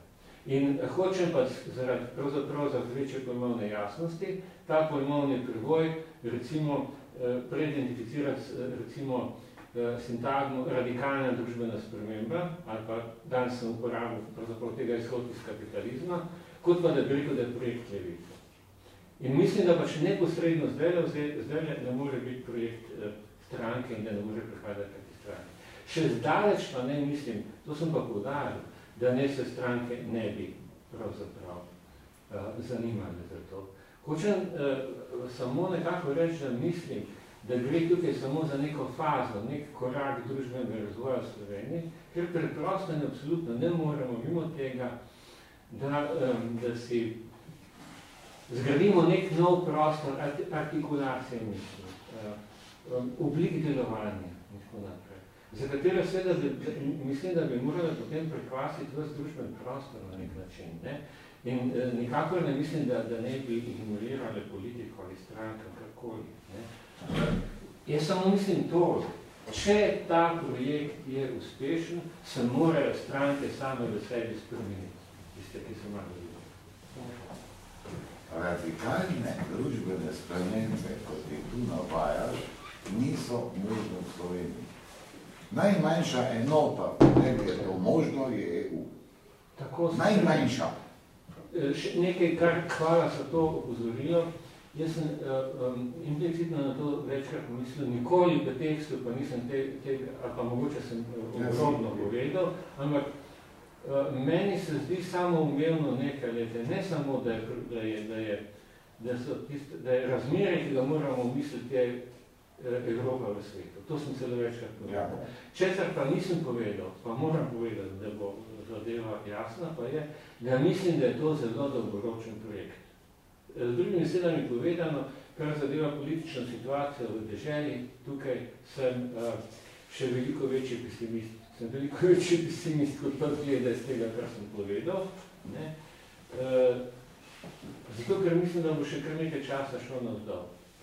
In hočem pa zaradi pravzaprav za večje pojmovne jasnosti, ta pojmovni preboj recimo uh, preidentificirati recimo uh, sintagmo radikalna družbena sprememba, ali pa danes sem uporabil pravzaprav tega izhod iz kapitalizma, kot pa da bi rekel, da je projekt levice. In mislim, da pač neposredno zdaj, zdaj ne more biti projekt eh, stranke in da ne more prihajati kaki stranke. Še zdaleč pa ne mislim, to sem pa povdaril, da ne se stranke ne bi pravzaprav uh, zanimali za to. Hočem uh, samo nekako reči, da mislim, da gre tukaj samo za neko fazo, nek korak družbenega razvoja v Sloveniji, ker preprosto in absolutno ne moremo mimo tega, da, da si zgradimo nek nov prostor artikulacije misli, um, oblik delovanja in tako naprej, za katero seveda mislim, da bi morali potem prekvasiti vse družben prostor na nek način. Ne? In uh, nikakor ne mislim, da, da ne bi ignorirali politiko ali stranka, karkoli. Ne? Uh, jaz samo mislim to, če ta projekt je uspešen, se morajo stranke same v sebi spremeniti tiste, ki so malo Radikalne družbene spremembe, kot jih tu navajaš, niso možno v Sloveniji. Najmanjša enota, ne bi je to možno, je EU. Tako Najmanjša. E, nekaj, kar hvala za to opozorilo, jaz sem um, implicitno na to večkrat pomislil, nikoli v tekstu pa nisem tega, te, ali pa mogoče sem ogromno povedal, ampak Eh, meni se zdi samo umevno nekaj leta, ne samo, da je, da je, da je, da so tiste, da je razmere, ki ga moramo misliti, je Evropa v svetu. To sem celo večkrat povedal. Ja. Česar pa nisem povedal, pa moram povedati, da bo zadeva jasna, pa je, da mislim, da je to zelo dolgoročen projekt. Z drugimi sedami povedano, kar zadeva politično situacijo v deželi, tukaj sem uh, še veliko večji pesimist sem veliko večji pesimist, kot pa gleda iz tega, kar sem povedal. Ne? E, zato, ker mislim, da bo še kar nekaj časa šlo na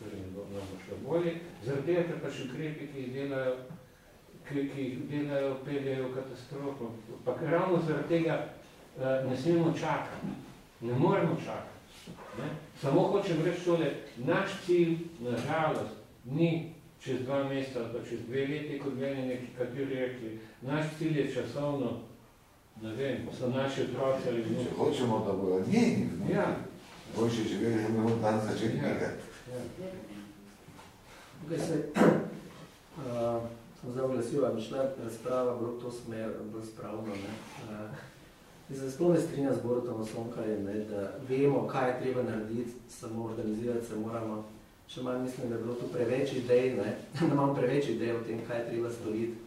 ker ne bo, bo šlo bolje. Zaradi tega, ker pa še ukrepi, ki jih delajo, ki, ki jih delajo, peljajo katastrofo. Pa ravno zaradi tega e, ne smemo čakati. Ne moremo čakati. Ne? Samo hočem reči tole, naš cilj, na žalost, ni čez dva meseca ali pa čez dve leti, kot meni neki kateri rekli, naš cilj je časovno, ne vem, so naši otroci ali vnuki. Če hočemo, da bojo njeni vnuki, ja. boljše živeli, da bomo dan začeti ja. nekaj. Tukaj se uh, smo zdaj oglasili, a mišla razprava bilo to smer, bolj spravno. Ne? Uh, in se sploh ne strinja z Borutom Osonkarjem, da vemo, kaj je treba narediti, samo organizirati se moramo še manj mislim, da je bilo tu preveč idej, ne? da imam preveč idej o tem, kaj je treba storiti.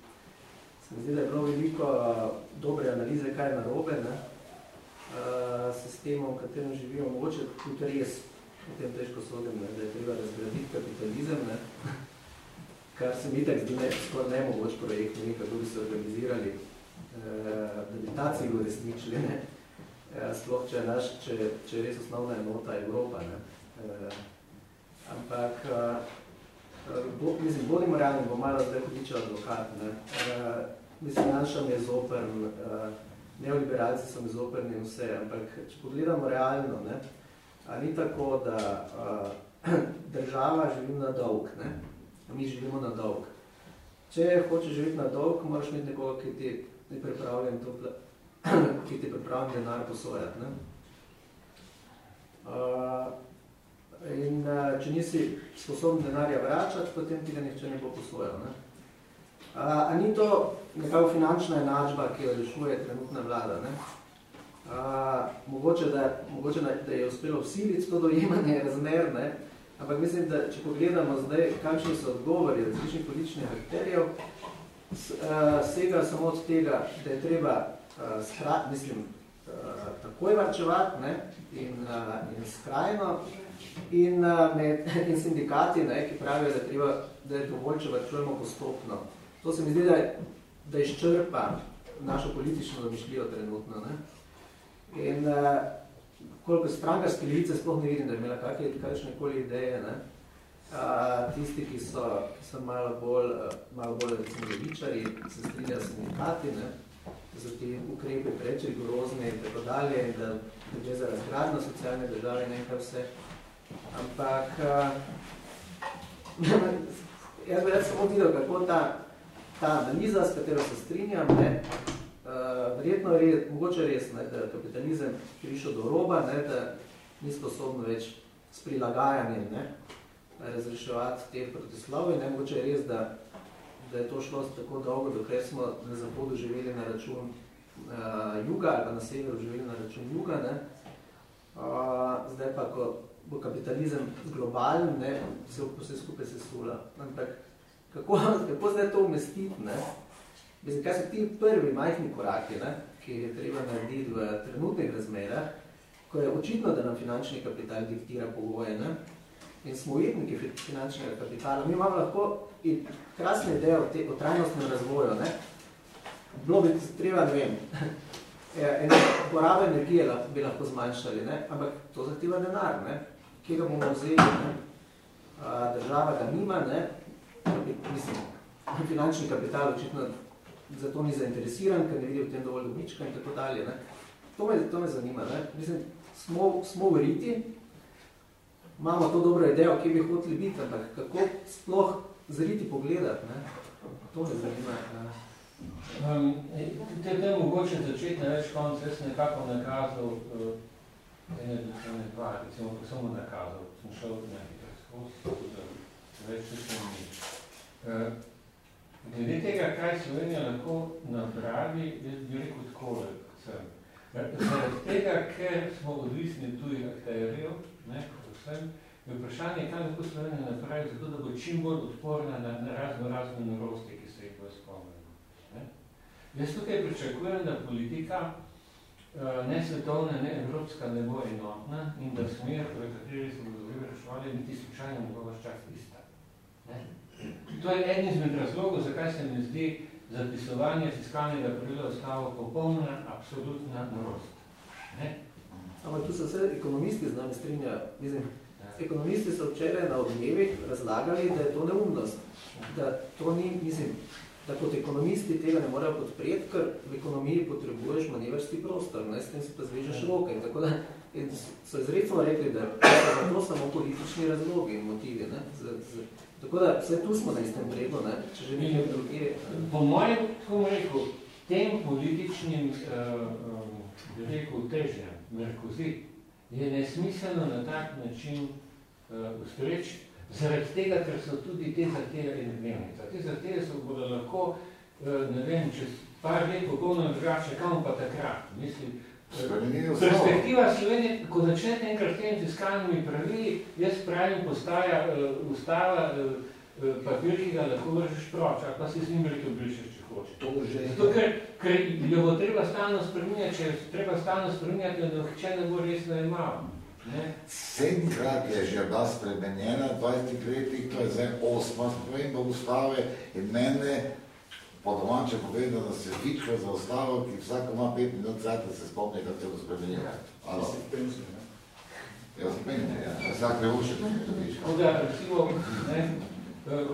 Se mi zdi, da je bilo veliko uh, dobre analize, kaj je narobe, ne? Uh, sistemom, v katerem živijo, mogoče tudi res, v tem težko sodim, ne? da je treba razgraditi kapitalizem, ne? kar se mi tak zdi ne, skoraj nemogoč projekt, ne kako bi se organizirali, uh, da bi ta cilj uresničili, ne? Uh, sploh, če je, naš, če, če je res osnovna enota Evropa, ne? Uh, ampak uh, bo, mislim, bodimo realni, bo malo zdaj hodiče advokat. Ne? Uh, mislim, Janša mi je zoprn, uh, neoliberalci so mi zoprni vse, ampak če pogledamo realno, ne? A ni tako, da uh, država živi na dolg, ne? mi živimo na dolg. Če hočeš živeti na dolg, moraš imeti nekoga, ki ti je pripravljen to, ki ti je pripravljen denar posojati. Ne? Uh, In uh, če nisi sposoben denarja vračati, potem ti ga nihče ne bo posvojal. Ne? Uh, a ni to nekako finančna enačba, ki jo rešuje trenutna vlada? Ne? Uh, mogoče, da, mogoče da je uspelo vsiliti to dojemanje razmer, ne? ampak mislim, da če pogledamo zdaj, kakšni so odgovori različnih političnih akterjev, sega samo od tega, da je treba uh, skrat, mislim, uh, takoj varčevati ne? in, uh, in skrajno, in, uh, med, in sindikati, ne, ki pravijo, da, treba, da je dovolj, če vrčujemo postopno. To se mi zdi, da, da izčrpa našo politično domišljijo trenutno. Ne? In uh, koliko strankarske levice sploh ne vidim, da je imela kakve, kakšne koli ideje, ne? Uh, tisti, ki so, ki so malo bolj, uh, malo bolj recimo levičari, se strinjajo sindikati, ne? za te ukrepe preč rigorozne in tako dalje, in da gre za razgradno socialne države in nekaj vse. Ampak uh, jaz bi samo videl, kako ta, ta analiza, s katero se strinjam, ne, verjetno je res, mogoče res, ne, da kapitalizem prišel do roba, ne, da ni sposobno več s prilagajanjem ne, razreševati teh protislov. Ne, mogoče je res, da, da je to šlo tako dolgo, dokler smo na zahodu živeli na račun uh, juga ali pa na severu živeli na račun juga. Ne. Uh, zdaj pa, ko bo kapitalizem globalen, ne, se vse skupaj sesula. Ampak kako, kako zdaj to umestiti? Ne? Mislim, kaj so ti prvi majhni koraki, ne, ki je treba narediti v trenutnih razmerah, ko je očitno, da nam finančni kapital diktira pogoje, ne? in smo ujetniki finančnega kapitala. Mi imamo lahko in krasne ideje o, te, o trajnostnem razvoju. Ne? Bilo bi treba, ne vem, eno porabo energije bi lahko zmanjšali, ne? ampak to zahteva denar, ne? kje ga bomo vzeli. Ne? A, država ga nima, ne? mislim, finančni kapital očitno zato ni zainteresiran, ker ne vidi v tem dovolj dobička in tako dalje. Ne? To, me, to me zanima. Ne? Mislim, smo, smo v riti, imamo to dobro idejo, kje bi hoteli biti, ampak kako sploh zriti pogledati, ne? to me zanima. Ne? Um, te, te mogoče začeti na več konc, jaz nekako nakazal uh, ene docene dva, recimo, ko sem nakazal, sem šel nekaj skozi, več se ni. Uh, glede tega, kaj Slovenija lahko napravi, jaz bi rekel takole, sem. Zaradi tega, ker smo odvisni tujih akterjev, ne, vsem, je vprašanje, kaj lahko Slovenija napravi, zato da bo čim bolj odporna na, na razno razne norosti, ki se jih bo spomnili. Jaz tukaj pričakujem, da politika eh, ne svetovna, ne evropska ne bo enotna in da smer, v kateri se bodo zdaj reševali, niti slučajno ne bo vaš čas ista. Ne? To je eden izmed razlogov, zakaj se mi zdi zapisovanje fiskalnega pravila ostalo popolna, absolutna norost. Ampak tu so vse ekonomisti z nami strinjajo. Mislim, ja. ekonomisti so včeraj na odmevih razlagali, da je to neumnost. Da to ni, mislim, da kot ekonomisti tega ne morejo podpreti, ker v ekonomiji potrebuješ manevrski prostor, ne, s tem se pa zvežeš ja. roke. In tako da in so izredno rekli, da je to samo politični razlogi in motivi. Ne, z, z, tako da vse tu smo na istem bregu, ne, če že nekaj druge. Po mojem, tako rekel, tem političnim uh, rekel, težnjam, Merkozi, je nesmiselno na tak način uh, ustreči, Zaradi tega, ker so tudi te zahteve in dnevnica. Te zahteve so bodo lahko, eh, ne vem, čez par let popolno drugače, kam pa takrat. Mislim, eh, perspektiva Slovenije, ko začnete enkrat s tem fiskalnimi pravili, jaz pravim, postaja uh, ustava uh, papir, ki ga lahko vržeš proč, ali pa si z njim rekel brišeš, če hoče. To že. Zato, ker, ker jo bo treba stalno spreminjati, če treba stalno spreminjati, da če ne bo resno imamo. Sedmkrat je že bila spremenjena, 20 letih, to je zdaj osma sprememba ustave in mene, po domače povedano, se fička za ustavo, ki vsako ima pet minut zad, da se spomni, kako se bo. Ja, pensijo, ne? Ja, si pensijo, ja. Vsak revuši, to fička. Da, recimo, ne, eh,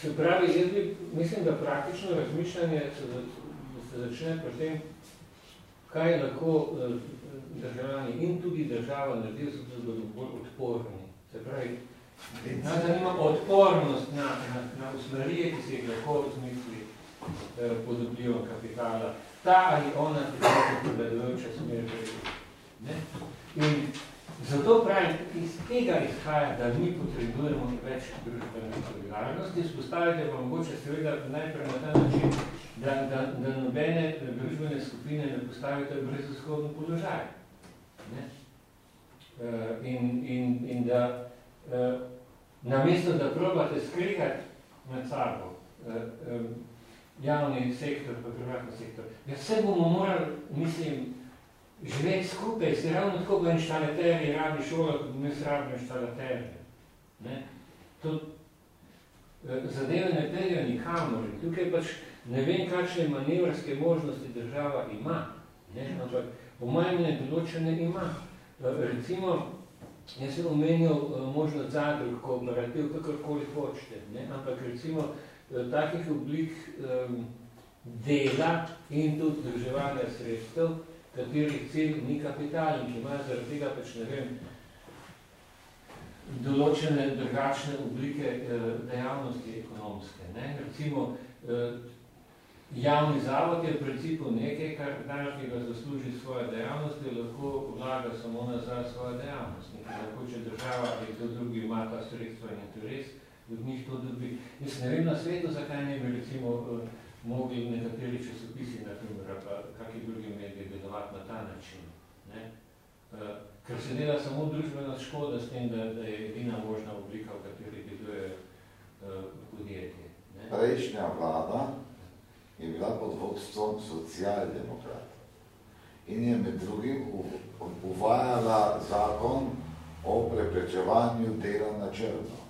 se pravi, jaz bi, mislim, da praktično razmišljanje se, se začne pri tem, kaj lahko eh, državljani in tudi država naredijo, zato da bodo bolj odporni. Se pravi, nas zanima odpornost na, na, na usmerije, ki se jih lahko razmisli eh, pod vplivom kapitala. Ta ali ona, ki se predvedujoča smer ne? In zato pravim, iz tega izhaja, da mi potrebujemo več družbene solidarnosti, spostavite pa mogoče seveda najprej na ta način, da, da, da nobene družbene skupine ne postavite v brezoshodno položaj. Ne? Uh, in, in, in da uh, namesto, da probate skrikati med sabo javni sektor pa privatni sektor, ja vse bomo morali, mislim, živeti skupaj, se ravno tako bo inštalaterji rabi šola, kot mi se rabimo inštalaterji. Ne? To uh, zadeve ne peljajo nikamor. Tukaj pač Ne vem, kakšne manevrske možnosti država ima, ne? ampak po mojem ne določene ima. Recimo, jaz sem omenil možnost zadrug, kooperativ, kakorkoli hočete, ne? ampak recimo takih oblik um, dela in tudi drževanja sredstev, katerih cilj ni kapital in ki imajo zaradi tega pač, ne vem, določene drugačne oblike eh, dejavnosti ekonomske. Ne? Recimo, eh, javni zavod je v principu nekaj, kar danes, ki ga zasluži svoje dejavnosti, lahko vlaga samo nazaj svoje dejavnosti. Lahko, če država ali kdo drugi ima ta sredstva in interes, od to dobi. Jaz ne vem na svetu, zakaj ne bi recimo eh, mogli nekateri časopisi, na primer, pa kakšni drugi mediji delovati na ta način. Ne? Uh, ker se dela samo družbena škoda s tem, da, da je edina možna oblika, v kateri deluje uh, podjetje. Ne? Prejšnja vlada je bila pod vodstvom socialdemokrat in je med drugim uvajala zakon o preprečevanju dela na črno.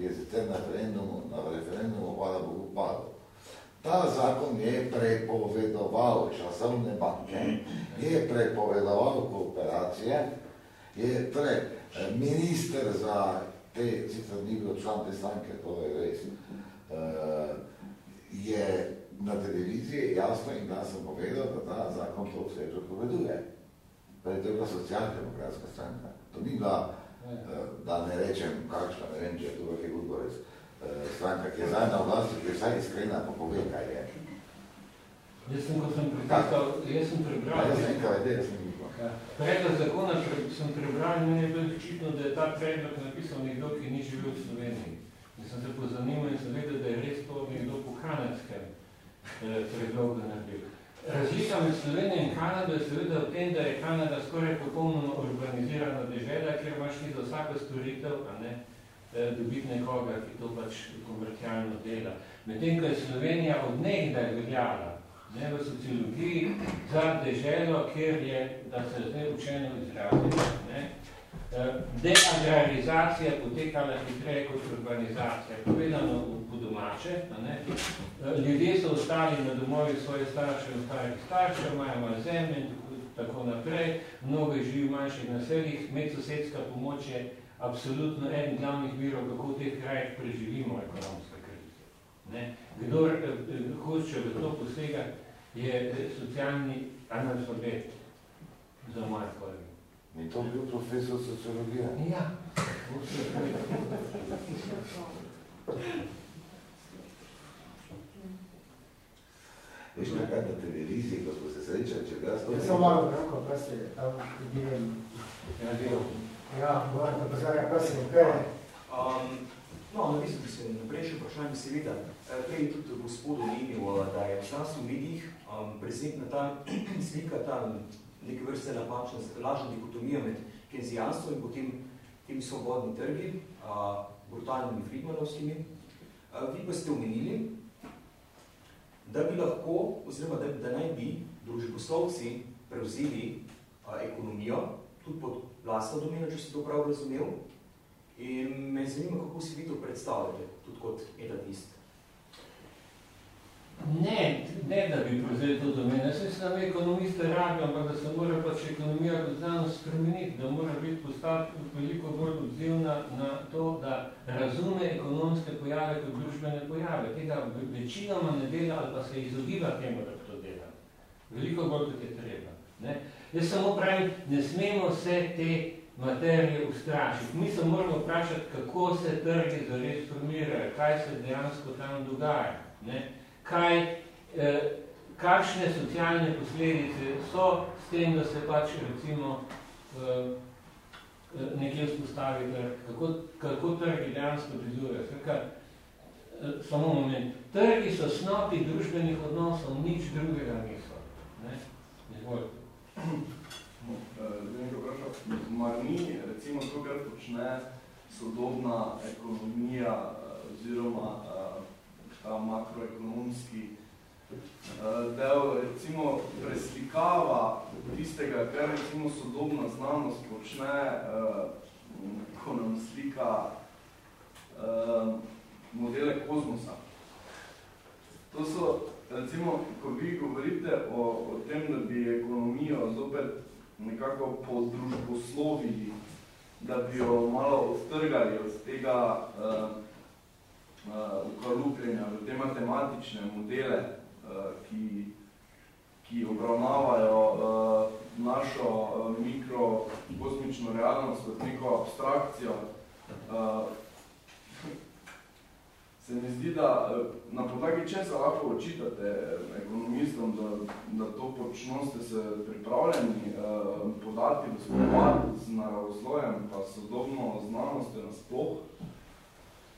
Je sicer na referendumu, na referendumu, hvala Bogu, padel. Ta zakon je prepovedoval časovne banke, je prepovedoval kooperacije, je torej minister za te, sicer ni bilo član te stranke, to je res, eh, je na televiziji jasno in glasno povedal, da ta zakon to vse prepoveduje. Torej, to je bila socialno-demokratska stranka. To ni bila, da ne rečem, kakšna, ne vem, če je to kakaj Gudborec, stranka, ki je zdaj na oblasti, ki je vsaj iskrena, pa pove, kaj je. Jaz sem, ko sem prikakal, jaz sem prebral... Jaz sem kaj jaz sem Ja. Predlog zakona pre, sem prebral in meni je bilo očitno, da je ta predlog napisal nekdo, ki ni živel v Sloveniji. In sem se pozanimal in sem vedel, da je res to nekdo po kanadskem eh, predlogu naredil. Razlika med Slovenijo in Kanado je seveda v tem, da je Kanada skoraj popolnoma urbanizirana dežela, kjer imaš ti za vsako storitev, a ne, Eh, dobiti nekoga, ki to pač komercialno dela. Medtem, ko je Slovenija od nekdaj veljala ne, v sociologiji za deželo, kjer je, da se zdaj učeno izrazili, ne, deagrarizacija potekala hitreje kot urbanizacija. Povedano po domače, ne, eh, ljudje so ostali na domovi svoje starše in starih staršev, imajo malo zemlje in tako naprej, mnogo živi v manjših naseljih, medsosedska pomoč je absolutno eden glavnih virov, kako v teh krajih preživimo ekonomske krize. Ne? Kdor eh, eh hoče v to posega, je eh, socialni analfabet za moje prvi. In to bil profesor sociologije? Ja. Veš nekaj na televiziji, ko smo se srečali, če ga sto... Jaz sem malo branko, pa se tam vidim. Ja, delam. Ja, moram da pozorja, prosim, kaj je? Um, no, napisal bi se na prejšnje vprašanje seveda, eh, prej tudi gospodu Lenil, da je v nas v medijih um, prezentna ta slika, ta neke vrste napačna, lažna dikotomija med kenzijanstvom in potem temi svobodni trgi, uh, brutalnimi Friedmanovskimi. Uh, vi pa ste omenili, da bi lahko, oziroma da, da naj bi družboslovci prevzeli uh, ekonomijo tudi pod vlastno domeno, če si to prav razumel. In me zanima, kako si vi to predstavljate, tudi kot etatist. Ne, ne da bi prevzeli to domeno. Jaz mislim, da me ekonomiste rabijo, ampak da se mora pač ekonomija kot znanost spremeniti, da mora biti postati veliko bolj odzivna na to, da razume ekonomske pojave kot družbene pojave. Tega večinoma ne dela ali pa se izogiba temu, da to dela. Veliko bolj, kot je treba. Ne? Jaz samo pravim, ne smemo se te materije ustrašiti. Mi se moramo vprašati, kako se trgi zares formirajo, kaj se dejansko tam dogaja. Ne? Kaj, eh, kakšne socialne posledice so s tem, da se pač recimo eh, nekje vzpostavi trg, kako, kako trgi dejansko delujejo. Eh, samo moment. Trgi so snopi družbenih odnosov, nič drugega niso. Ne? Izvolite. Mar ni, recimo, to, kar počne sodobna ekonomija oziroma ta makroekonomski del, recimo, preslikava tistega, kar recimo sodobna znanost počne, ko nam slika modele kozmosa. To so recimo, ko vi govorite o, o tem, da bi ekonomijo zopet nekako po družbosloviji, da bi jo malo odtrgali od tega uh, uh, ukalupljenja, v te matematične modele, uh, ki, ki obravnavajo uh, našo mikrokosmično realnost kot neko abstrakcijo, se mi zdi, da eh, na podlagi česa lahko očitate ekonomistom, da, da to počno ste se pripravljeni eh, podati v spomad z naravoslojem pa sodobno znanostjo nasploh.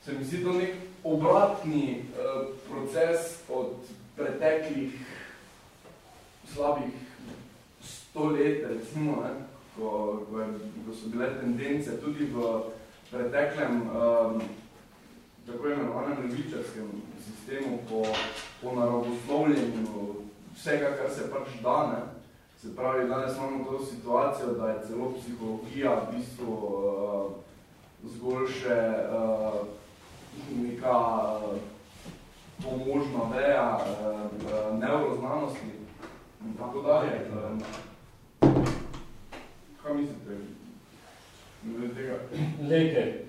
Se mi zdi to nek obratni eh, proces od preteklih slabih sto let, recimo, ne, ko, ko, je, ko so bile tendence tudi v preteklem eh, tako imenovanem levičarskem sistemu po, po naravoslovljenju vsega, kar se pač da, ne? Se pravi, danes imamo to situacijo, da je celo psihologija v bistvu uh, zgolj še uh, neka uh, pomožna veja uh, neuroznanosti in tako dalje. Kaj mislite? Lejte,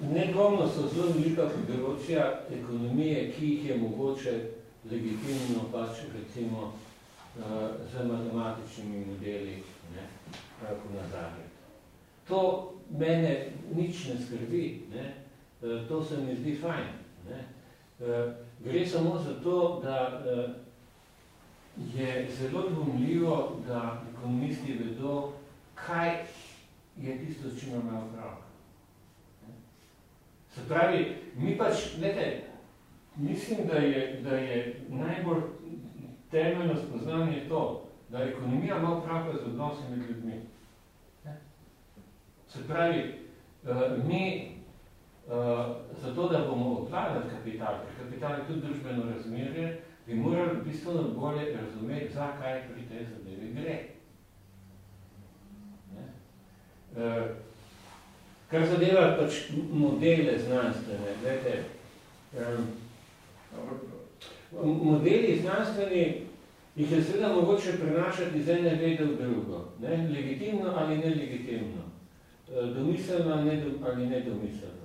Nedvomno so zelo velika področja ekonomije, ki jih je mogoče legitimno pač recimo z matematičnimi modeli ne, ponazarjati. To mene nič ne skrbi, ne, to se mi zdi fajn. Ne. Uh, gre samo za to, da uh, je zelo dvomljivo, da ekonomisti vedo, kaj je tisto, s čim imajo prav. Se pravi, mi pač, nekaj, mislim, da je, da je najbolj temeljno spoznanje to, da ekonomija ima upravka z odnosi med ljudmi. Se pravi, eh, mi eh, zato, da bomo obvladali kapital, ker kapital je tudi družbeno razmerje, bi morali bistveno bolje razumeti, zakaj pri tej zadevi gre. Ne? Uh, Kar zadeva pač modele znanstvene, gledajte, um, modeli znanstveni jih je seveda mogoče prenašati iz ene vede v drugo, ne? legitimno ali nelegitimno, e, domiselno ali nedomiselno.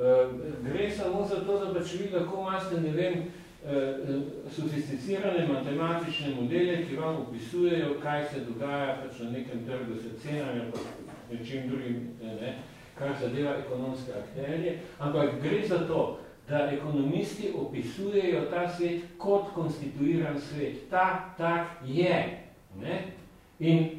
Ne? E, gre samo za to, da pač vi lahko imate, ne vem, e, sofisticirane matematične modele, ki vam opisujejo, kaj se dogaja pač na nekem trgu s cenami, nečim drugim, ne, kar zadeva ekonomske akterje, ampak gre za to, da ekonomisti opisujejo ta svet kot konstituiran svet. Ta tak je. Ne? In eh,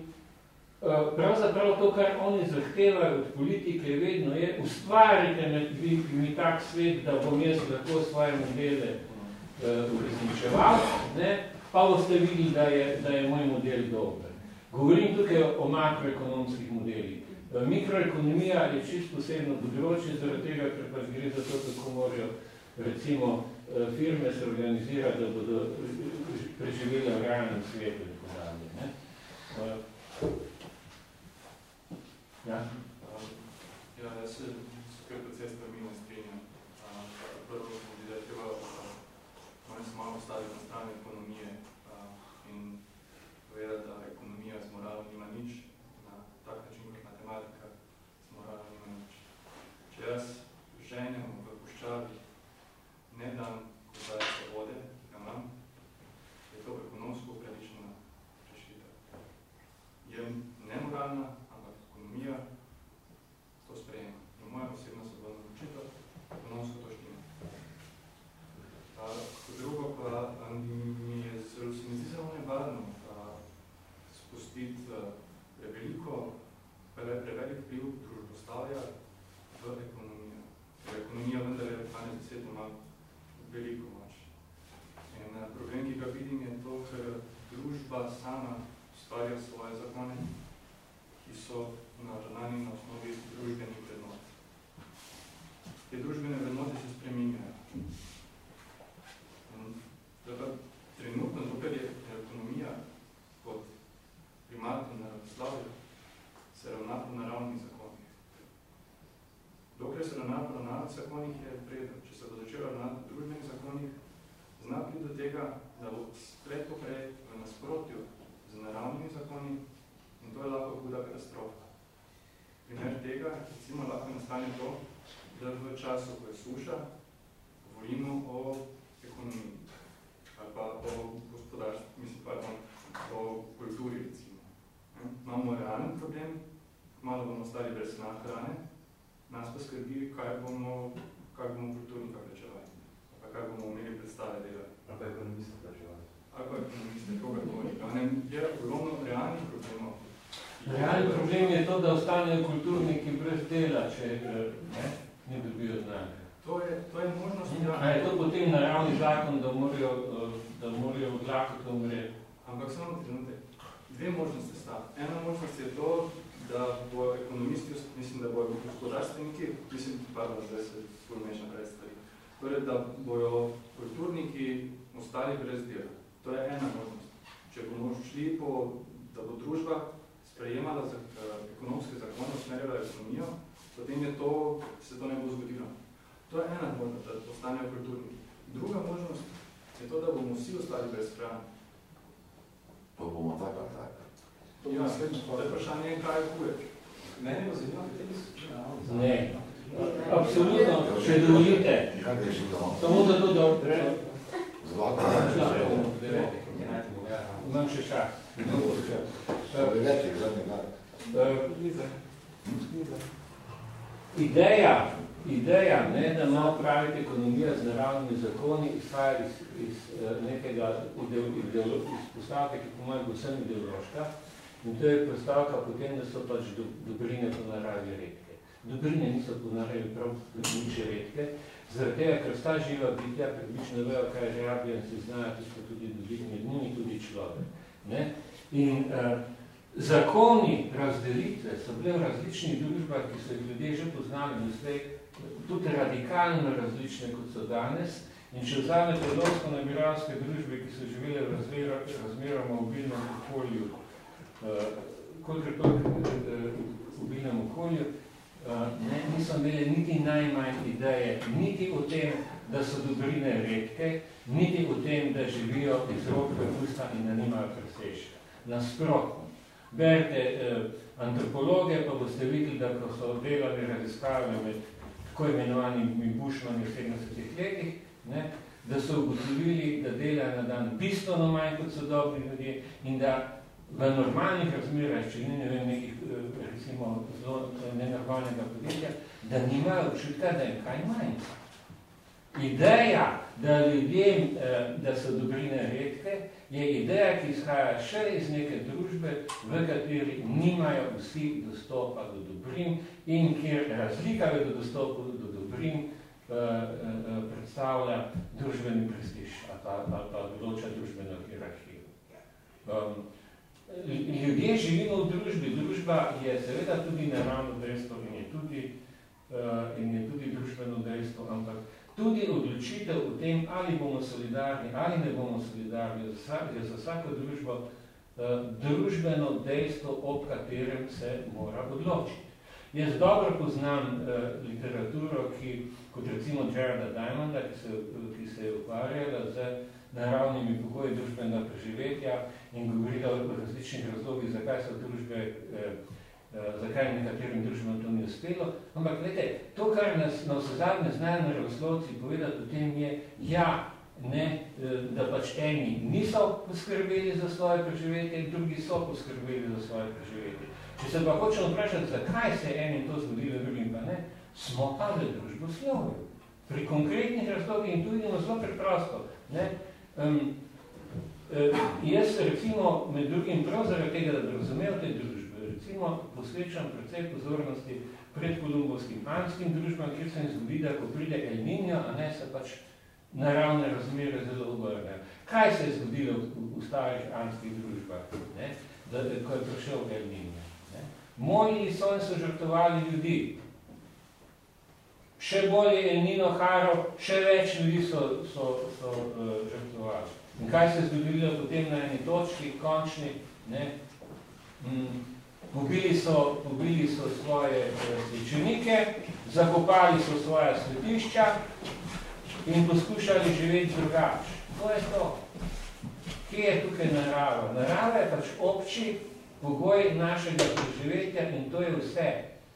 pravzaprav to, kar oni zahtevajo od politike, vedno je, ustvarite mi, mi tak svet, da bom jaz lahko svoje modele uh, uresničeval, ne? pa boste videli, da je, da je moj model dober. Govorim tukaj o makroekonomskih modelih. Mikroekonomija je čist posebno področje, zaradi tega, ker pa gre za to, kako morajo recimo eh, firme se organizirati, da bodo preživeli v realnem svetu in podobno. Ne? Ja? Ja, jaz se skaj precej stvarmi ne strenjam. Prvo, da je treba se malo postaviti na strani ekonomije in povedati, da ekonomija z moralom nima nič, jaz ženjem v puščavi ne dam kozajca vode, ga imam, je to ekonomsko pravična rešitev. Je nemoralna, ampak ekonomija to sprejema. In moja posebna svobodna odločitev, ekonomsko to štima. Kot drugo pa mi je zelo, se mi zdi zelo nevarno spustiti preveliko, prevelik vpliv družbostavlja v ekonomijo. Ker ekonomija vendar je danes deset ima veliko moč. In uh, problem, ki ga vidim, je to, ker družba sama ustvarja svoje zakone, ki so naravnani na osnovi družbenih vrednot. Te družbene vrednote se spreminjajo. Trenutno, dokaj je ekonomija kot primatno naravoslavje, se ravna po naravnih zakonih. Dokler se ravna po naravnih zakonih je predno. Če se bo začelo ravnati po družbenih zakonih, zna priti do tega, da bo spred poprej v nasprotju z naravnimi zakoni in to je lahko huda katastrofa. Primer tega, recimo, lahko nastane to, da v času, ko je suša, govorimo o ekonomiji ali pa o gospodarstvu, mislim, pardon, o kulturi, recimo. Imamo realen problem, malo bomo ostali brez hrane, nas pa skrbi, kaj bomo, kaj bomo kulturnika plačevali, pa kaj bomo imeli predstave delati. Ali pa ekonomiste plačevali. Ali pa ekonomiste, koga govori. Je ogromno realnih problemov. Realni problem je to, da ostanejo kulturniki brez dela, če ne, ne dobijo znanja. To je, to je možnost, ja. Je to potem naravni zakon, da morajo, da morajo odlakati umreti? Ampak samo trenutek. Dve možnosti sta. Ena možnost je to, da bo ekonomisti, mislim, da bojo gospodarstveniki, mislim, pardon, zdaj se spolmešam pred stvari, torej, da bojo kulturniki ostali brez dela. To je ena možnost. Če bomo šli po, da bo družba sprejemala za, uh, ekonomske zakone, usmerjala ekonomijo, potem je to, se to ne bo zgodilo. To je ena možnost, da postanejo kulturniki. Druga možnost je to, da bomo vsi ostali brez hrane. Pa bomo tako ali tako. Ja, to je vprašanje, kaj je huje. Mene bo zanimalo, kateri so Ne. Absolutno, če dovolite. Samo zato, da... Zlata. Imam še čas. Devetih, zadnji. Ideja, ideja ne, da ima praviti ekonomija z naravnimi zakoni, izhaja iz, iz nekega izpostavka, ki po mojem vsem ideološka, in to je postavka potem, da so pač do, dobrine po naravi redke. Dobrine niso po naravi prav nič redke, zaradi tega, ker sta živa bitja, približno vejo, kaj rabijo in se znajo, ki so tudi dobiti med njimi, tudi človek. Ne? In uh, zakoni razdelitve so bile v različnih družbah, ki so jih ljudje že poznali, doslej, tudi radikalno različne, kot so danes. In če vzamete lovsko nabiralske družbe, ki so živele v razmer, razmeroma obilnem okolju, uh, kolikor toliko uh, obilnem okolju, uh, ne, niso imeli niti najmanj ideje, niti o tem, da so dobrine redke, niti o tem, da živijo iz rok usta in da nimajo preseška. Nasprotno. Berite eh, antropologe, pa boste videli, da ko so delali raziskave med tako imenovanimi Bushmani v 70 letih, ne, da so ugotovili, da delajo na dan bistveno manj kot so dobri ljudje in da v normalnih razmerah, če ni ne vem, nekih, recimo, zelo nenormalnega podjetja, da nimajo občutka, da je kaj manj. Ideja, da ljudem, da so dobrine redke, je ideja, ki izhaja še iz neke družbe, v kateri nimajo vsi dostopa do dobrin in kjer razlika do dostopu do dobrin predstavlja družbeni prestiž ali pa določa družbeno hierarhijo. Um, ljudje živimo v družbi, družba je seveda tudi naravno dejstvo in je tudi, uh, in je tudi družbeno dejstvo, ampak tudi odločitev o tem, ali bomo solidarni ali ne bomo solidarni, je za vsako družbo uh, družbeno dejstvo, ob katerem se mora odločiti. Jaz dobro poznam uh, literaturo, ki, kot recimo Gerarda Diamonda, ki se, ki se je ukvarjala z naravnimi pogoji družbenega preživetja in govorila o različnih razlogih, zakaj so družbe eh, zakaj nekaterim družbam to ni uspelo. Ampak, gledajte, to, kar nas na vse zadnje znajo naravoslovci povedati o tem je, ja, ne, da pač eni niso poskrbeli za svoje preživetje drugi so poskrbeli za svoje preživetje. Če se pa hočemo vprašati, zakaj se eni to zgodilo, drugim pa ne, smo pa v družbo slovi. Pri konkretnih razlogih in tu vidimo zelo preprosto. Ne, um, jaz recimo med drugim prav zaradi tega, da bi razumel te družbe, recimo posvečam precej pozornosti pred kolumbovskim anskim družbam, kjer se jim zgodi, da ko pride El Niño, a ne se pač naravne razmere zelo obrnejo. Kaj se je zgodilo v, v starih anskih družbah, ne? Da, da, ko je prišel El Niño? Moji so in so žrtovali ljudi. Še bolje El Niño Haro, še več ljudi so, so, so uh, žrtovali. In kaj se je zgodilo potem na eni točki, končni, ne? Mm, Pobili so, pobili so svoje svečenike, zakopali so svoja svetišča in poskušali živeti drugače. To je to. Kje je tukaj narava? Narava je pač obči pogoj našega preživetja in to je vse.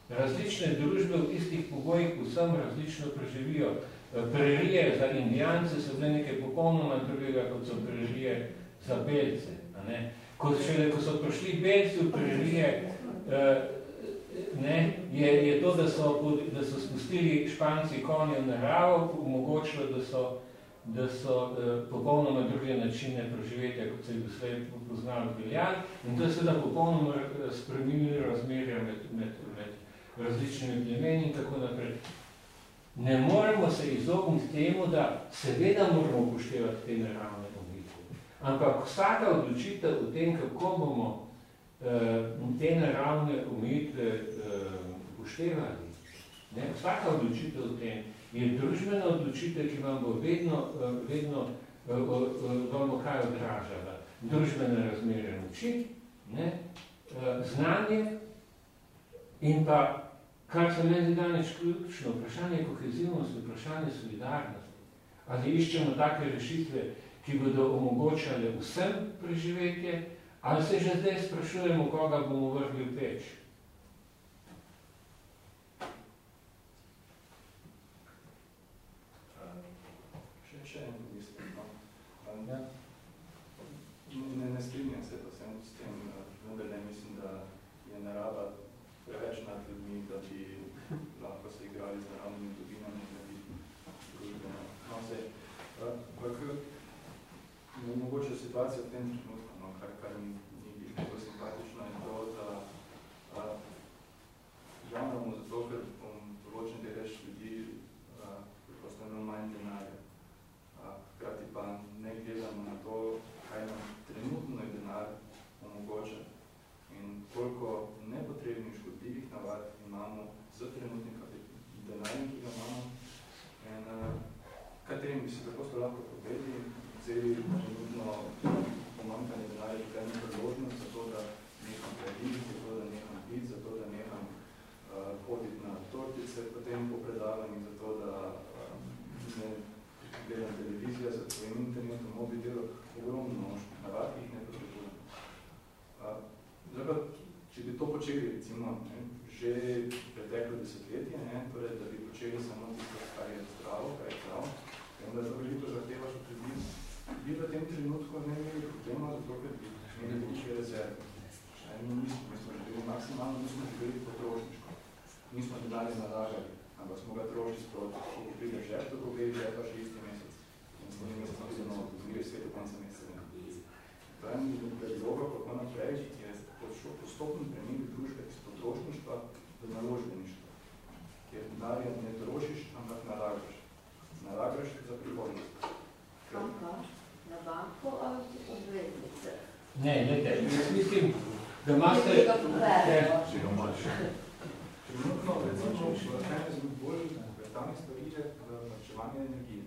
Različne družbe v istih pogojih vsem različno preživijo. Prerije za indijance so bile nekaj popolnoma drugega, kot so prerije za belce. A ne? Ko, šele, ko so prišli belci v prerije, eh, je, je to, da so, da so spustili španci konje v naravo, omogočilo, da so da so eh, popolnoma druge načine preživetja, kot se je doslej poznalo veljali. In to je seveda popolnoma eh, spremenili razmerja med, med, med različnimi plemeni in tako naprej. Ne moremo se izogniti temu, da seveda moramo upoštevati te naravne. Ampak vsaka odločitev o tem, kako bomo eh, te naravne omejitve eh, upoštevali, ne, vsaka odločitev o tem, je družbena odločitev, ki vam bo vedno, eh, vedno eh, bomo kaj odražala. Družbene razmere moči, ne, eh, znanje in pa, kar se meni danes ključno, vprašanje kohezivnosti, vprašanje solidarnosti. Ali iščemo take rešitve, ki bodo omogočale vsem preživetje, ali se že zdaj sprašujemo, koga bomo vrgli v peč. ne, ne strinjam se pa sem s tem, vendar ne mislim, da je narava preveč nad ljudmi, da bi lahko se igrali z naravnimi dobinami, da bi družbeno. No, se, ampak mogoče situacija v tem trenutku, no, kar, kar mi ni bilo simpatično, je to, da a, žanramo zato, ker bom določen delež ljudi preprosto imel manj denarja. Hkrati pa ne gledamo na to, kaj nam trenutno je denar omogoča in koliko nepotrebnih škodljivih navad imamo z trenutnim denarjem, ki ga imamo in uh, katerim bi se preprosto lahko povedali, vzeli trenutno pomankanje denarja, tukaj je priložnost za to, da neham prediti, za to, da neham biti, za to, da neham uh, hoditi na tortice, potem po predavanju, za to, da uh, ne gledam televizijo, za svojim internetom, mobi delo, ogromno množko navad, ki jih ne potrebujem. Zdaj če bi to počeli, recimo, ne, že preteklo desetletje, ne, torej, da bi počeli samo tisto, kar je zdravo, kar je zdravo, in da to veliko zahtevaš od ljudi, bi v tem trenutku ne imeli problema, zato ker bi imeli večje rezerve. Mi nismo, mi smo živeli maksimalno, mi smo živeli potrošniško. Nismo denarje nalagali, ampak smo ga trošili sproti. Ko pride žerto, ko gre žerto še isti mesec. In smo njim mesec napredno odgledali svet do konca meseca. To je mi predloga, kako naprej, je postopno premik družbe iz potrošništva do naložbeništva. Ker denarja ne trošiš, ampak nalagaš. Nalagaš za prihodnost. Kam pa? Na banko ali obveznice? Ne, ne te. Mislim, da imate... Če ga imaš. Trenutno, recimo, ena izmed bolj prestavnih stvari je vrčevanje energije.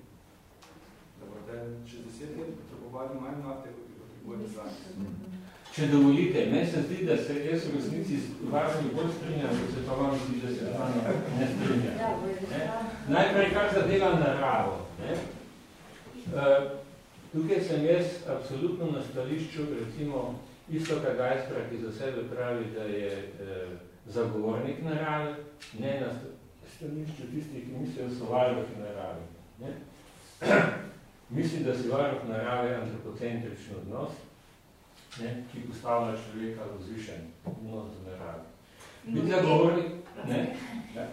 Da bodo čez deset let potrebovali manj nafte, kot bi potrebovali danes. Če dovolite, meni se zdi, da se jaz v resnici z vašimi bolj strinjam, da se pa vam zdi, da se z vami ne strinjam. Ne? Najprej, kar zadeva naravo. Ne? Uh, tukaj sem jaz absolutno na stališču, recimo, Istoka Gajstra, ki za sebe pravi, da je uh, zagovornik narave, ne na stališču tistih, ki mislijo, so varuhi narave. Ne? Misli, da si varuh narave antropocentrični odnos, ne, ki postavlja človeka v zvišen odnos z narave. Biti zagovornik, ne, ja.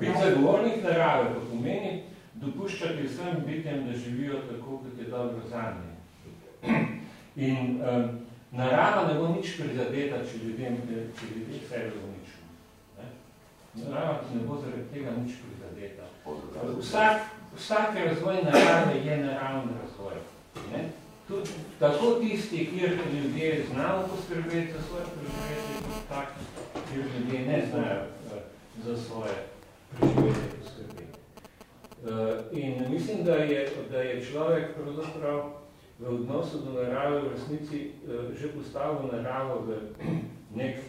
Biti zagovornik narave pa pomeni dopuščati vsem bitjem, da živijo tako, kot je dobro zanje. In um, narava ne bo nič prizadeta, če ljudem, če ljudem sebe uničimo. Narava ne bo zaradi tega nič prizadeta. Vsak, vsak razvoj narave je naravni razvoj. Ne? Tudi, tako tisti, kjer ljudje znajo poskrbeti za svoje preživetje, tudi tak, kjer ljudje ne znajo uh, za svoje preživetje poskrbeti. Uh, in mislim, da je, da je človek pravzaprav v odnosu do narave v resnici uh, že postavil naravo v nek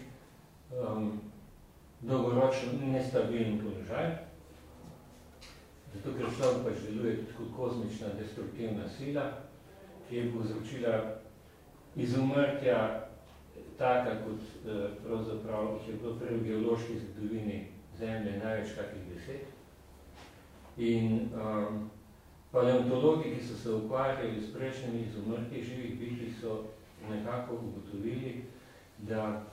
um, dolgoročno nestabilen položaj, zato ker človek pač deluje kot kozmična destruktivna sila, ki je povzročila izumrtja taka, kot eh, pravzaprav je bilo prej v geološki zgodovini zemlje največ kakih deset. In um, paleontologi, ki so se ukvarjali s prejšnjimi izumrtji živih biti, so nekako ugotovili, da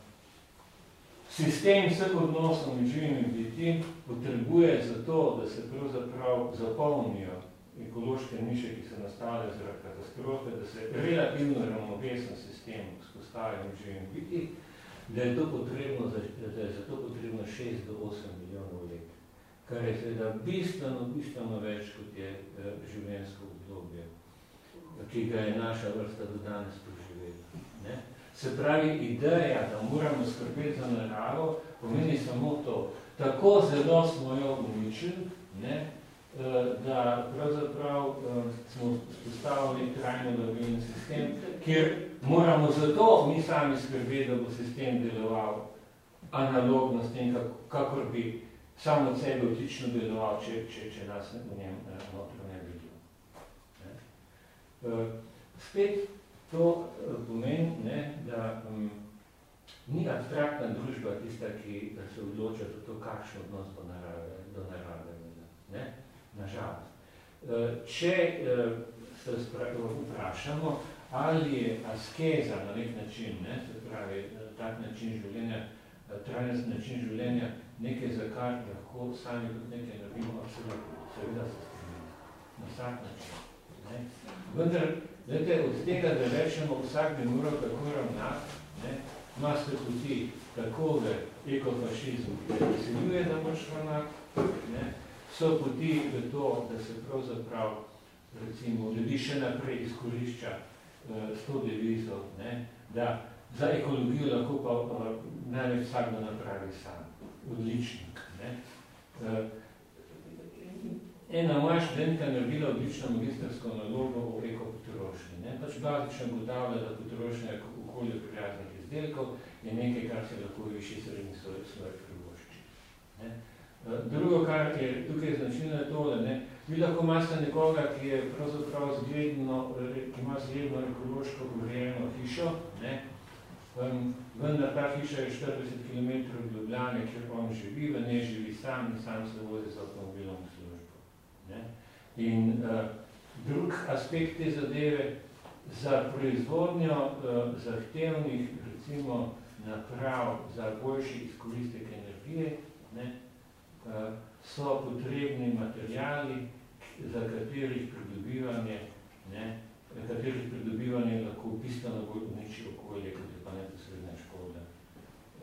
sistem vseh odnosov med živimi biti potrebuje za to, da se pravzaprav zapolnijo ekološke niše, ki so nastale zaradi katastrofe, da se relativno ravnovesen sistem vzpostavi med živimi biti, da je, to potrebno, da je za to potrebno 6 do 8 milijonov let, kar je seveda bistveno, bistveno več, kot je eh, življenjsko obdobje, ki ga je naša vrsta do danes proživela. Ne? Se pravi, ideja, da moramo skrbeti za naravo, pomeni samo to. Tako zelo smo jo uničili, da pravzaprav eh, smo postavili trajno dobilni sistem, kjer moramo zato mi sami skrbeti, da bo sistem deloval analogno s tem, kakor bi samo od sebe odlično deloval, če, če, če nas v njem eh, notro ne bi bilo. Spet To eh, pomeni, ne, da um, ni abstraktna družba tista, ki se odloča za to, kakšen odnos do narave, do narave ne, nažalost. Eh, če eh, se vprašamo, ali je askeza na nek način, ne, se pravi, tak način življenja, trajnost način življenja, nekaj, za kar lahko sami tudi nekaj naredimo, absolutno, seveda se stremimo. Na vsak način. Ne. Vendar, Zdajte, od tega, da rečemo, vsak bi moral tako ravnati, ne, ima se poti tako v ekofašizmu, ki preseljuje, da boš ravnati, ne, so poti v to, da se pravzaprav, recimo, ljudi še naprej izkorišča uh, s to devizo, ne, da za ekologijo lahko pa največ vsakdo napravi sam. Odličnik. Ne. Uh, ena moja študentka naredila odlično magistrsko nalogo o ekopotrošnji. Pač bazično ugotavlja, da potrošnja okolju prijaznih izdelkov je nekaj, kar se lahko višji srednji svoje, svoje privošči. Ne? Drugo, kar je tukaj značilno je tole, ne? vi lahko imate nekoga, ki je pravzaprav zgledno, ki ima zgledno ekološko urejeno hišo, ne? Vendar ta hiša je 40 km od Ljubljane, kjer on živi, ne živi sam in sam se vozi z avtomobilom v Ne? In uh, drug aspekt te zadeve, za proizvodnjo uh, zahtevnih recimo, naprav za boljši izkoristek energije, ne, so potrebni materijali, za katerih pridobivanje, ne, katerih pridobivanje lahko bistveno bolj uniči okolje, kot je pa neposredna škoda,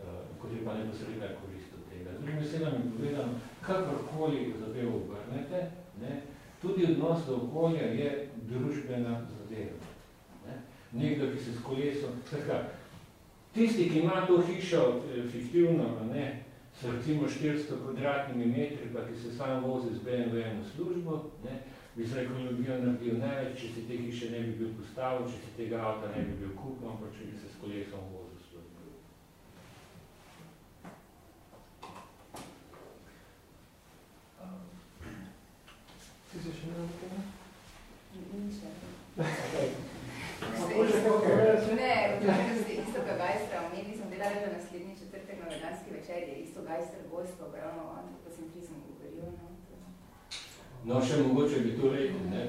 uh, kot je pa neposredna korist od tega. Z drugim besedami povedano, kakorkoli zadevo obrnete, Ne? Tudi odnos do okolja je družbena zadeva. Ne? Nekdo, ki se s kolesom... Tako, tisti, ki ima to hišo eh, fiktivno, ne, recimo 400 kvadratnimi metri, pa ki se sam vozi z BMW-em v službo, ne, bi za ekologijo naredil največ, če si te hiše ne bi bil postavil, če si tega avta ne bi bil kupil, ampak če bi se s kolesom vozil. Ti se še ne tega? Nič ne. Ne, v isto ga Gajstra omenili, smo delali že naslednji veganski večer, je isto Gajster gojstvo, ravno antropocentrizem govoril. No, no, še mogoče bi to rekel, ne.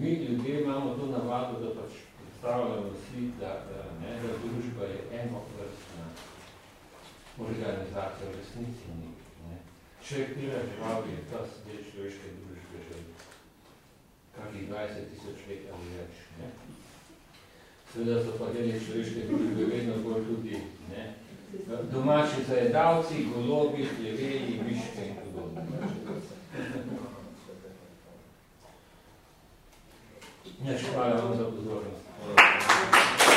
Mi ljudje imamo to navado, da pač predstavljamo vsi, da, ne, da družba je enovrstna organizacija v resnici ni. Ne. Če tira živavi je ta del človeške družbe že kakih 20 tisoč let ali več. Ne? Seveda so pa deli človeške družbe vedno bolj tudi ne? domači zajedavci, golobi, pleveji, miške in podobno. Neč, hvala vam za pozornost.